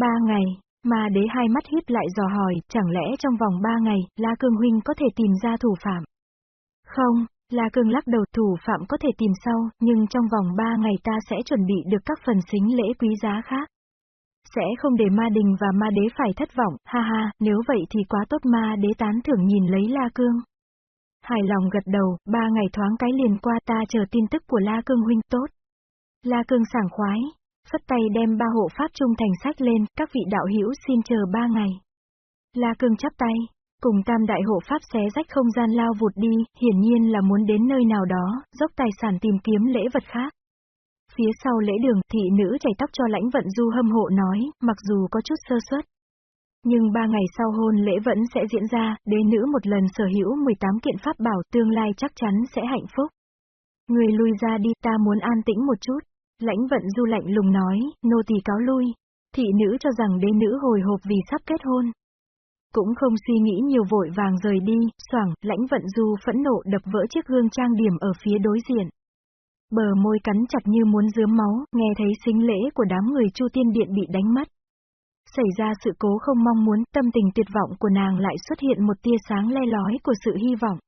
Ba ngày, Ma đế hai mắt híp lại dò hỏi, chẳng lẽ trong vòng ba ngày, La Cương Huynh có thể tìm ra thủ phạm? Không, La Cương lắc đầu thủ phạm có thể tìm sau, nhưng trong vòng ba ngày ta sẽ chuẩn bị được các phần xính lễ quý giá khác. Sẽ không để ma đình và ma đế phải thất vọng, ha ha, nếu vậy thì quá tốt ma đế tán thưởng nhìn lấy La Cương. Hài lòng gật đầu, ba ngày thoáng cái liền qua ta chờ tin tức của La Cương huynh tốt. La Cương sảng khoái, phất tay đem ba hộ pháp trung thành sách lên, các vị đạo hữu xin chờ ba ngày. La Cương chắp tay, cùng tam đại hộ pháp xé rách không gian lao vụt đi, hiển nhiên là muốn đến nơi nào đó, dốc tài sản tìm kiếm lễ vật khác. Phía sau lễ đường, thị nữ chảy tóc cho lãnh vận du hâm hộ nói, mặc dù có chút sơ suất. Nhưng ba ngày sau hôn lễ vẫn sẽ diễn ra, đế nữ một lần sở hữu 18 kiện pháp bảo tương lai chắc chắn sẽ hạnh phúc. Người lui ra đi ta muốn an tĩnh một chút. Lãnh vận du lạnh lùng nói, nô tỳ cáo lui. Thị nữ cho rằng đế nữ hồi hộp vì sắp kết hôn. Cũng không suy nghĩ nhiều vội vàng rời đi, Soảng, lãnh vận du phẫn nộ đập vỡ chiếc gương trang điểm ở phía đối diện. Bờ môi cắn chặt như muốn dướm máu, nghe thấy sinh lễ của đám người Chu Tiên Điện bị đánh mất. Xảy ra sự cố không mong muốn, tâm tình tuyệt vọng của nàng lại xuất hiện một tia sáng le lói của sự hy vọng.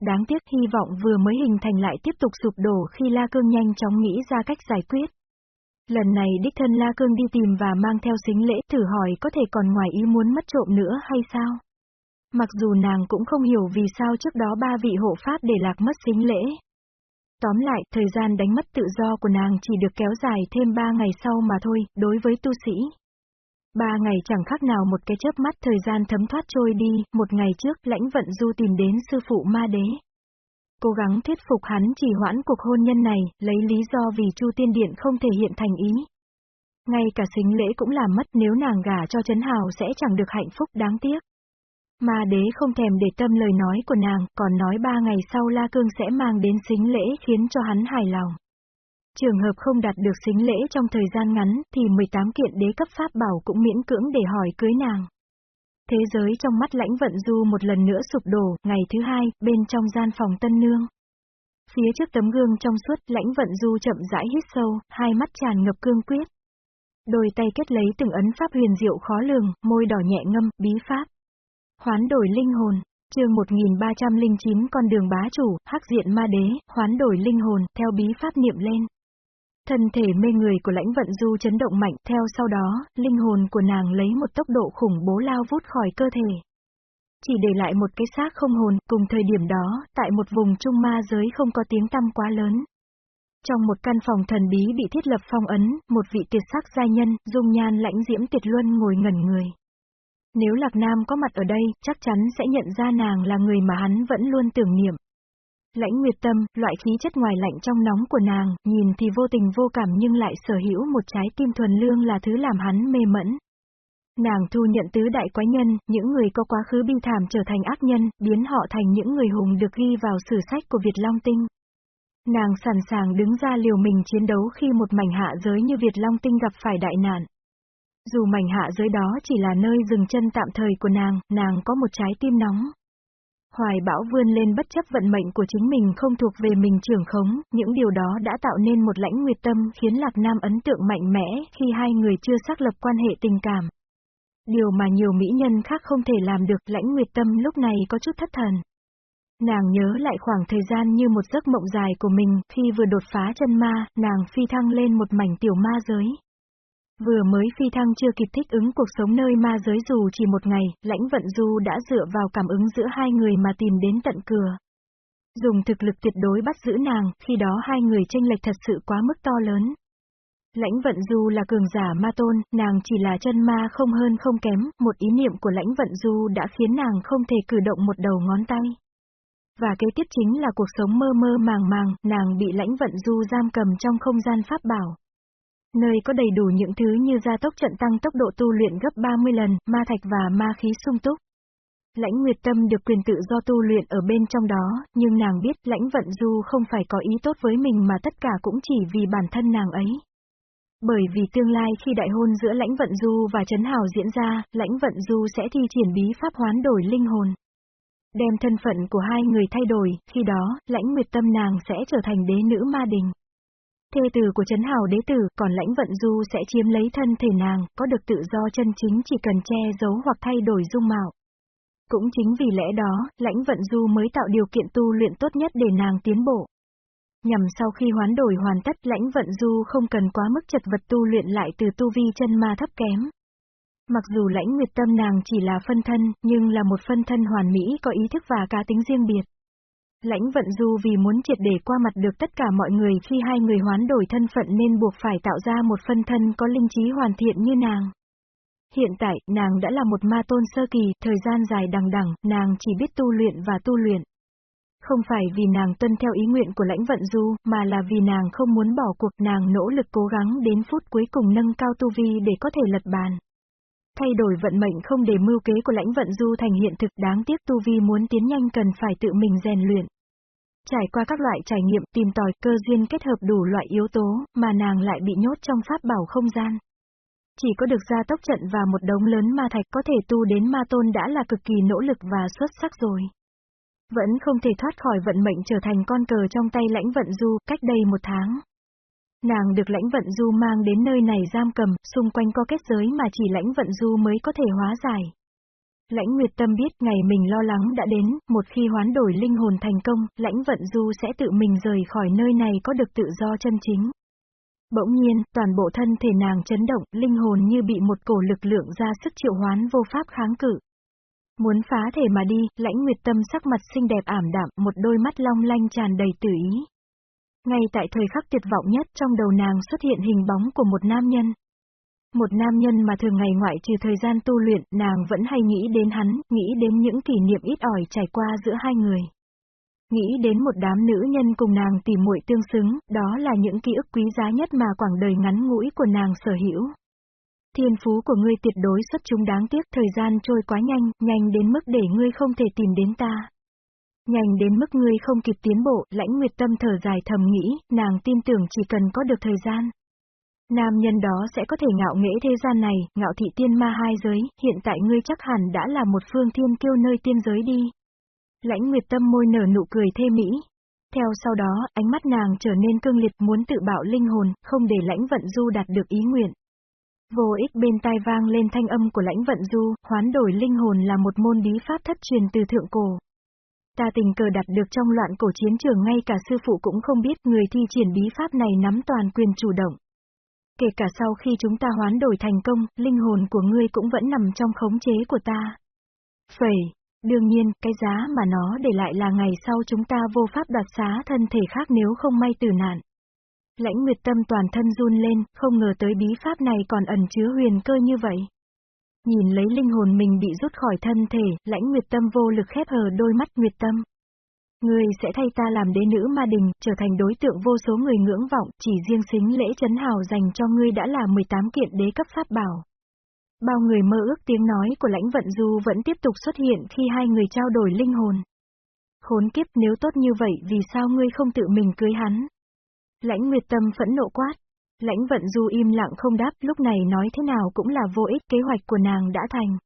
Đáng tiếc hy vọng vừa mới hình thành lại tiếp tục sụp đổ khi La Cương nhanh chóng nghĩ ra cách giải quyết. Lần này đích thân La Cương đi tìm và mang theo xính lễ thử hỏi có thể còn ngoài ý muốn mất trộm nữa hay sao? Mặc dù nàng cũng không hiểu vì sao trước đó ba vị hộ pháp để lạc mất xính lễ. Tóm lại, thời gian đánh mất tự do của nàng chỉ được kéo dài thêm ba ngày sau mà thôi, đối với tu sĩ. Ba ngày chẳng khác nào một cái chớp mắt thời gian thấm thoát trôi đi, một ngày trước lãnh vận du tìm đến sư phụ ma đế. Cố gắng thuyết phục hắn chỉ hoãn cuộc hôn nhân này, lấy lý do vì Chu Tiên Điện không thể hiện thành ý. Ngay cả xính lễ cũng làm mất nếu nàng gả cho Trấn Hào sẽ chẳng được hạnh phúc đáng tiếc. Ma đế không thèm để tâm lời nói của nàng, còn nói ba ngày sau La Cương sẽ mang đến xính lễ khiến cho hắn hài lòng. Trường hợp không đạt được xính lễ trong thời gian ngắn, thì 18 kiện đế cấp pháp bảo cũng miễn cưỡng để hỏi cưới nàng. Thế giới trong mắt lãnh vận du một lần nữa sụp đổ, ngày thứ hai, bên trong gian phòng tân nương. Phía trước tấm gương trong suốt, lãnh vận du chậm rãi hít sâu, hai mắt tràn ngập cương quyết. Đôi tay kết lấy từng ấn pháp huyền diệu khó lường, môi đỏ nhẹ ngâm, bí pháp. Hoán đổi linh hồn, chương 1309 con đường bá chủ, hắc diện ma đế, hoán đổi linh hồn, theo bí pháp niệm lên. Thân thể mê người của lãnh vận du chấn động mạnh, theo sau đó, linh hồn của nàng lấy một tốc độ khủng bố lao vút khỏi cơ thể. Chỉ để lại một cái xác không hồn, cùng thời điểm đó, tại một vùng trung ma giới không có tiếng tăm quá lớn. Trong một căn phòng thần bí bị thiết lập phong ấn, một vị tuyệt sắc giai nhân, dung nhan lãnh diễm tuyệt luân ngồi ngẩn người. Nếu Lạc Nam có mặt ở đây, chắc chắn sẽ nhận ra nàng là người mà hắn vẫn luôn tưởng niệm. Lãnh Nguyệt Tâm, loại khí chất ngoài lạnh trong nóng của nàng, nhìn thì vô tình vô cảm nhưng lại sở hữu một trái tim thuần lương là thứ làm hắn mê mẫn. Nàng thu nhận tứ đại quái nhân, những người có quá khứ bi thảm trở thành ác nhân, biến họ thành những người hùng được ghi vào sử sách của Việt Long Tinh. Nàng sẵn sàng đứng ra liều mình chiến đấu khi một mảnh hạ giới như Việt Long Tinh gặp phải đại nạn. Dù mảnh hạ giới đó chỉ là nơi dừng chân tạm thời của nàng, nàng có một trái tim nóng. Hoài bão vươn lên bất chấp vận mệnh của chính mình không thuộc về mình trưởng khống, những điều đó đã tạo nên một lãnh nguyệt tâm khiến Lạc Nam ấn tượng mạnh mẽ khi hai người chưa xác lập quan hệ tình cảm. Điều mà nhiều mỹ nhân khác không thể làm được lãnh nguyệt tâm lúc này có chút thất thần. Nàng nhớ lại khoảng thời gian như một giấc mộng dài của mình, khi vừa đột phá chân ma, nàng phi thăng lên một mảnh tiểu ma giới. Vừa mới phi thăng chưa kịp thích ứng cuộc sống nơi ma giới dù chỉ một ngày, lãnh vận du đã dựa vào cảm ứng giữa hai người mà tìm đến tận cửa. Dùng thực lực tuyệt đối bắt giữ nàng, khi đó hai người tranh lệch thật sự quá mức to lớn. Lãnh vận du là cường giả ma tôn, nàng chỉ là chân ma không hơn không kém, một ý niệm của lãnh vận du đã khiến nàng không thể cử động một đầu ngón tay. Và kế tiếp chính là cuộc sống mơ mơ màng màng, nàng bị lãnh vận du giam cầm trong không gian pháp bảo. Nơi có đầy đủ những thứ như gia tốc trận tăng tốc độ tu luyện gấp 30 lần, ma thạch và ma khí sung túc. Lãnh Nguyệt Tâm được quyền tự do tu luyện ở bên trong đó, nhưng nàng biết lãnh vận du không phải có ý tốt với mình mà tất cả cũng chỉ vì bản thân nàng ấy. Bởi vì tương lai khi đại hôn giữa lãnh vận du và Trấn Hào diễn ra, lãnh vận du sẽ thi triển bí pháp hoán đổi linh hồn. Đem thân phận của hai người thay đổi, khi đó, lãnh nguyệt tâm nàng sẽ trở thành đế nữ ma đình. Thê tử của Trấn Hào đế tử, còn lãnh vận du sẽ chiếm lấy thân thể nàng, có được tự do chân chính chỉ cần che giấu hoặc thay đổi dung mạo. Cũng chính vì lẽ đó, lãnh vận du mới tạo điều kiện tu luyện tốt nhất để nàng tiến bộ. Nhằm sau khi hoán đổi hoàn tất lãnh vận du không cần quá mức chật vật tu luyện lại từ tu vi chân ma thấp kém. Mặc dù lãnh nguyệt tâm nàng chỉ là phân thân, nhưng là một phân thân hoàn mỹ có ý thức và cá tính riêng biệt. Lãnh vận du vì muốn triệt để qua mặt được tất cả mọi người khi hai người hoán đổi thân phận nên buộc phải tạo ra một phân thân có linh trí hoàn thiện như nàng. Hiện tại, nàng đã là một ma tôn sơ kỳ, thời gian dài đằng đằng, nàng chỉ biết tu luyện và tu luyện. Không phải vì nàng tuân theo ý nguyện của lãnh vận du, mà là vì nàng không muốn bỏ cuộc nàng nỗ lực cố gắng đến phút cuối cùng nâng cao tu vi để có thể lật bàn. Thay đổi vận mệnh không để mưu kế của lãnh vận du thành hiện thực đáng tiếc tu vi muốn tiến nhanh cần phải tự mình rèn luyện. Trải qua các loại trải nghiệm tìm tòi cơ duyên kết hợp đủ loại yếu tố, mà nàng lại bị nhốt trong pháp bảo không gian. Chỉ có được gia tốc trận và một đống lớn ma thạch có thể tu đến ma tôn đã là cực kỳ nỗ lực và xuất sắc rồi. Vẫn không thể thoát khỏi vận mệnh trở thành con cờ trong tay lãnh vận du cách đây một tháng. Nàng được lãnh vận du mang đến nơi này giam cầm, xung quanh có kết giới mà chỉ lãnh vận du mới có thể hóa giải. Lãnh Nguyệt Tâm biết ngày mình lo lắng đã đến, một khi hoán đổi linh hồn thành công, lãnh vận du sẽ tự mình rời khỏi nơi này có được tự do chân chính. Bỗng nhiên, toàn bộ thân thể nàng chấn động, linh hồn như bị một cổ lực lượng ra sức triệu hoán vô pháp kháng cự. Muốn phá thể mà đi, lãnh nguyệt tâm sắc mặt xinh đẹp ảm đạm, một đôi mắt long lanh tràn đầy tử ý. Ngay tại thời khắc tuyệt vọng nhất trong đầu nàng xuất hiện hình bóng của một nam nhân. Một nam nhân mà thường ngày ngoại trừ thời gian tu luyện, nàng vẫn hay nghĩ đến hắn, nghĩ đến những kỷ niệm ít ỏi trải qua giữa hai người. Nghĩ đến một đám nữ nhân cùng nàng tìm muội tương xứng, đó là những ký ức quý giá nhất mà quảng đời ngắn ngũi của nàng sở hữu. Thiên phú của ngươi tuyệt đối xuất chúng đáng tiếc thời gian trôi quá nhanh, nhanh đến mức để ngươi không thể tìm đến ta. Nhanh đến mức ngươi không kịp tiến bộ, lãnh nguyệt tâm thở dài thầm nghĩ, nàng tin tưởng chỉ cần có được thời gian. Nam nhân đó sẽ có thể ngạo nghễ thế gian này, ngạo thị tiên ma hai giới, hiện tại ngươi chắc hẳn đã là một phương thiên kiêu nơi tiên giới đi. Lãnh nguyệt tâm môi nở nụ cười thê mỹ. Theo sau đó, ánh mắt nàng trở nên cương liệt muốn tự bạo linh hồn, không để lãnh vận du đạt được ý nguyện. Vô ích bên tai vang lên thanh âm của lãnh vận du, hoán đổi linh hồn là một môn bí pháp thất truyền từ thượng cổ. Ta tình cờ đặt được trong loạn cổ chiến trường ngay cả sư phụ cũng không biết người thi triển bí pháp này nắm toàn quyền chủ động. Kể cả sau khi chúng ta hoán đổi thành công, linh hồn của ngươi cũng vẫn nằm trong khống chế của ta. Phẩy, đương nhiên, cái giá mà nó để lại là ngày sau chúng ta vô pháp đoạt xá thân thể khác nếu không may tử nạn. Lãnh Nguyệt Tâm toàn thân run lên, không ngờ tới bí pháp này còn ẩn chứa huyền cơ như vậy. Nhìn lấy linh hồn mình bị rút khỏi thân thể, lãnh Nguyệt Tâm vô lực khép hờ đôi mắt Nguyệt Tâm. Ngươi sẽ thay ta làm đế nữ ma đình, trở thành đối tượng vô số người ngưỡng vọng, chỉ riêng xính lễ chấn hào dành cho ngươi đã là 18 kiện đế cấp pháp bảo. Bao người mơ ước tiếng nói của lãnh vận du vẫn tiếp tục xuất hiện khi hai người trao đổi linh hồn. Khốn kiếp nếu tốt như vậy vì sao ngươi không tự mình cưới hắn? Lãnh Nguyệt Tâm phẫn nộ quát. Lãnh Vận Du im lặng không đáp, lúc này nói thế nào cũng là vô ích, kế hoạch của nàng đã thành.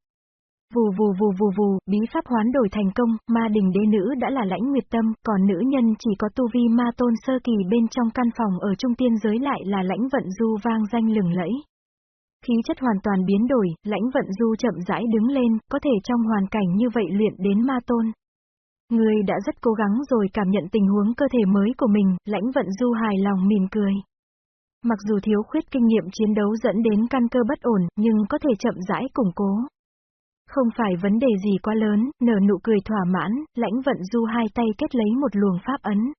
Vù vù vù vù vù, bí pháp hoán đổi thành công, ma đình đế nữ đã là lãnh nguyệt tâm, còn nữ nhân chỉ có tu vi ma tôn sơ kỳ bên trong căn phòng ở trung tiên giới lại là lãnh vận du vang danh lừng lẫy. Khí chất hoàn toàn biến đổi, lãnh vận du chậm rãi đứng lên, có thể trong hoàn cảnh như vậy luyện đến ma tôn. Người đã rất cố gắng rồi cảm nhận tình huống cơ thể mới của mình, lãnh vận du hài lòng mỉm cười. Mặc dù thiếu khuyết kinh nghiệm chiến đấu dẫn đến căn cơ bất ổn, nhưng có thể chậm rãi củng cố. Không phải vấn đề gì quá lớn, nở nụ cười thỏa mãn, lãnh vận du hai tay kết lấy một luồng pháp ấn.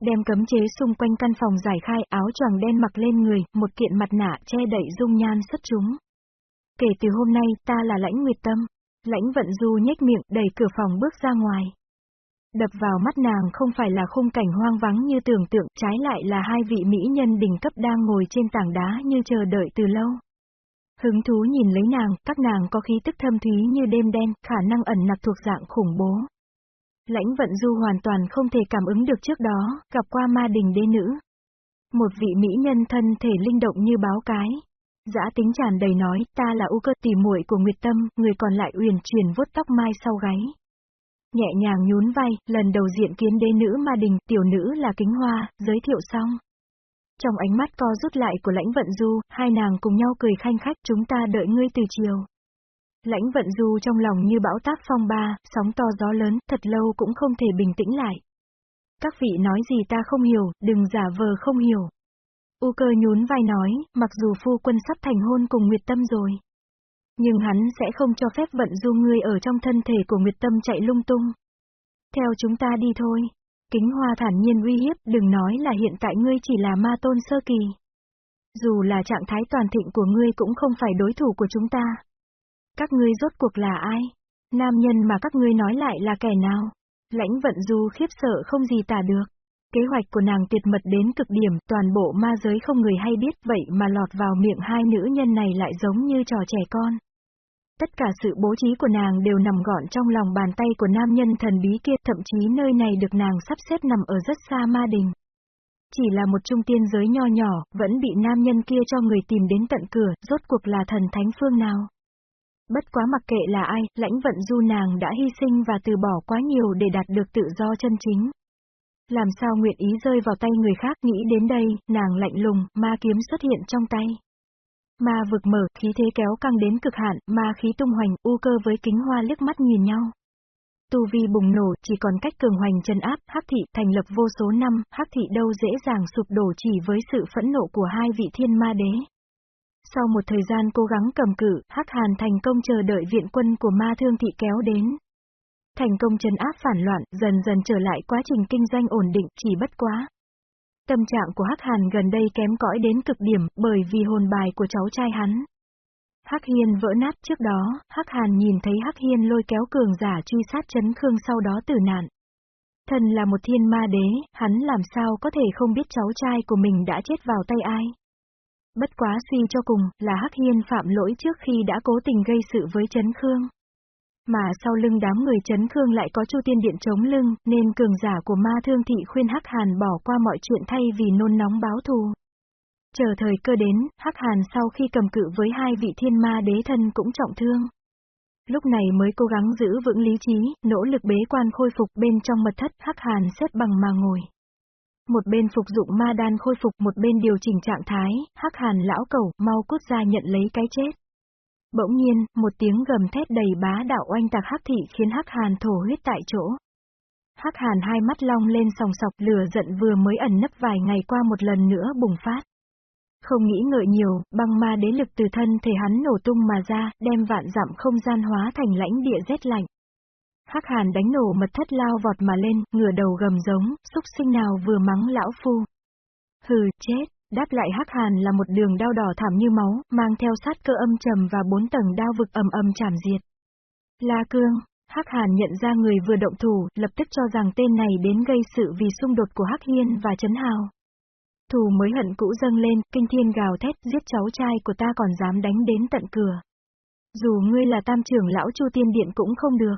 Đem cấm chế xung quanh căn phòng giải khai áo choàng đen mặc lên người, một kiện mặt nạ che đậy dung nhan xuất chúng. Kể từ hôm nay, ta là lãnh nguyệt tâm. Lãnh vận du nhếch miệng, đẩy cửa phòng bước ra ngoài. Đập vào mắt nàng không phải là khung cảnh hoang vắng như tưởng tượng, trái lại là hai vị mỹ nhân đỉnh cấp đang ngồi trên tảng đá như chờ đợi từ lâu. Hứng thú nhìn lấy nàng, các nàng có khí tức thâm thúy như đêm đen, khả năng ẩn nặc thuộc dạng khủng bố. Lãnh vận du hoàn toàn không thể cảm ứng được trước đó, gặp qua ma đình đê nữ. Một vị mỹ nhân thân thể linh động như báo cái. Giã tính tràn đầy nói, ta là u cơ tỉ muội của Nguyệt Tâm, người còn lại uyển chuyển vuốt tóc mai sau gáy. Nhẹ nhàng nhún vai, lần đầu diện kiến đế nữ ma đình, tiểu nữ là kính hoa, giới thiệu xong. Trong ánh mắt co rút lại của lãnh vận du, hai nàng cùng nhau cười khanh khách chúng ta đợi ngươi từ chiều. Lãnh vận du trong lòng như bão táp phong ba, sóng to gió lớn, thật lâu cũng không thể bình tĩnh lại. Các vị nói gì ta không hiểu, đừng giả vờ không hiểu. U cơ nhún vai nói, mặc dù phu quân sắp thành hôn cùng Nguyệt Tâm rồi. Nhưng hắn sẽ không cho phép vận du ngươi ở trong thân thể của Nguyệt Tâm chạy lung tung. Theo chúng ta đi thôi. Kính Hoa thản nhiên uy hiếp, đừng nói là hiện tại ngươi chỉ là ma tôn sơ kỳ. Dù là trạng thái toàn thịnh của ngươi cũng không phải đối thủ của chúng ta. Các ngươi rốt cuộc là ai? Nam nhân mà các ngươi nói lại là kẻ nào? Lãnh vận du khiếp sợ không gì tả được. Kế hoạch của nàng tuyệt mật đến cực điểm, toàn bộ ma giới không người hay biết, vậy mà lọt vào miệng hai nữ nhân này lại giống như trò trẻ con. Tất cả sự bố trí của nàng đều nằm gọn trong lòng bàn tay của nam nhân thần bí kia, thậm chí nơi này được nàng sắp xếp nằm ở rất xa ma đình. Chỉ là một trung tiên giới nho nhỏ, vẫn bị nam nhân kia cho người tìm đến tận cửa, rốt cuộc là thần thánh phương nào. Bất quá mặc kệ là ai, lãnh vận du nàng đã hy sinh và từ bỏ quá nhiều để đạt được tự do chân chính. Làm sao nguyện ý rơi vào tay người khác nghĩ đến đây, nàng lạnh lùng, ma kiếm xuất hiện trong tay. Ma vực mở, khí thế kéo căng đến cực hạn, ma khí tung hoành, u cơ với kính hoa liếc mắt nhìn nhau. Tu vi bùng nổ, chỉ còn cách cường hoành chân áp, hắc thị thành lập vô số năm, hắc thị đâu dễ dàng sụp đổ chỉ với sự phẫn nộ của hai vị thiên ma đế. Sau một thời gian cố gắng cầm cự, hắc hàn thành công chờ đợi viện quân của ma thương thị kéo đến. Thành công trấn áp phản loạn, dần dần trở lại quá trình kinh doanh ổn định, chỉ bất quá. Tâm trạng của Hắc Hàn gần đây kém cõi đến cực điểm, bởi vì hồn bài của cháu trai hắn. Hắc Hiên vỡ nát trước đó, Hắc Hàn nhìn thấy Hắc Hiên lôi kéo cường giả truy sát chấn khương sau đó tử nạn. Thần là một thiên ma đế, hắn làm sao có thể không biết cháu trai của mình đã chết vào tay ai. Bất quá suy cho cùng, là Hắc Hiên phạm lỗi trước khi đã cố tình gây sự với chấn khương. Mà sau lưng đám người chấn thương lại có Chu Tiên Điện chống lưng, nên cường giả của ma thương thị khuyên Hắc Hàn bỏ qua mọi chuyện thay vì nôn nóng báo thù. Chờ thời cơ đến, Hắc Hàn sau khi cầm cự với hai vị thiên ma đế thân cũng trọng thương. Lúc này mới cố gắng giữ vững lý trí, nỗ lực bế quan khôi phục bên trong mật thất Hắc Hàn xếp bằng mà ngồi. Một bên phục dụng ma đan khôi phục một bên điều chỉnh trạng thái, Hắc Hàn lão cẩu mau cút ra nhận lấy cái chết. Bỗng nhiên, một tiếng gầm thét đầy bá đạo oanh tạc hắc thị khiến hắc hàn thổ huyết tại chỗ. Hắc hàn hai mắt long lên sòng sọc lửa giận vừa mới ẩn nấp vài ngày qua một lần nữa bùng phát. Không nghĩ ngợi nhiều, băng ma đế lực từ thân thể hắn nổ tung mà ra, đem vạn dặm không gian hóa thành lãnh địa rét lạnh. Hắc hàn đánh nổ mật thất lao vọt mà lên, ngửa đầu gầm giống, xúc sinh nào vừa mắng lão phu. Hừ, chết. Đáp lại hắc hàn là một đường đao đỏ thảm như máu, mang theo sát cơ âm trầm và bốn tầng đao vực ầm ầm chảm diệt. La Cương, Hắc Hàn nhận ra người vừa động thủ, lập tức cho rằng tên này đến gây sự vì xung đột của Hắc Hiên và Trấn Hào. Thù mới hận cũ dâng lên, kinh thiên gào thét, giết cháu trai của ta còn dám đánh đến tận cửa. Dù ngươi là tam trưởng lão Chu Tiên Điện cũng không được.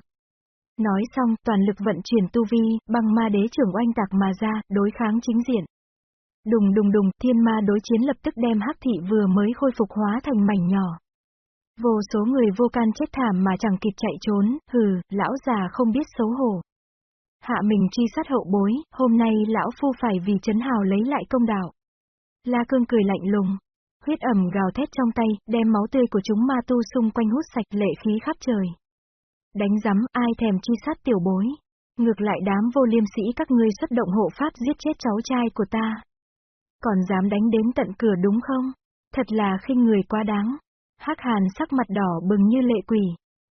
Nói xong, toàn lực vận chuyển tu vi, băng ma đế trưởng oanh tạc mà ra, đối kháng chính diện. Đùng đùng đùng, thiên ma đối chiến lập tức đem hắc thị vừa mới khôi phục hóa thành mảnh nhỏ. Vô số người vô can chết thảm mà chẳng kịp chạy trốn, hừ, lão già không biết xấu hổ. Hạ mình truy sát hậu bối, hôm nay lão phu phải vì chấn hào lấy lại công đạo. La cương cười lạnh lùng. Huyết ẩm gào thét trong tay, đem máu tươi của chúng ma tu xung quanh hút sạch lệ khí khắp trời. Đánh giấm, ai thèm chi sát tiểu bối. Ngược lại đám vô liêm sĩ các ngươi xuất động hộ pháp giết chết cháu trai của ta. Còn dám đánh đến tận cửa đúng không? Thật là khinh người quá đáng. Hắc hàn sắc mặt đỏ bừng như lệ quỷ.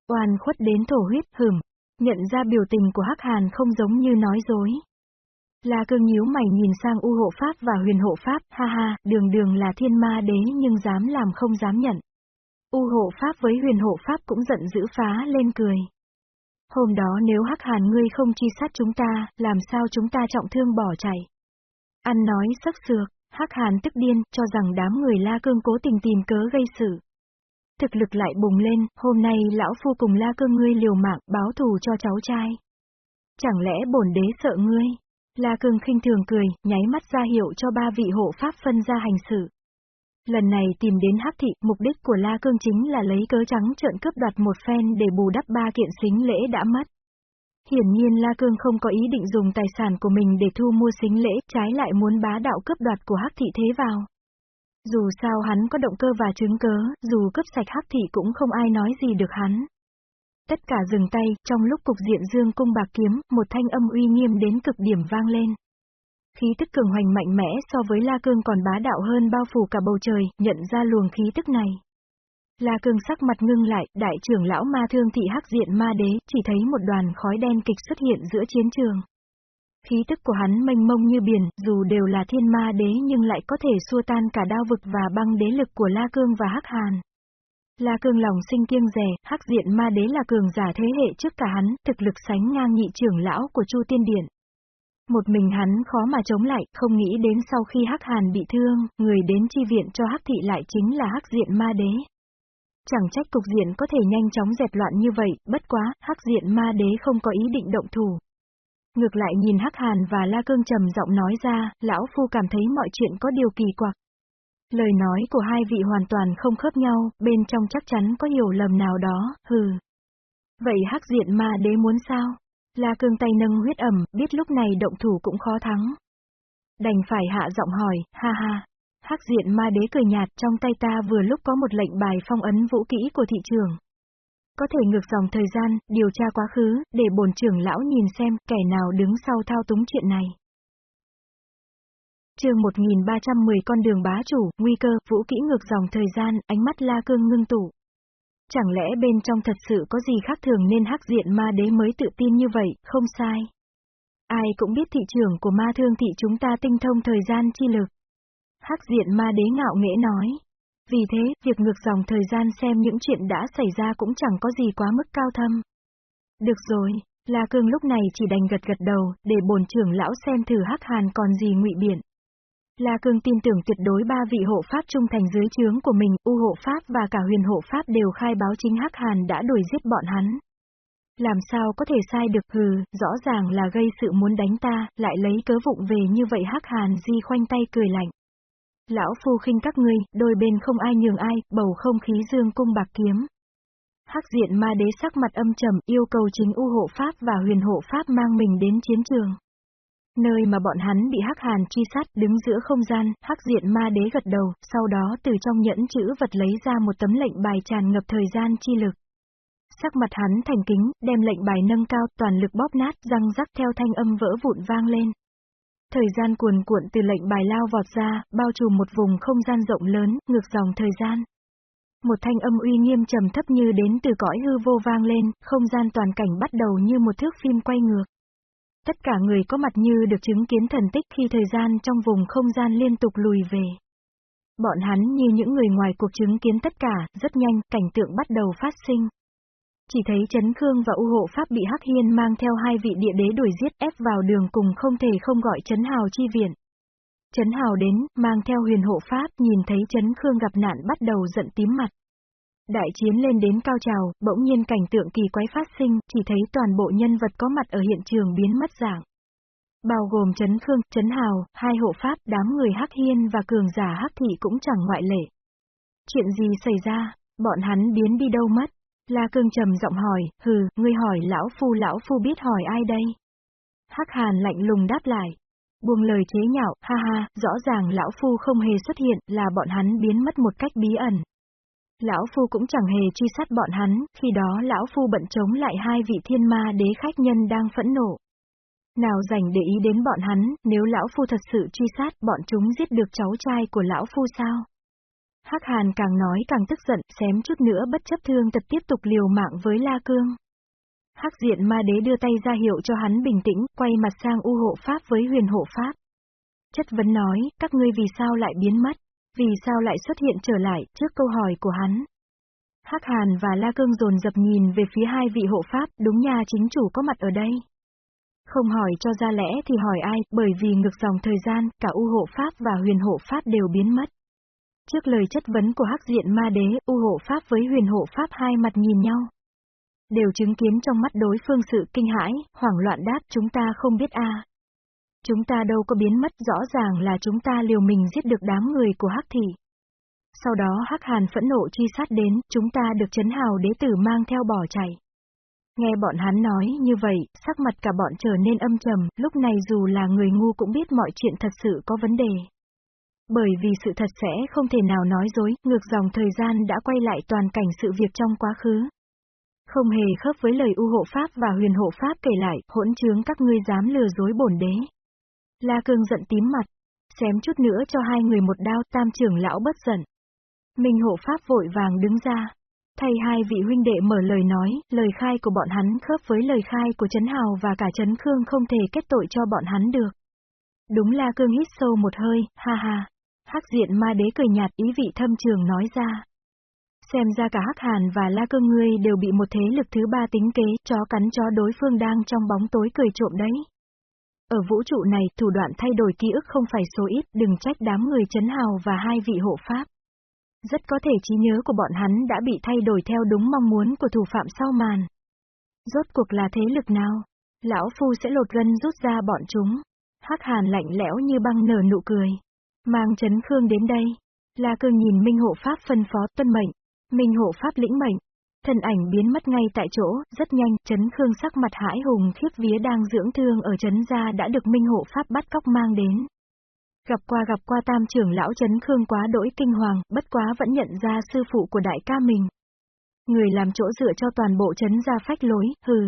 Oan khuất đến thổ huyết hửm. Nhận ra biểu tình của Hắc hàn không giống như nói dối. La cương nhíu mày nhìn sang U hộ pháp và huyền hộ pháp, ha ha, đường đường là thiên ma đế nhưng dám làm không dám nhận. U hộ pháp với huyền hộ pháp cũng giận dữ phá lên cười. Hôm đó nếu hắc hàn ngươi không chi sát chúng ta, làm sao chúng ta trọng thương bỏ chạy. Ăn nói sắc sược, hắc hàn tức điên, cho rằng đám người la cương cố tình tìm cớ gây sự. Thực lực lại bùng lên, hôm nay lão phu cùng la cương ngươi liều mạng báo thù cho cháu trai. Chẳng lẽ bổn đế sợ ngươi? La cương khinh thường cười, nháy mắt ra hiệu cho ba vị hộ pháp phân ra hành xử. Lần này tìm đến Hắc thị, mục đích của La Cương chính là lấy cớ trắng trợn cướp đoạt một phen để bù đắp ba kiện xính lễ đã mất. Hiển nhiên La Cương không có ý định dùng tài sản của mình để thu mua xính lễ, trái lại muốn bá đạo cướp đoạt của Hắc thị thế vào. Dù sao hắn có động cơ và chứng cớ, dù cướp sạch Hắc thị cũng không ai nói gì được hắn. Tất cả dừng tay, trong lúc cục diện dương cung bạc kiếm, một thanh âm uy nghiêm đến cực điểm vang lên. Khí tức cường hoành mạnh mẽ so với La Cương còn bá đạo hơn bao phủ cả bầu trời, nhận ra luồng khí tức này. La Cương sắc mặt ngưng lại, đại trưởng lão ma thương thị hắc diện ma đế, chỉ thấy một đoàn khói đen kịch xuất hiện giữa chiến trường. Khí tức của hắn mênh mông như biển, dù đều là thiên ma đế nhưng lại có thể xua tan cả đao vực và băng đế lực của La Cương và Hắc Hàn. La Cương lòng sinh kiêng rẻ, Hắc diện ma đế là cường giả thế hệ trước cả hắn, thực lực sánh ngang nhị trưởng lão của Chu Tiên Điện. Một mình hắn khó mà chống lại, không nghĩ đến sau khi Hắc Hàn bị thương, người đến chi viện cho Hắc Thị lại chính là Hắc Diện Ma Đế. Chẳng trách cục diện có thể nhanh chóng dẹp loạn như vậy, bất quá, Hắc Diện Ma Đế không có ý định động thủ. Ngược lại nhìn Hắc Hàn và La Cương trầm giọng nói ra, lão phu cảm thấy mọi chuyện có điều kỳ quặc. Lời nói của hai vị hoàn toàn không khớp nhau, bên trong chắc chắn có hiểu lầm nào đó, hừ. Vậy Hắc Diện Ma Đế muốn sao? La cương tay nâng huyết ẩm, biết lúc này động thủ cũng khó thắng. Đành phải hạ giọng hỏi, ha ha. Hắc diện ma đế cười nhạt trong tay ta vừa lúc có một lệnh bài phong ấn vũ kỹ của thị trường. Có thể ngược dòng thời gian, điều tra quá khứ, để bổn trưởng lão nhìn xem kẻ nào đứng sau thao túng chuyện này. chương 1310 con đường bá chủ, nguy cơ, vũ kỹ ngược dòng thời gian, ánh mắt la cương ngưng tụ. Chẳng lẽ bên trong thật sự có gì khác thường nên hắc diện ma đế mới tự tin như vậy, không sai. Ai cũng biết thị trường của ma thương thị chúng ta tinh thông thời gian chi lực. Hắc diện ma đế ngạo nghễ nói. Vì thế, việc ngược dòng thời gian xem những chuyện đã xảy ra cũng chẳng có gì quá mức cao thâm. Được rồi, La Cương lúc này chỉ đành gật gật đầu, để bổn trưởng lão xem thử Hắc Hàn còn gì ngụy biện. La Cương tin tưởng tuyệt đối ba vị hộ pháp trung thành dưới trướng của mình, U hộ pháp và cả huyền hộ pháp đều khai báo chính Hắc Hàn đã đuổi giết bọn hắn. Làm sao có thể sai được hừ, rõ ràng là gây sự muốn đánh ta, lại lấy cớ vụng về như vậy Hắc Hàn di khoanh tay cười lạnh. Lão phu khinh các ngươi, đôi bên không ai nhường ai, bầu không khí dương cung bạc kiếm. Hắc diện ma đế sắc mặt âm trầm yêu cầu chính U hộ pháp và huyền hộ pháp mang mình đến chiến trường. Nơi mà bọn hắn bị hắc hàn chi sát đứng giữa không gian, hắc diện ma đế gật đầu, sau đó từ trong nhẫn chữ vật lấy ra một tấm lệnh bài tràn ngập thời gian chi lực. Sắc mặt hắn thành kính, đem lệnh bài nâng cao, toàn lực bóp nát, răng rắc theo thanh âm vỡ vụn vang lên. Thời gian cuồn cuộn từ lệnh bài lao vọt ra, bao trùm một vùng không gian rộng lớn, ngược dòng thời gian. Một thanh âm uy nghiêm trầm thấp như đến từ cõi hư vô vang lên, không gian toàn cảnh bắt đầu như một thước phim quay ngược. Tất cả người có mặt như được chứng kiến thần tích khi thời gian trong vùng không gian liên tục lùi về. Bọn hắn như những người ngoài cuộc chứng kiến tất cả, rất nhanh, cảnh tượng bắt đầu phát sinh. Chỉ thấy Trấn Khương và U hộ Pháp bị Hắc Hiên mang theo hai vị địa đế đuổi giết ép vào đường cùng không thể không gọi Trấn Hào chi viện. Trấn Hào đến, mang theo huyền hộ Pháp, nhìn thấy Trấn Khương gặp nạn bắt đầu giận tím mặt. Đại chiến lên đến cao trào, bỗng nhiên cảnh tượng kỳ quái phát sinh, chỉ thấy toàn bộ nhân vật có mặt ở hiện trường biến mất dạng. Bao gồm Trấn Khương, Trấn Hào, hai hộ pháp, đám người Hắc Hiên và cường giả Hắc Thị cũng chẳng ngoại lệ. Chuyện gì xảy ra? Bọn hắn biến đi đâu mất? La Cương trầm giọng hỏi, hừ, ngươi hỏi lão phu lão phu biết hỏi ai đây? Hắc Hàn lạnh lùng đáp lại. Buông lời chế nhạo, ha ha, rõ ràng lão phu không hề xuất hiện, là bọn hắn biến mất một cách bí ẩn. Lão phu cũng chẳng hề truy sát bọn hắn, khi đó lão phu bận chống lại hai vị thiên ma đế khách nhân đang phẫn nộ. Nào dành để ý đến bọn hắn, nếu lão phu thật sự truy sát, bọn chúng giết được cháu trai của lão phu sao? Hắc Hàn càng nói càng tức giận, xém chút nữa bất chấp thương tật tiếp tục liều mạng với La Cương. Hắc diện ma đế đưa tay ra hiệu cho hắn bình tĩnh, quay mặt sang u hộ pháp với huyền hộ pháp. Chất vấn nói, các ngươi vì sao lại biến mất? Vì sao lại xuất hiện trở lại, trước câu hỏi của hắn? Hắc Hàn và La Cương dồn dập nhìn về phía hai vị hộ pháp, đúng nha chính chủ có mặt ở đây. Không hỏi cho ra lẽ thì hỏi ai, bởi vì ngược dòng thời gian, cả U hộ pháp và huyền hộ pháp đều biến mất. Trước lời chất vấn của hắc diện ma đế, U hộ pháp với huyền hộ pháp hai mặt nhìn nhau. Đều chứng kiến trong mắt đối phương sự kinh hãi, hoảng loạn đáp chúng ta không biết a Chúng ta đâu có biến mất rõ ràng là chúng ta liều mình giết được đám người của hắc thị. Sau đó hắc hàn phẫn nộ truy sát đến, chúng ta được chấn hào đế tử mang theo bỏ chạy. Nghe bọn hắn nói như vậy, sắc mặt cả bọn trở nên âm trầm, lúc này dù là người ngu cũng biết mọi chuyện thật sự có vấn đề. Bởi vì sự thật sẽ không thể nào nói dối, ngược dòng thời gian đã quay lại toàn cảnh sự việc trong quá khứ. Không hề khớp với lời u hộ pháp và huyền hộ pháp kể lại, hỗn trướng các ngươi dám lừa dối bổn đế. La Cương giận tím mặt, xém chút nữa cho hai người một đao, tam trưởng lão bất giận. Minh hộ pháp vội vàng đứng ra. Thay hai vị huynh đệ mở lời nói, lời khai của bọn hắn khớp với lời khai của Trấn Hào và cả Trấn Khương không thể kết tội cho bọn hắn được. Đúng La Cương hít sâu một hơi, ha ha. Hắc diện ma đế cười nhạt ý vị thâm trường nói ra. Xem ra cả Hắc Hàn và La Cương ngươi đều bị một thế lực thứ ba tính kế, chó cắn chó đối phương đang trong bóng tối cười trộm đấy. Ở vũ trụ này, thủ đoạn thay đổi ký ức không phải số ít, đừng trách đám người chấn hào và hai vị hộ pháp. Rất có thể trí nhớ của bọn hắn đã bị thay đổi theo đúng mong muốn của thủ phạm sau màn. Rốt cuộc là thế lực nào? Lão Phu sẽ lột gân rút ra bọn chúng. Hắc Hàn lạnh lẽo như băng nở nụ cười. Mang chấn khương đến đây. La cương nhìn Minh Hộ Pháp phân phó tuân mệnh. Minh Hộ Pháp lĩnh mệnh. Thân ảnh biến mất ngay tại chỗ, rất nhanh, chấn khương sắc mặt hãi hùng khiếp vía đang dưỡng thương ở chấn gia đã được Minh Hộ Pháp bắt cóc mang đến. Gặp qua gặp qua tam trưởng lão chấn khương quá đỗi kinh hoàng, bất quá vẫn nhận ra sư phụ của đại ca mình. Người làm chỗ dựa cho toàn bộ chấn gia phách lối, hừ.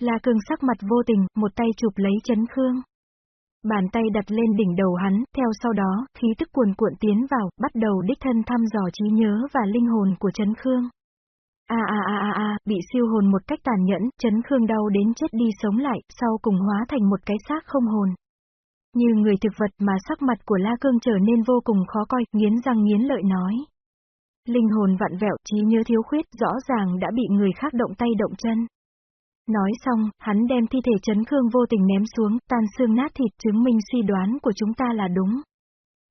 La cương sắc mặt vô tình, một tay chụp lấy chấn khương. Bàn tay đặt lên đỉnh đầu hắn, theo sau đó, khí tức cuồn cuộn tiến vào, bắt đầu đích thân thăm dò trí nhớ và linh hồn của chấn khương. A a a a a, bị siêu hồn một cách tàn nhẫn, chấn khương đau đến chết đi sống lại, sau cùng hóa thành một cái xác không hồn. Như người thực vật mà sắc mặt của La Cương trở nên vô cùng khó coi, nghiến răng nghiến lợi nói. Linh hồn vặn vẹo, trí nhớ thiếu khuyết, rõ ràng đã bị người khác động tay động chân. Nói xong, hắn đem thi thể chấn khương vô tình ném xuống, tan xương nát thịt chứng minh suy đoán của chúng ta là đúng.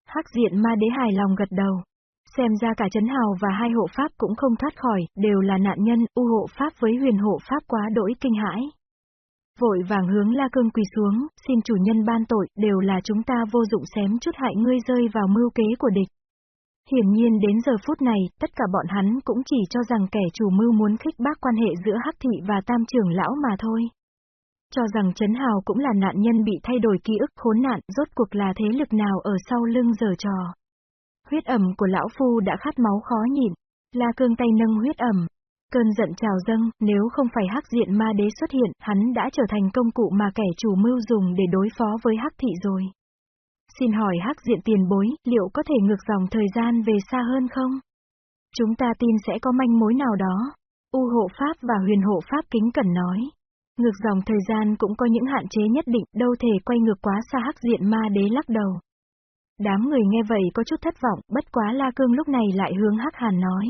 Hắc diện ma đế hài lòng gật đầu. Xem ra cả chấn hào và hai hộ pháp cũng không thoát khỏi, đều là nạn nhân, u hộ pháp với huyền hộ pháp quá đỗi kinh hãi. Vội vàng hướng La Cương quỳ xuống, xin chủ nhân ban tội, đều là chúng ta vô dụng xém chút hại ngươi rơi vào mưu kế của địch. Hiển nhiên đến giờ phút này, tất cả bọn hắn cũng chỉ cho rằng kẻ chủ mưu muốn khích bác quan hệ giữa Hắc Thị và Tam trưởng lão mà thôi. Cho rằng Trấn Hào cũng là nạn nhân bị thay đổi ký ức khốn nạn, rốt cuộc là thế lực nào ở sau lưng giờ trò. Huyết ẩm của lão phu đã khát máu khó nhịn. La cương tay nâng huyết ẩm, Cơn giận trào dâng, nếu không phải hắc diện ma đế xuất hiện, hắn đã trở thành công cụ mà kẻ chủ mưu dùng để đối phó với hắc thị rồi. Xin hỏi hắc diện tiền bối, liệu có thể ngược dòng thời gian về xa hơn không? Chúng ta tin sẽ có manh mối nào đó. U hộ pháp và huyền hộ pháp kính cẩn nói. Ngược dòng thời gian cũng có những hạn chế nhất định, đâu thể quay ngược quá xa hắc diện ma đế lắc đầu. Đám người nghe vậy có chút thất vọng, bất quá La Cương lúc này lại hướng Hắc Hàn nói.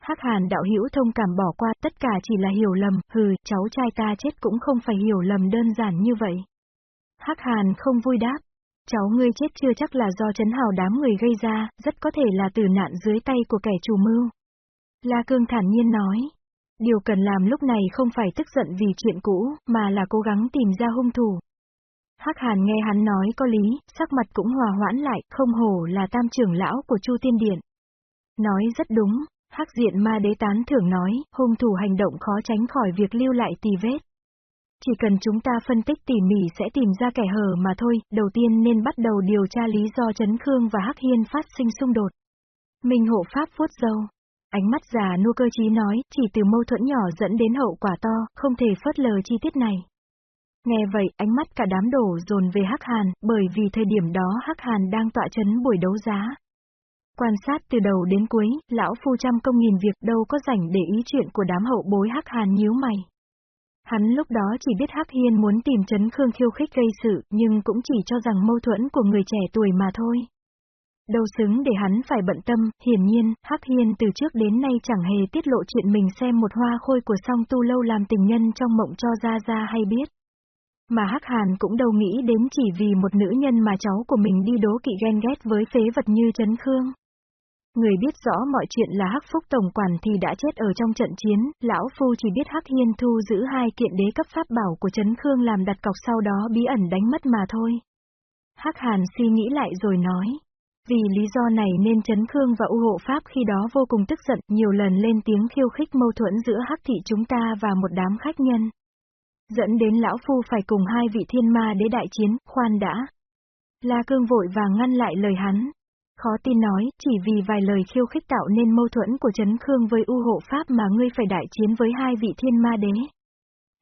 Hắc Hàn đạo hữu thông cảm bỏ qua, tất cả chỉ là hiểu lầm, hừ, cháu trai ta chết cũng không phải hiểu lầm đơn giản như vậy. Hắc Hàn không vui đáp, cháu ngươi chết chưa chắc là do chấn hào đám người gây ra, rất có thể là tử nạn dưới tay của kẻ chủ mưu. La Cương thản nhiên nói, điều cần làm lúc này không phải tức giận vì chuyện cũ, mà là cố gắng tìm ra hung thủ. Hắc Hàn nghe hắn nói có lý, sắc mặt cũng hòa hoãn lại, không hổ là tam trưởng lão của Chu Tiên Điện. Nói rất đúng, Hắc diện ma đế tán thưởng nói, hung thủ hành động khó tránh khỏi việc lưu lại tì vết. Chỉ cần chúng ta phân tích tỉ mỉ sẽ tìm ra kẻ hở mà thôi, đầu tiên nên bắt đầu điều tra lý do Trấn Khương và Hắc Hiên phát sinh xung đột. Minh hộ pháp vuốt dâu. Ánh mắt già nua cơ trí nói, chỉ từ mâu thuẫn nhỏ dẫn đến hậu quả to, không thể phớt lờ chi tiết này. Nghe vậy, ánh mắt cả đám đổ dồn về Hắc Hàn, bởi vì thời điểm đó Hắc Hàn đang tọa chấn buổi đấu giá. Quan sát từ đầu đến cuối, lão phu trăm công nghìn việc đâu có rảnh để ý chuyện của đám hậu bối Hắc Hàn nhíu mày. Hắn lúc đó chỉ biết Hắc Hiên muốn tìm chấn Khương khiêu khích gây sự, nhưng cũng chỉ cho rằng mâu thuẫn của người trẻ tuổi mà thôi. Đâu xứng để hắn phải bận tâm, hiển nhiên, Hắc Hiên từ trước đến nay chẳng hề tiết lộ chuyện mình xem một hoa khôi của song tu lâu làm tình nhân trong mộng cho ra ra hay biết. Mà Hắc Hàn cũng đâu nghĩ đến chỉ vì một nữ nhân mà cháu của mình đi đố kỵ ghen ghét với phế vật như Trấn Khương. Người biết rõ mọi chuyện là Hắc Phúc Tổng Quản thì đã chết ở trong trận chiến, Lão Phu chỉ biết Hắc Hiên thu giữ hai kiện đế cấp pháp bảo của Trấn Khương làm đặt cọc sau đó bí ẩn đánh mất mà thôi. Hắc Hàn suy nghĩ lại rồi nói. Vì lý do này nên Trấn Khương và U Hộ Pháp khi đó vô cùng tức giận, nhiều lần lên tiếng khiêu khích mâu thuẫn giữa Hắc Thị chúng ta và một đám khách nhân. Dẫn đến Lão Phu phải cùng hai vị thiên ma đế đại chiến, khoan đã. La Cương vội vàng ngăn lại lời hắn. Khó tin nói, chỉ vì vài lời khiêu khích tạo nên mâu thuẫn của Trấn Khương với U Hộ Pháp mà ngươi phải đại chiến với hai vị thiên ma đế.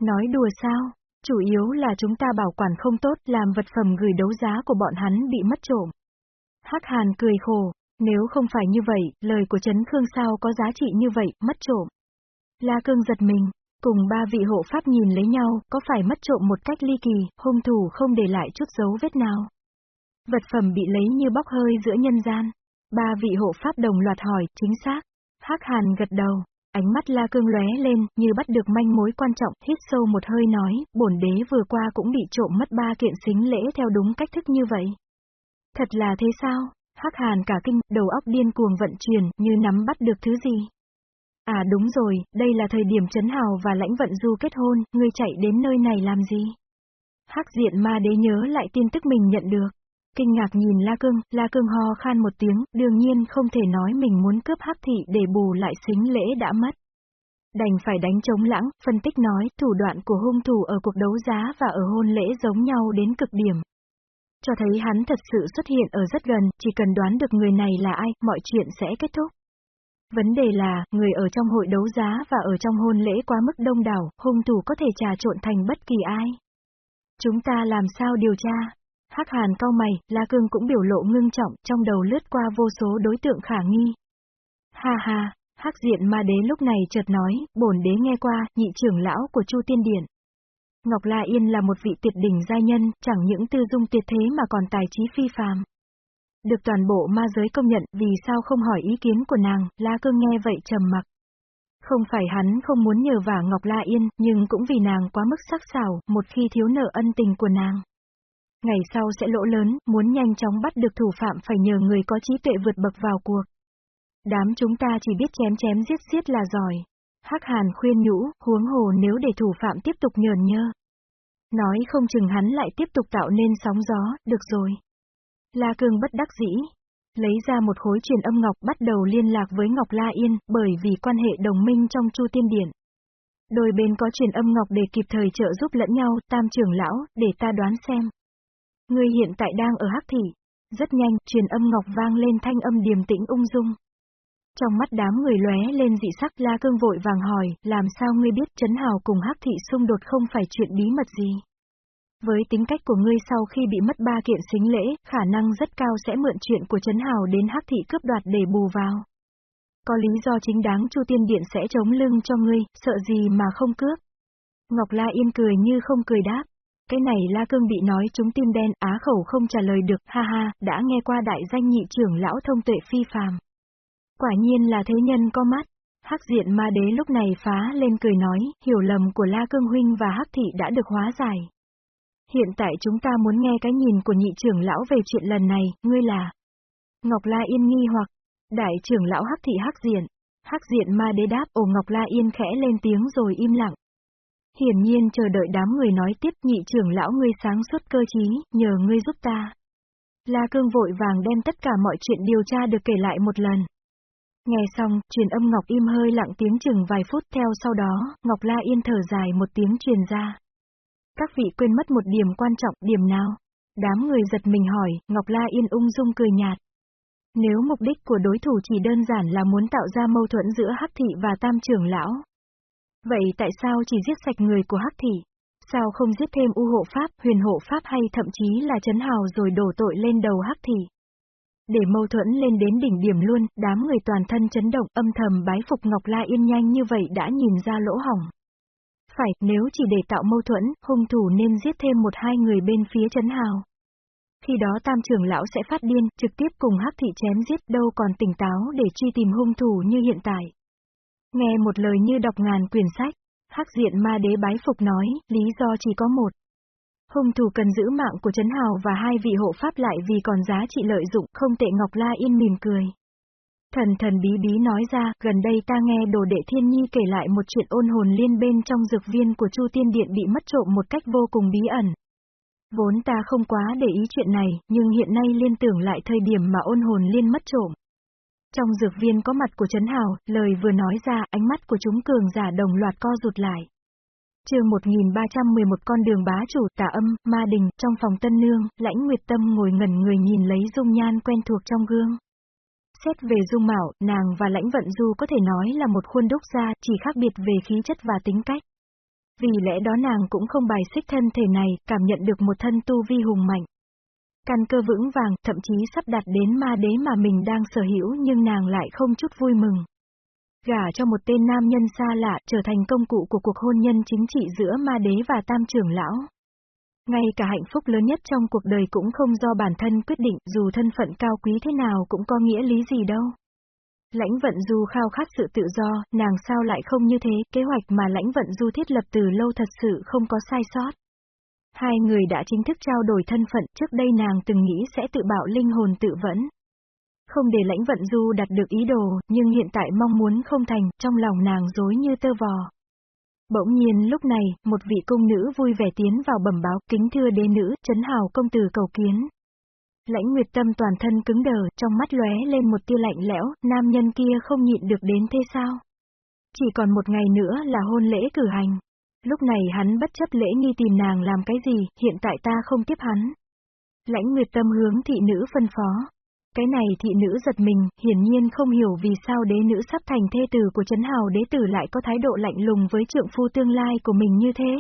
Nói đùa sao? Chủ yếu là chúng ta bảo quản không tốt, làm vật phẩm gửi đấu giá của bọn hắn bị mất trộm. Hắc Hàn cười khổ, nếu không phải như vậy, lời của Trấn Khương sao có giá trị như vậy, mất trộm. La Cương giật mình, cùng ba vị hộ pháp nhìn lấy nhau, có phải mất trộm một cách ly kỳ, hung thủ không để lại chút dấu vết nào. Vật phẩm bị lấy như bóc hơi giữa nhân gian. Ba vị hộ pháp đồng loạt hỏi, chính xác. Hắc Hàn gật đầu, ánh mắt La Cương lóe lên, như bắt được manh mối quan trọng, hít sâu một hơi nói, bổn đế vừa qua cũng bị trộm mất ba kiện xính lễ theo đúng cách thức như vậy. Thật là thế sao? Hắc Hàn cả kinh, đầu óc điên cuồng vận chuyển, như nắm bắt được thứ gì. À đúng rồi, đây là thời điểm Trấn Hào và Lãnh Vận Du kết hôn, ngươi chạy đến nơi này làm gì? Hắc diện ma đế nhớ lại tin tức mình nhận được. Kinh ngạc nhìn La Cương, La Cương ho khan một tiếng, đương nhiên không thể nói mình muốn cướp hắc thị để bù lại xính lễ đã mất. Đành phải đánh chống lãng, phân tích nói, thủ đoạn của hung thủ ở cuộc đấu giá và ở hôn lễ giống nhau đến cực điểm. Cho thấy hắn thật sự xuất hiện ở rất gần, chỉ cần đoán được người này là ai, mọi chuyện sẽ kết thúc. Vấn đề là, người ở trong hội đấu giá và ở trong hôn lễ quá mức đông đảo, hung thủ có thể trà trộn thành bất kỳ ai. Chúng ta làm sao điều tra? Hắc Hàn cau mày, La Cương cũng biểu lộ ngưng trọng, trong đầu lướt qua vô số đối tượng khả nghi. Ha ha, Hắc diện ma đế lúc này chợt nói, bổn đế nghe qua, nhị trưởng lão của Chu Tiên Điện. Ngọc La Yên là một vị tuyệt đỉnh giai nhân, chẳng những tư dung tuyệt thế mà còn tài trí phi phàm. Được toàn bộ ma giới công nhận, vì sao không hỏi ý kiến của nàng, La Cương nghe vậy trầm mặc. Không phải hắn không muốn nhờ vả Ngọc La Yên, nhưng cũng vì nàng quá mức sắc sảo, một khi thiếu nợ ân tình của nàng. Ngày sau sẽ lỗ lớn, muốn nhanh chóng bắt được thủ phạm phải nhờ người có trí tuệ vượt bậc vào cuộc. Đám chúng ta chỉ biết chém chém giết giết là giỏi. Hắc Hàn khuyên nhũ, huống hồ nếu để thủ phạm tiếp tục nhờn nhơ. Nói không chừng hắn lại tiếp tục tạo nên sóng gió, được rồi. La Cương bất đắc dĩ. Lấy ra một khối truyền âm ngọc bắt đầu liên lạc với Ngọc La Yên, bởi vì quan hệ đồng minh trong Chu Tiên Điện. Đôi bên có truyền âm ngọc để kịp thời trợ giúp lẫn nhau, tam trưởng lão, để ta đoán xem. Ngươi hiện tại đang ở Hắc Thị. Rất nhanh, truyền âm ngọc vang lên thanh âm điềm tĩnh ung dung. Trong mắt đám người lóe lên dị sắc La Cương vội vàng hỏi, làm sao ngươi biết Trấn Hào cùng Hắc Thị xung đột không phải chuyện bí mật gì? Với tính cách của ngươi sau khi bị mất ba kiện xính lễ, khả năng rất cao sẽ mượn chuyện của Trấn Hào đến Hắc Thị cướp đoạt để bù vào. Có lý do chính đáng Chu Tiên Điện sẽ chống lưng cho ngươi, sợ gì mà không cướp. Ngọc La Yên cười như không cười đáp. Cái này La Cương bị nói chúng tim đen, á khẩu không trả lời được, ha ha, đã nghe qua đại danh nhị trưởng lão thông tuệ phi phàm. Quả nhiên là thế nhân có mắt. Hắc diện ma đế lúc này phá lên cười nói, hiểu lầm của La Cương Huynh và Hắc Thị đã được hóa giải. Hiện tại chúng ta muốn nghe cái nhìn của nhị trưởng lão về chuyện lần này, ngươi là. Ngọc La Yên nghi hoặc, đại trưởng lão Hắc Thị Hắc Diện. Hắc Diện ma đế đáp, ồ Ngọc La Yên khẽ lên tiếng rồi im lặng. Hiển nhiên chờ đợi đám người nói tiếp nhị trưởng lão ngươi sáng suốt cơ trí, nhờ ngươi giúp ta. La Cương vội vàng đem tất cả mọi chuyện điều tra được kể lại một lần. Nghe xong, truyền âm Ngọc im hơi lặng tiếng chừng vài phút theo sau đó, Ngọc La Yên thở dài một tiếng truyền ra. Các vị quên mất một điểm quan trọng, điểm nào? Đám người giật mình hỏi, Ngọc La Yên ung dung cười nhạt. Nếu mục đích của đối thủ chỉ đơn giản là muốn tạo ra mâu thuẫn giữa Hắc Thị và Tam trưởng lão. Vậy tại sao chỉ giết sạch người của Hắc Thị? Sao không giết thêm U hộ Pháp, huyền hộ Pháp hay thậm chí là Trấn hào rồi đổ tội lên đầu Hắc Thị? Để mâu thuẫn lên đến đỉnh điểm luôn, đám người toàn thân chấn động âm thầm bái phục Ngọc La Yên nhanh như vậy đã nhìn ra lỗ hỏng. Phải, nếu chỉ để tạo mâu thuẫn, hung thủ nên giết thêm một hai người bên phía Trấn hào. Khi đó tam trưởng lão sẽ phát điên, trực tiếp cùng hắc thị chém giết đâu còn tỉnh táo để truy tìm hung thủ như hiện tại. Nghe một lời như đọc ngàn quyển sách, hắc diện ma đế bái phục nói, lý do chỉ có một. Hung thủ cần giữ mạng của Trấn Hào và hai vị hộ pháp lại vì còn giá trị lợi dụng, không tệ Ngọc La Yên mỉm cười. Thần thần bí bí nói ra, gần đây ta nghe đồ đệ thiên nhi kể lại một chuyện ôn hồn liên bên trong dược viên của Chu Tiên Điện bị mất trộm một cách vô cùng bí ẩn. Vốn ta không quá để ý chuyện này, nhưng hiện nay liên tưởng lại thời điểm mà ôn hồn liên mất trộm. Trong dược viên có mặt của Trấn Hào, lời vừa nói ra, ánh mắt của chúng cường giả đồng loạt co rụt lại. chương 1311 con đường bá chủ tả âm, ma đình, trong phòng tân nương, lãnh nguyệt tâm ngồi ngẩn người nhìn lấy dung nhan quen thuộc trong gương. Xét về dung mạo, nàng và lãnh vận du có thể nói là một khuôn đúc ra, chỉ khác biệt về khí chất và tính cách. Vì lẽ đó nàng cũng không bài xích thân thể này, cảm nhận được một thân tu vi hùng mạnh. Căn cơ vững vàng, thậm chí sắp đạt đến ma đế mà mình đang sở hữu nhưng nàng lại không chút vui mừng. Gả cho một tên nam nhân xa lạ trở thành công cụ của cuộc hôn nhân chính trị giữa ma đế và tam trưởng lão. Ngay cả hạnh phúc lớn nhất trong cuộc đời cũng không do bản thân quyết định dù thân phận cao quý thế nào cũng có nghĩa lý gì đâu. Lãnh vận du khao khát sự tự do, nàng sao lại không như thế, kế hoạch mà lãnh vận du thiết lập từ lâu thật sự không có sai sót. Hai người đã chính thức trao đổi thân phận, trước đây nàng từng nghĩ sẽ tự bạo linh hồn tự vẫn. Không để lãnh vận du đạt được ý đồ, nhưng hiện tại mong muốn không thành, trong lòng nàng dối như tơ vò. Bỗng nhiên lúc này, một vị công nữ vui vẻ tiến vào bẩm báo, kính thưa đế nữ, chấn hào công tử cầu kiến. Lãnh Nguyệt Tâm toàn thân cứng đờ, trong mắt lóe lên một tia lạnh lẽo, nam nhân kia không nhịn được đến thế sao? Chỉ còn một ngày nữa là hôn lễ cử hành. Lúc này hắn bất chấp lễ nghi tìm nàng làm cái gì, hiện tại ta không tiếp hắn. Lãnh Nguyệt Tâm hướng thị nữ phân phó. Cái này thị nữ giật mình, hiển nhiên không hiểu vì sao đế nữ sắp thành thê tử của Trấn Hào đế tử lại có thái độ lạnh lùng với trượng phu tương lai của mình như thế.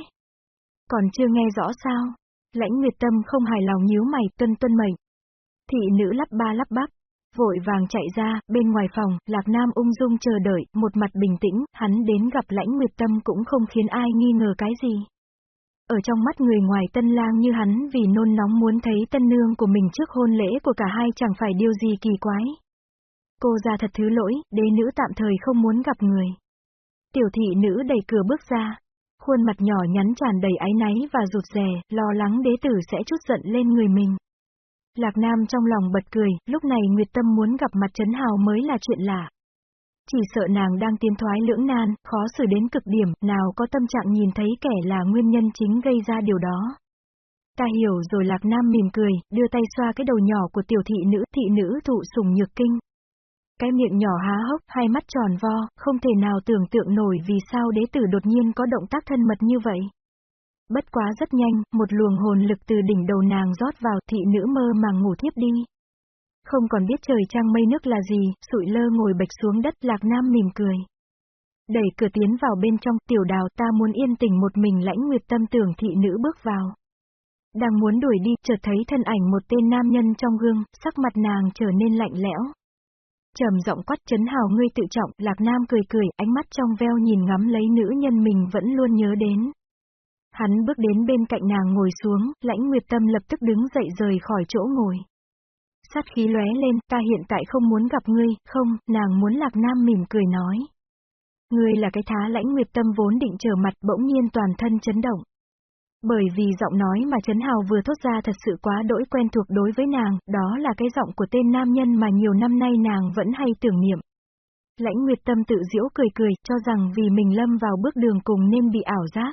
Còn chưa nghe rõ sao? Lãnh Nguyệt Tâm không hài lòng nhíu mày, tuân tuân mệnh. Thị nữ lắp ba lắp bắp, vội vàng chạy ra, bên ngoài phòng, Lạc Nam ung dung chờ đợi, một mặt bình tĩnh, hắn đến gặp lãnh nguyệt tâm cũng không khiến ai nghi ngờ cái gì. Ở trong mắt người ngoài tân lang như hắn vì nôn nóng muốn thấy tân nương của mình trước hôn lễ của cả hai chẳng phải điều gì kỳ quái. Cô ra thật thứ lỗi, đế nữ tạm thời không muốn gặp người. Tiểu thị nữ đẩy cửa bước ra. Khuôn mặt nhỏ nhắn tràn đầy áy náy và rụt rè, lo lắng đế tử sẽ chút giận lên người mình. Lạc Nam trong lòng bật cười, lúc này Nguyệt Tâm muốn gặp mặt Trấn Hào mới là chuyện lạ. Chỉ sợ nàng đang tiến thoái lưỡng nan, khó xử đến cực điểm, nào có tâm trạng nhìn thấy kẻ là nguyên nhân chính gây ra điều đó. Ta hiểu rồi Lạc Nam mỉm cười, đưa tay xoa cái đầu nhỏ của tiểu thị nữ, thị nữ thụ sùng nhược kinh. Cái miệng nhỏ há hốc, hai mắt tròn vo, không thể nào tưởng tượng nổi vì sao đế tử đột nhiên có động tác thân mật như vậy. Bất quá rất nhanh, một luồng hồn lực từ đỉnh đầu nàng rót vào thị nữ mơ màng ngủ thiếp đi. Không còn biết trời trăng mây nước là gì, sụi lơ ngồi bạch xuống đất lạc nam mỉm cười. Đẩy cửa tiến vào bên trong tiểu đào ta muốn yên tình một mình lãnh nguyệt tâm tưởng thị nữ bước vào. Đang muốn đuổi đi, chợt thấy thân ảnh một tên nam nhân trong gương, sắc mặt nàng trở nên lạnh lẽo. trầm giọng quát chấn hào ngươi tự trọng, lạc nam cười cười, ánh mắt trong veo nhìn ngắm lấy nữ nhân mình vẫn luôn nhớ đến. Hắn bước đến bên cạnh nàng ngồi xuống, lãnh nguyệt tâm lập tức đứng dậy rời khỏi chỗ ngồi. Sát khí lóe lên, ta hiện tại không muốn gặp ngươi, không, nàng muốn lạc nam mỉm cười nói. Ngươi là cái thá lãnh nguyệt tâm vốn định trở mặt bỗng nhiên toàn thân chấn động. Bởi vì giọng nói mà Trấn Hào vừa thốt ra thật sự quá đỗi quen thuộc đối với nàng, đó là cái giọng của tên nam nhân mà nhiều năm nay nàng vẫn hay tưởng niệm. Lãnh Nguyệt Tâm tự diễu cười cười, cho rằng vì mình lâm vào bước đường cùng nên bị ảo giác.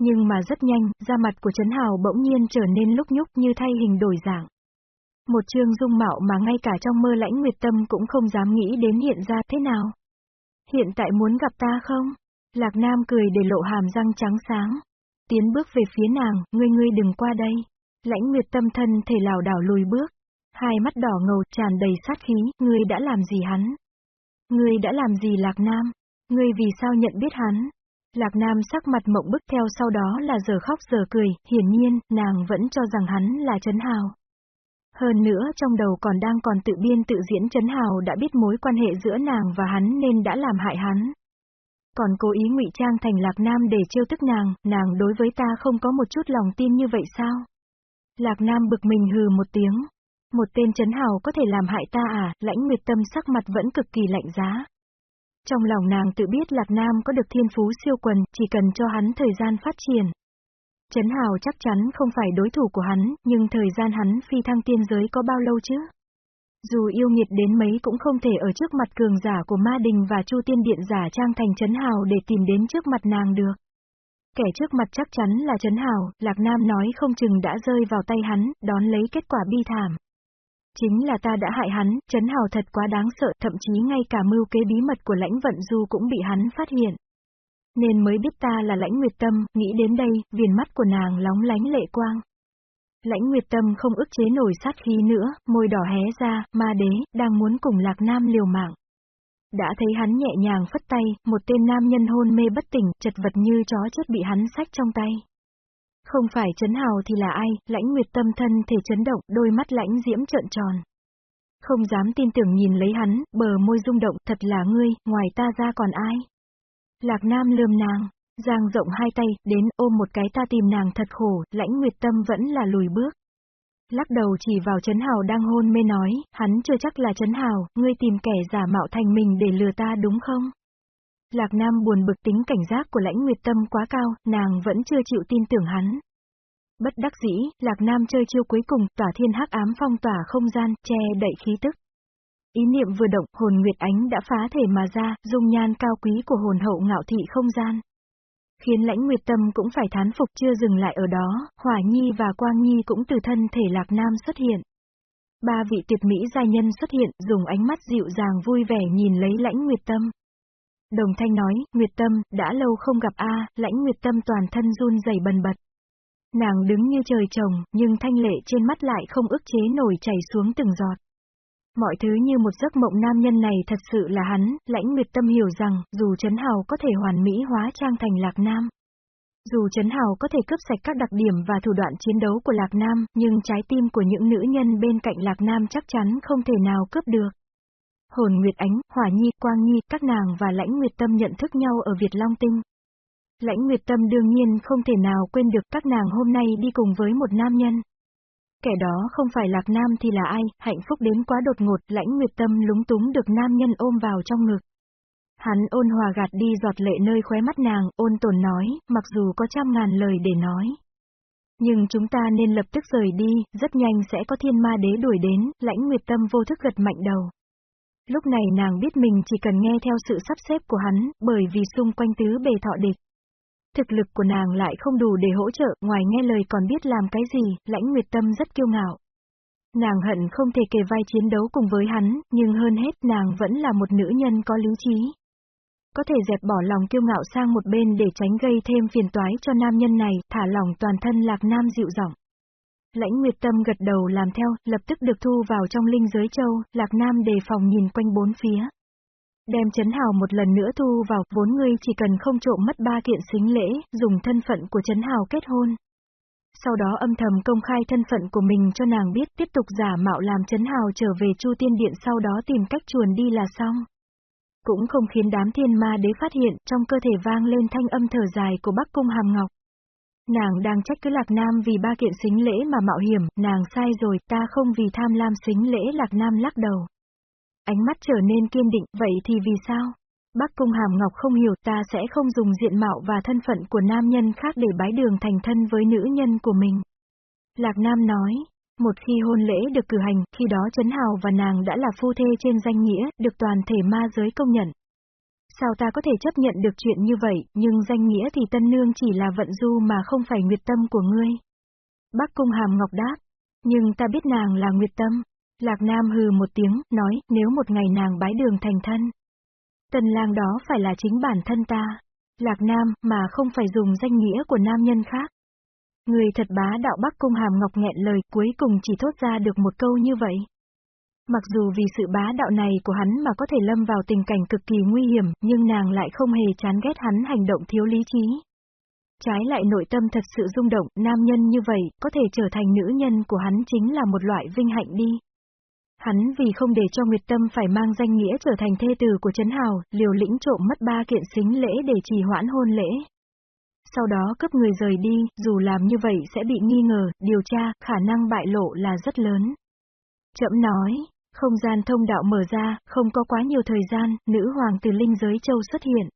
Nhưng mà rất nhanh, da mặt của Trấn Hào bỗng nhiên trở nên lúc nhúc như thay hình đổi dạng. Một trương dung mạo mà ngay cả trong mơ lãnh nguyệt tâm cũng không dám nghĩ đến hiện ra thế nào. Hiện tại muốn gặp ta không? Lạc Nam cười để lộ hàm răng trắng sáng. Tiến bước về phía nàng, ngươi ngươi đừng qua đây. Lãnh nguyệt tâm thân thể lảo đảo lùi bước. Hai mắt đỏ ngầu tràn đầy sát khí, ngươi đã làm gì hắn? Ngươi đã làm gì Lạc Nam? Ngươi vì sao nhận biết hắn? Lạc Nam sắc mặt mộng bức theo sau đó là giờ khóc giờ cười, hiển nhiên, nàng vẫn cho rằng hắn là Trấn Hào. Hơn nữa trong đầu còn đang còn tự biên tự diễn Trấn Hào đã biết mối quan hệ giữa nàng và hắn nên đã làm hại hắn. Còn cố ý ngụy trang thành Lạc Nam để trêu tức nàng, nàng đối với ta không có một chút lòng tin như vậy sao? Lạc Nam bực mình hừ một tiếng. Một tên Trấn Hào có thể làm hại ta à, lãnh nguyệt tâm sắc mặt vẫn cực kỳ lạnh giá. Trong lòng nàng tự biết Lạc Nam có được thiên phú siêu quần, chỉ cần cho hắn thời gian phát triển. Trấn Hào chắc chắn không phải đối thủ của hắn, nhưng thời gian hắn phi thăng tiên giới có bao lâu chứ? Dù yêu nghiệt đến mấy cũng không thể ở trước mặt cường giả của Ma Đình và Chu Tiên Điện giả trang thành Trấn Hào để tìm đến trước mặt nàng được. Kẻ trước mặt chắc chắn là Trấn Hào, Lạc Nam nói không chừng đã rơi vào tay hắn, đón lấy kết quả bi thảm. Chính là ta đã hại hắn, Trấn Hào thật quá đáng sợ, thậm chí ngay cả mưu kế bí mật của lãnh vận du cũng bị hắn phát hiện. Nên mới biết ta là lãnh nguyệt tâm, nghĩ đến đây, viền mắt của nàng lóng lánh lệ quang. Lãnh nguyệt tâm không ức chế nổi sát khí nữa, môi đỏ hé ra, ma đế, đang muốn cùng lạc nam liều mạng. Đã thấy hắn nhẹ nhàng phất tay, một tên nam nhân hôn mê bất tỉnh, chật vật như chó chết bị hắn sách trong tay. Không phải Trấn hào thì là ai, lãnh nguyệt tâm thân thể chấn động, đôi mắt lãnh diễm trợn tròn. Không dám tin tưởng nhìn lấy hắn, bờ môi rung động, thật là ngươi, ngoài ta ra còn ai? Lạc Nam lườm nàng, giang rộng hai tay, đến ôm một cái ta tìm nàng thật khổ, lãnh nguyệt tâm vẫn là lùi bước. Lắc đầu chỉ vào Trấn Hào đang hôn mê nói, hắn chưa chắc là Trấn Hào, ngươi tìm kẻ giả mạo thành mình để lừa ta đúng không? Lạc Nam buồn bực tính cảnh giác của lãnh nguyệt tâm quá cao, nàng vẫn chưa chịu tin tưởng hắn. Bất đắc dĩ, Lạc Nam chơi chiêu cuối cùng, tỏa thiên hắc ám phong tỏa không gian, che đậy khí tức. Ý niệm vừa động, hồn nguyệt ánh đã phá thể mà ra, dung nhan cao quý của hồn hậu ngạo thị không gian. Khiến lãnh nguyệt tâm cũng phải thán phục chưa dừng lại ở đó, Hỏa Nhi và Quang Nhi cũng từ thân thể Lạc Nam xuất hiện. Ba vị tuyệt mỹ gia nhân xuất hiện, dùng ánh mắt dịu dàng vui vẻ nhìn lấy lãnh nguyệt tâm. Đồng thanh nói, Nguyệt Tâm, đã lâu không gặp a, lãnh Nguyệt Tâm toàn thân run rẩy bần bật. Nàng đứng như trời trồng, nhưng thanh lệ trên mắt lại không ức chế nổi chảy xuống từng giọt. Mọi thứ như một giấc mộng nam nhân này thật sự là hắn, lãnh nguyệt tâm hiểu rằng, dù Trấn Hào có thể hoàn mỹ hóa trang thành Lạc Nam. Dù Trấn Hào có thể cướp sạch các đặc điểm và thủ đoạn chiến đấu của Lạc Nam, nhưng trái tim của những nữ nhân bên cạnh Lạc Nam chắc chắn không thể nào cướp được. Hồn Nguyệt Ánh, Hỏa Nhi, Quang Nhi, các nàng và Lãnh Nguyệt Tâm nhận thức nhau ở Việt Long Tinh. Lãnh Nguyệt Tâm đương nhiên không thể nào quên được các nàng hôm nay đi cùng với một nam nhân. Kẻ đó không phải Lạc Nam thì là ai, hạnh phúc đến quá đột ngột, Lãnh Nguyệt Tâm lúng túng được nam nhân ôm vào trong ngực. Hắn ôn hòa gạt đi giọt lệ nơi khóe mắt nàng, ôn tồn nói, mặc dù có trăm ngàn lời để nói. Nhưng chúng ta nên lập tức rời đi, rất nhanh sẽ có thiên ma đế đuổi đến, lãnh nguyệt tâm vô thức gật mạnh đầu. Lúc này nàng biết mình chỉ cần nghe theo sự sắp xếp của hắn, bởi vì xung quanh tứ bề thọ địch. Thực lực của nàng lại không đủ để hỗ trợ, ngoài nghe lời còn biết làm cái gì, lãnh nguyệt tâm rất kiêu ngạo. Nàng hận không thể kề vai chiến đấu cùng với hắn, nhưng hơn hết nàng vẫn là một nữ nhân có lý trí. Có thể dẹp bỏ lòng kiêu ngạo sang một bên để tránh gây thêm phiền toái cho nam nhân này, thả lòng toàn thân lạc nam dịu giọng. Lãnh Nguyệt Tâm gật đầu làm theo, lập tức được thu vào trong linh giới châu, Lạc Nam đề phòng nhìn quanh bốn phía. Đem chấn hào một lần nữa thu vào, vốn ngươi chỉ cần không trộm mất ba kiện xính lễ, dùng thân phận của chấn hào kết hôn. Sau đó âm thầm công khai thân phận của mình cho nàng biết tiếp tục giả mạo làm chấn hào trở về Chu Tiên Điện sau đó tìm cách chuồn đi là xong. Cũng không khiến đám thiên ma đế phát hiện trong cơ thể vang lên thanh âm thở dài của Bắc Cung Hàm Ngọc. Nàng đang trách cứ Lạc Nam vì ba kiện xính lễ mà mạo hiểm, nàng sai rồi, ta không vì tham lam xính lễ Lạc Nam lắc đầu. Ánh mắt trở nên kiên định, vậy thì vì sao? Bắc Cung Hàm Ngọc không hiểu ta sẽ không dùng diện mạo và thân phận của nam nhân khác để bái đường thành thân với nữ nhân của mình. Lạc Nam nói, một khi hôn lễ được cử hành, khi đó Trấn Hào và nàng đã là phu thê trên danh nghĩa, được toàn thể ma giới công nhận. Sao ta có thể chấp nhận được chuyện như vậy, nhưng danh nghĩa thì tân nương chỉ là vận du mà không phải nguyệt tâm của ngươi. Bác cung hàm ngọc đáp. Nhưng ta biết nàng là Nguyệt Tâm. Lạc Nam hừ một tiếng, nói, nếu một ngày nàng bái đường thành thân. Tần lang đó phải là chính bản thân ta. Lạc Nam, mà không phải dùng danh nghĩa của nam nhân khác. Người thật bá đạo Bắc Cung Hàm Ngọc nghẹn lời cuối cùng chỉ thốt ra được một câu như vậy. Mặc dù vì sự bá đạo này của hắn mà có thể lâm vào tình cảnh cực kỳ nguy hiểm, nhưng nàng lại không hề chán ghét hắn hành động thiếu lý trí. Trái lại nội tâm thật sự rung động, nam nhân như vậy, có thể trở thành nữ nhân của hắn chính là một loại vinh hạnh đi. Hắn vì không để cho Nguyệt Tâm phải mang danh nghĩa trở thành thê tử của Trấn Hào, liều lĩnh trộm mất ba kiện xính lễ để trì hoãn hôn lễ. Sau đó cấp người rời đi, dù làm như vậy sẽ bị nghi ngờ, điều tra, khả năng bại lộ là rất lớn. Chậm nói, không gian thông đạo mở ra, không có quá nhiều thời gian, nữ hoàng từ linh giới châu xuất hiện.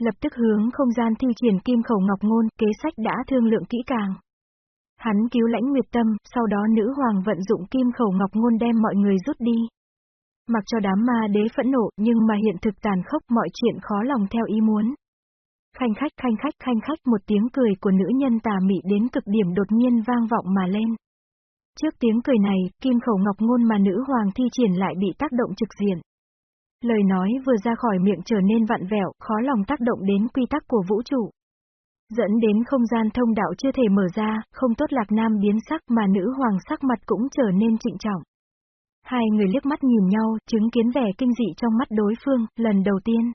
Lập tức hướng không gian thi triển kim khẩu ngọc ngôn, kế sách đã thương lượng kỹ càng. Hắn cứu lãnh nguyệt tâm, sau đó nữ hoàng vận dụng kim khẩu ngọc ngôn đem mọi người rút đi. Mặc cho đám ma đế phẫn nộ, nhưng mà hiện thực tàn khốc mọi chuyện khó lòng theo ý muốn. Khanh khách khanh khách khanh khách một tiếng cười của nữ nhân tà mị đến cực điểm đột nhiên vang vọng mà lên. Trước tiếng cười này, kim khẩu ngọc ngôn mà nữ hoàng thi triển lại bị tác động trực diện. Lời nói vừa ra khỏi miệng trở nên vặn vẹo, khó lòng tác động đến quy tắc của vũ trụ. Dẫn đến không gian thông đạo chưa thể mở ra, không tốt lạc nam biến sắc mà nữ hoàng sắc mặt cũng trở nên trịnh trọng. Hai người liếc mắt nhìn nhau, chứng kiến vẻ kinh dị trong mắt đối phương, lần đầu tiên.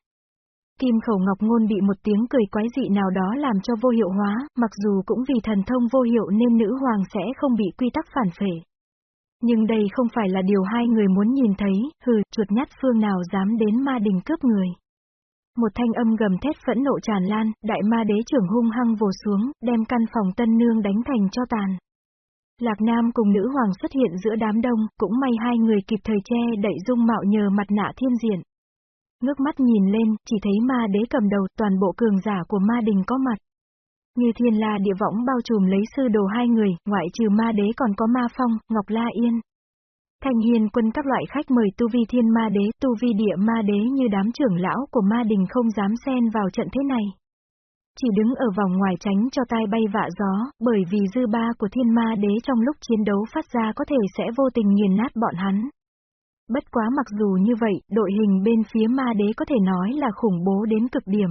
Kim khẩu ngọc ngôn bị một tiếng cười quái dị nào đó làm cho vô hiệu hóa, mặc dù cũng vì thần thông vô hiệu nên nữ hoàng sẽ không bị quy tắc phản phệ. Nhưng đây không phải là điều hai người muốn nhìn thấy, hừ, chuột nhắt phương nào dám đến ma đình cướp người. Một thanh âm gầm thét phẫn nộ tràn lan, đại ma đế trưởng hung hăng vồ xuống, đem căn phòng tân nương đánh thành cho tàn. Lạc Nam cùng nữ hoàng xuất hiện giữa đám đông, cũng may hai người kịp thời che đậy dung mạo nhờ mặt nạ thiên diện. Ngước mắt nhìn lên, chỉ thấy ma đế cầm đầu, toàn bộ cường giả của ma đình có mặt. Như thiên la địa võng bao trùm lấy sư đồ hai người, ngoại trừ ma đế còn có ma phong, ngọc la yên. Thành hiền quân các loại khách mời tu vi thiên ma đế, tu vi địa ma đế như đám trưởng lão của ma đình không dám xen vào trận thế này. Chỉ đứng ở vòng ngoài tránh cho tai bay vạ gió, bởi vì dư ba của thiên ma đế trong lúc chiến đấu phát ra có thể sẽ vô tình nghiền nát bọn hắn. Bất quá mặc dù như vậy, đội hình bên phía ma đế có thể nói là khủng bố đến cực điểm.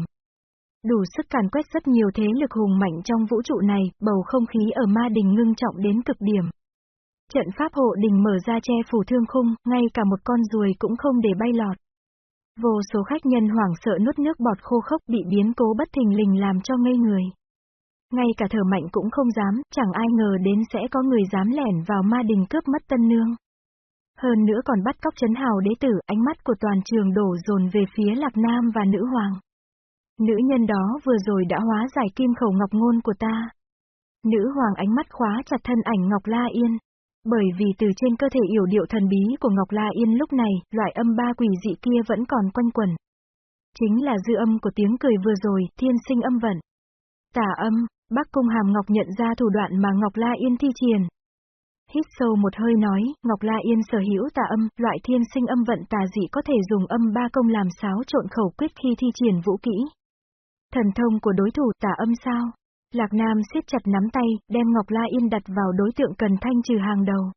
Đủ sức càn quét rất nhiều thế lực hùng mạnh trong vũ trụ này, bầu không khí ở ma đình ngưng trọng đến cực điểm. Trận pháp hộ đình mở ra che phủ thương khung, ngay cả một con ruồi cũng không để bay lọt. Vô số khách nhân hoảng sợ nuốt nước bọt khô khốc bị biến cố bất thình lình làm cho ngây người. Ngay cả thở mạnh cũng không dám, chẳng ai ngờ đến sẽ có người dám lẻn vào ma đình cướp mất tân nương. Hơn nữa còn bắt cóc chấn hào đế tử, ánh mắt của toàn trường đổ dồn về phía Lạc Nam và nữ hoàng. Nữ nhân đó vừa rồi đã hóa giải kim khẩu ngọc ngôn của ta. Nữ hoàng ánh mắt khóa chặt thân ảnh Ngọc La Yên. Bởi vì từ trên cơ thể yểu điệu thần bí của Ngọc La Yên lúc này, loại âm ba quỷ dị kia vẫn còn quanh quẩn. Chính là dư âm của tiếng cười vừa rồi, thiên sinh âm vận. Tả âm, Bắc Cung Hàm Ngọc nhận ra thủ đoạn mà Ngọc La Yên thi triển, Hít sâu một hơi nói, Ngọc La Yên sở hữu tà âm, loại thiên sinh âm vận tà dị có thể dùng âm ba công làm sáo trộn khẩu quyết khi thi triển vũ kỹ. Thần thông của đối thủ tà âm sao? Lạc Nam siết chặt nắm tay, đem Ngọc La Yên đặt vào đối tượng cần thanh trừ hàng đầu.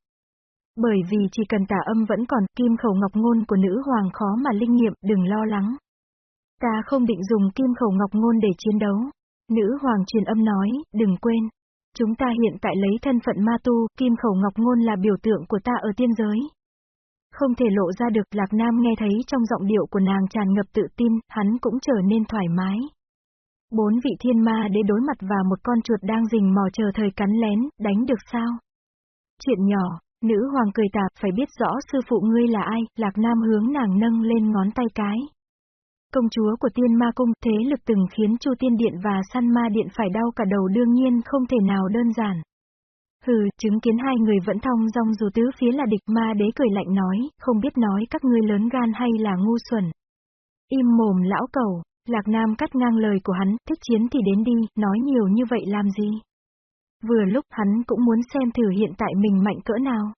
Bởi vì chỉ cần tà âm vẫn còn, kim khẩu ngọc ngôn của nữ hoàng khó mà linh nghiệm, đừng lo lắng. Ta không định dùng kim khẩu ngọc ngôn để chiến đấu. Nữ hoàng truyền âm nói, đừng quên, Chúng ta hiện tại lấy thân phận ma tu, kim khẩu ngọc ngôn là biểu tượng của ta ở tiên giới. Không thể lộ ra được Lạc Nam nghe thấy trong giọng điệu của nàng tràn ngập tự tin, hắn cũng trở nên thoải mái. Bốn vị thiên ma để đối mặt và một con chuột đang rình mò chờ thời cắn lén, đánh được sao? Chuyện nhỏ, nữ hoàng cười tạp phải biết rõ sư phụ ngươi là ai, Lạc Nam hướng nàng nâng lên ngón tay cái. Công chúa của tiên ma cung thế lực từng khiến Chu Tiên Điện và san Ma Điện phải đau cả đầu đương nhiên không thể nào đơn giản. Hừ, chứng kiến hai người vẫn thong dong dù tứ phía là địch ma đế cười lạnh nói, không biết nói các ngươi lớn gan hay là ngu xuẩn. Im mồm lão cầu, Lạc Nam cắt ngang lời của hắn, thích chiến thì đến đi, nói nhiều như vậy làm gì? Vừa lúc hắn cũng muốn xem thử hiện tại mình mạnh cỡ nào.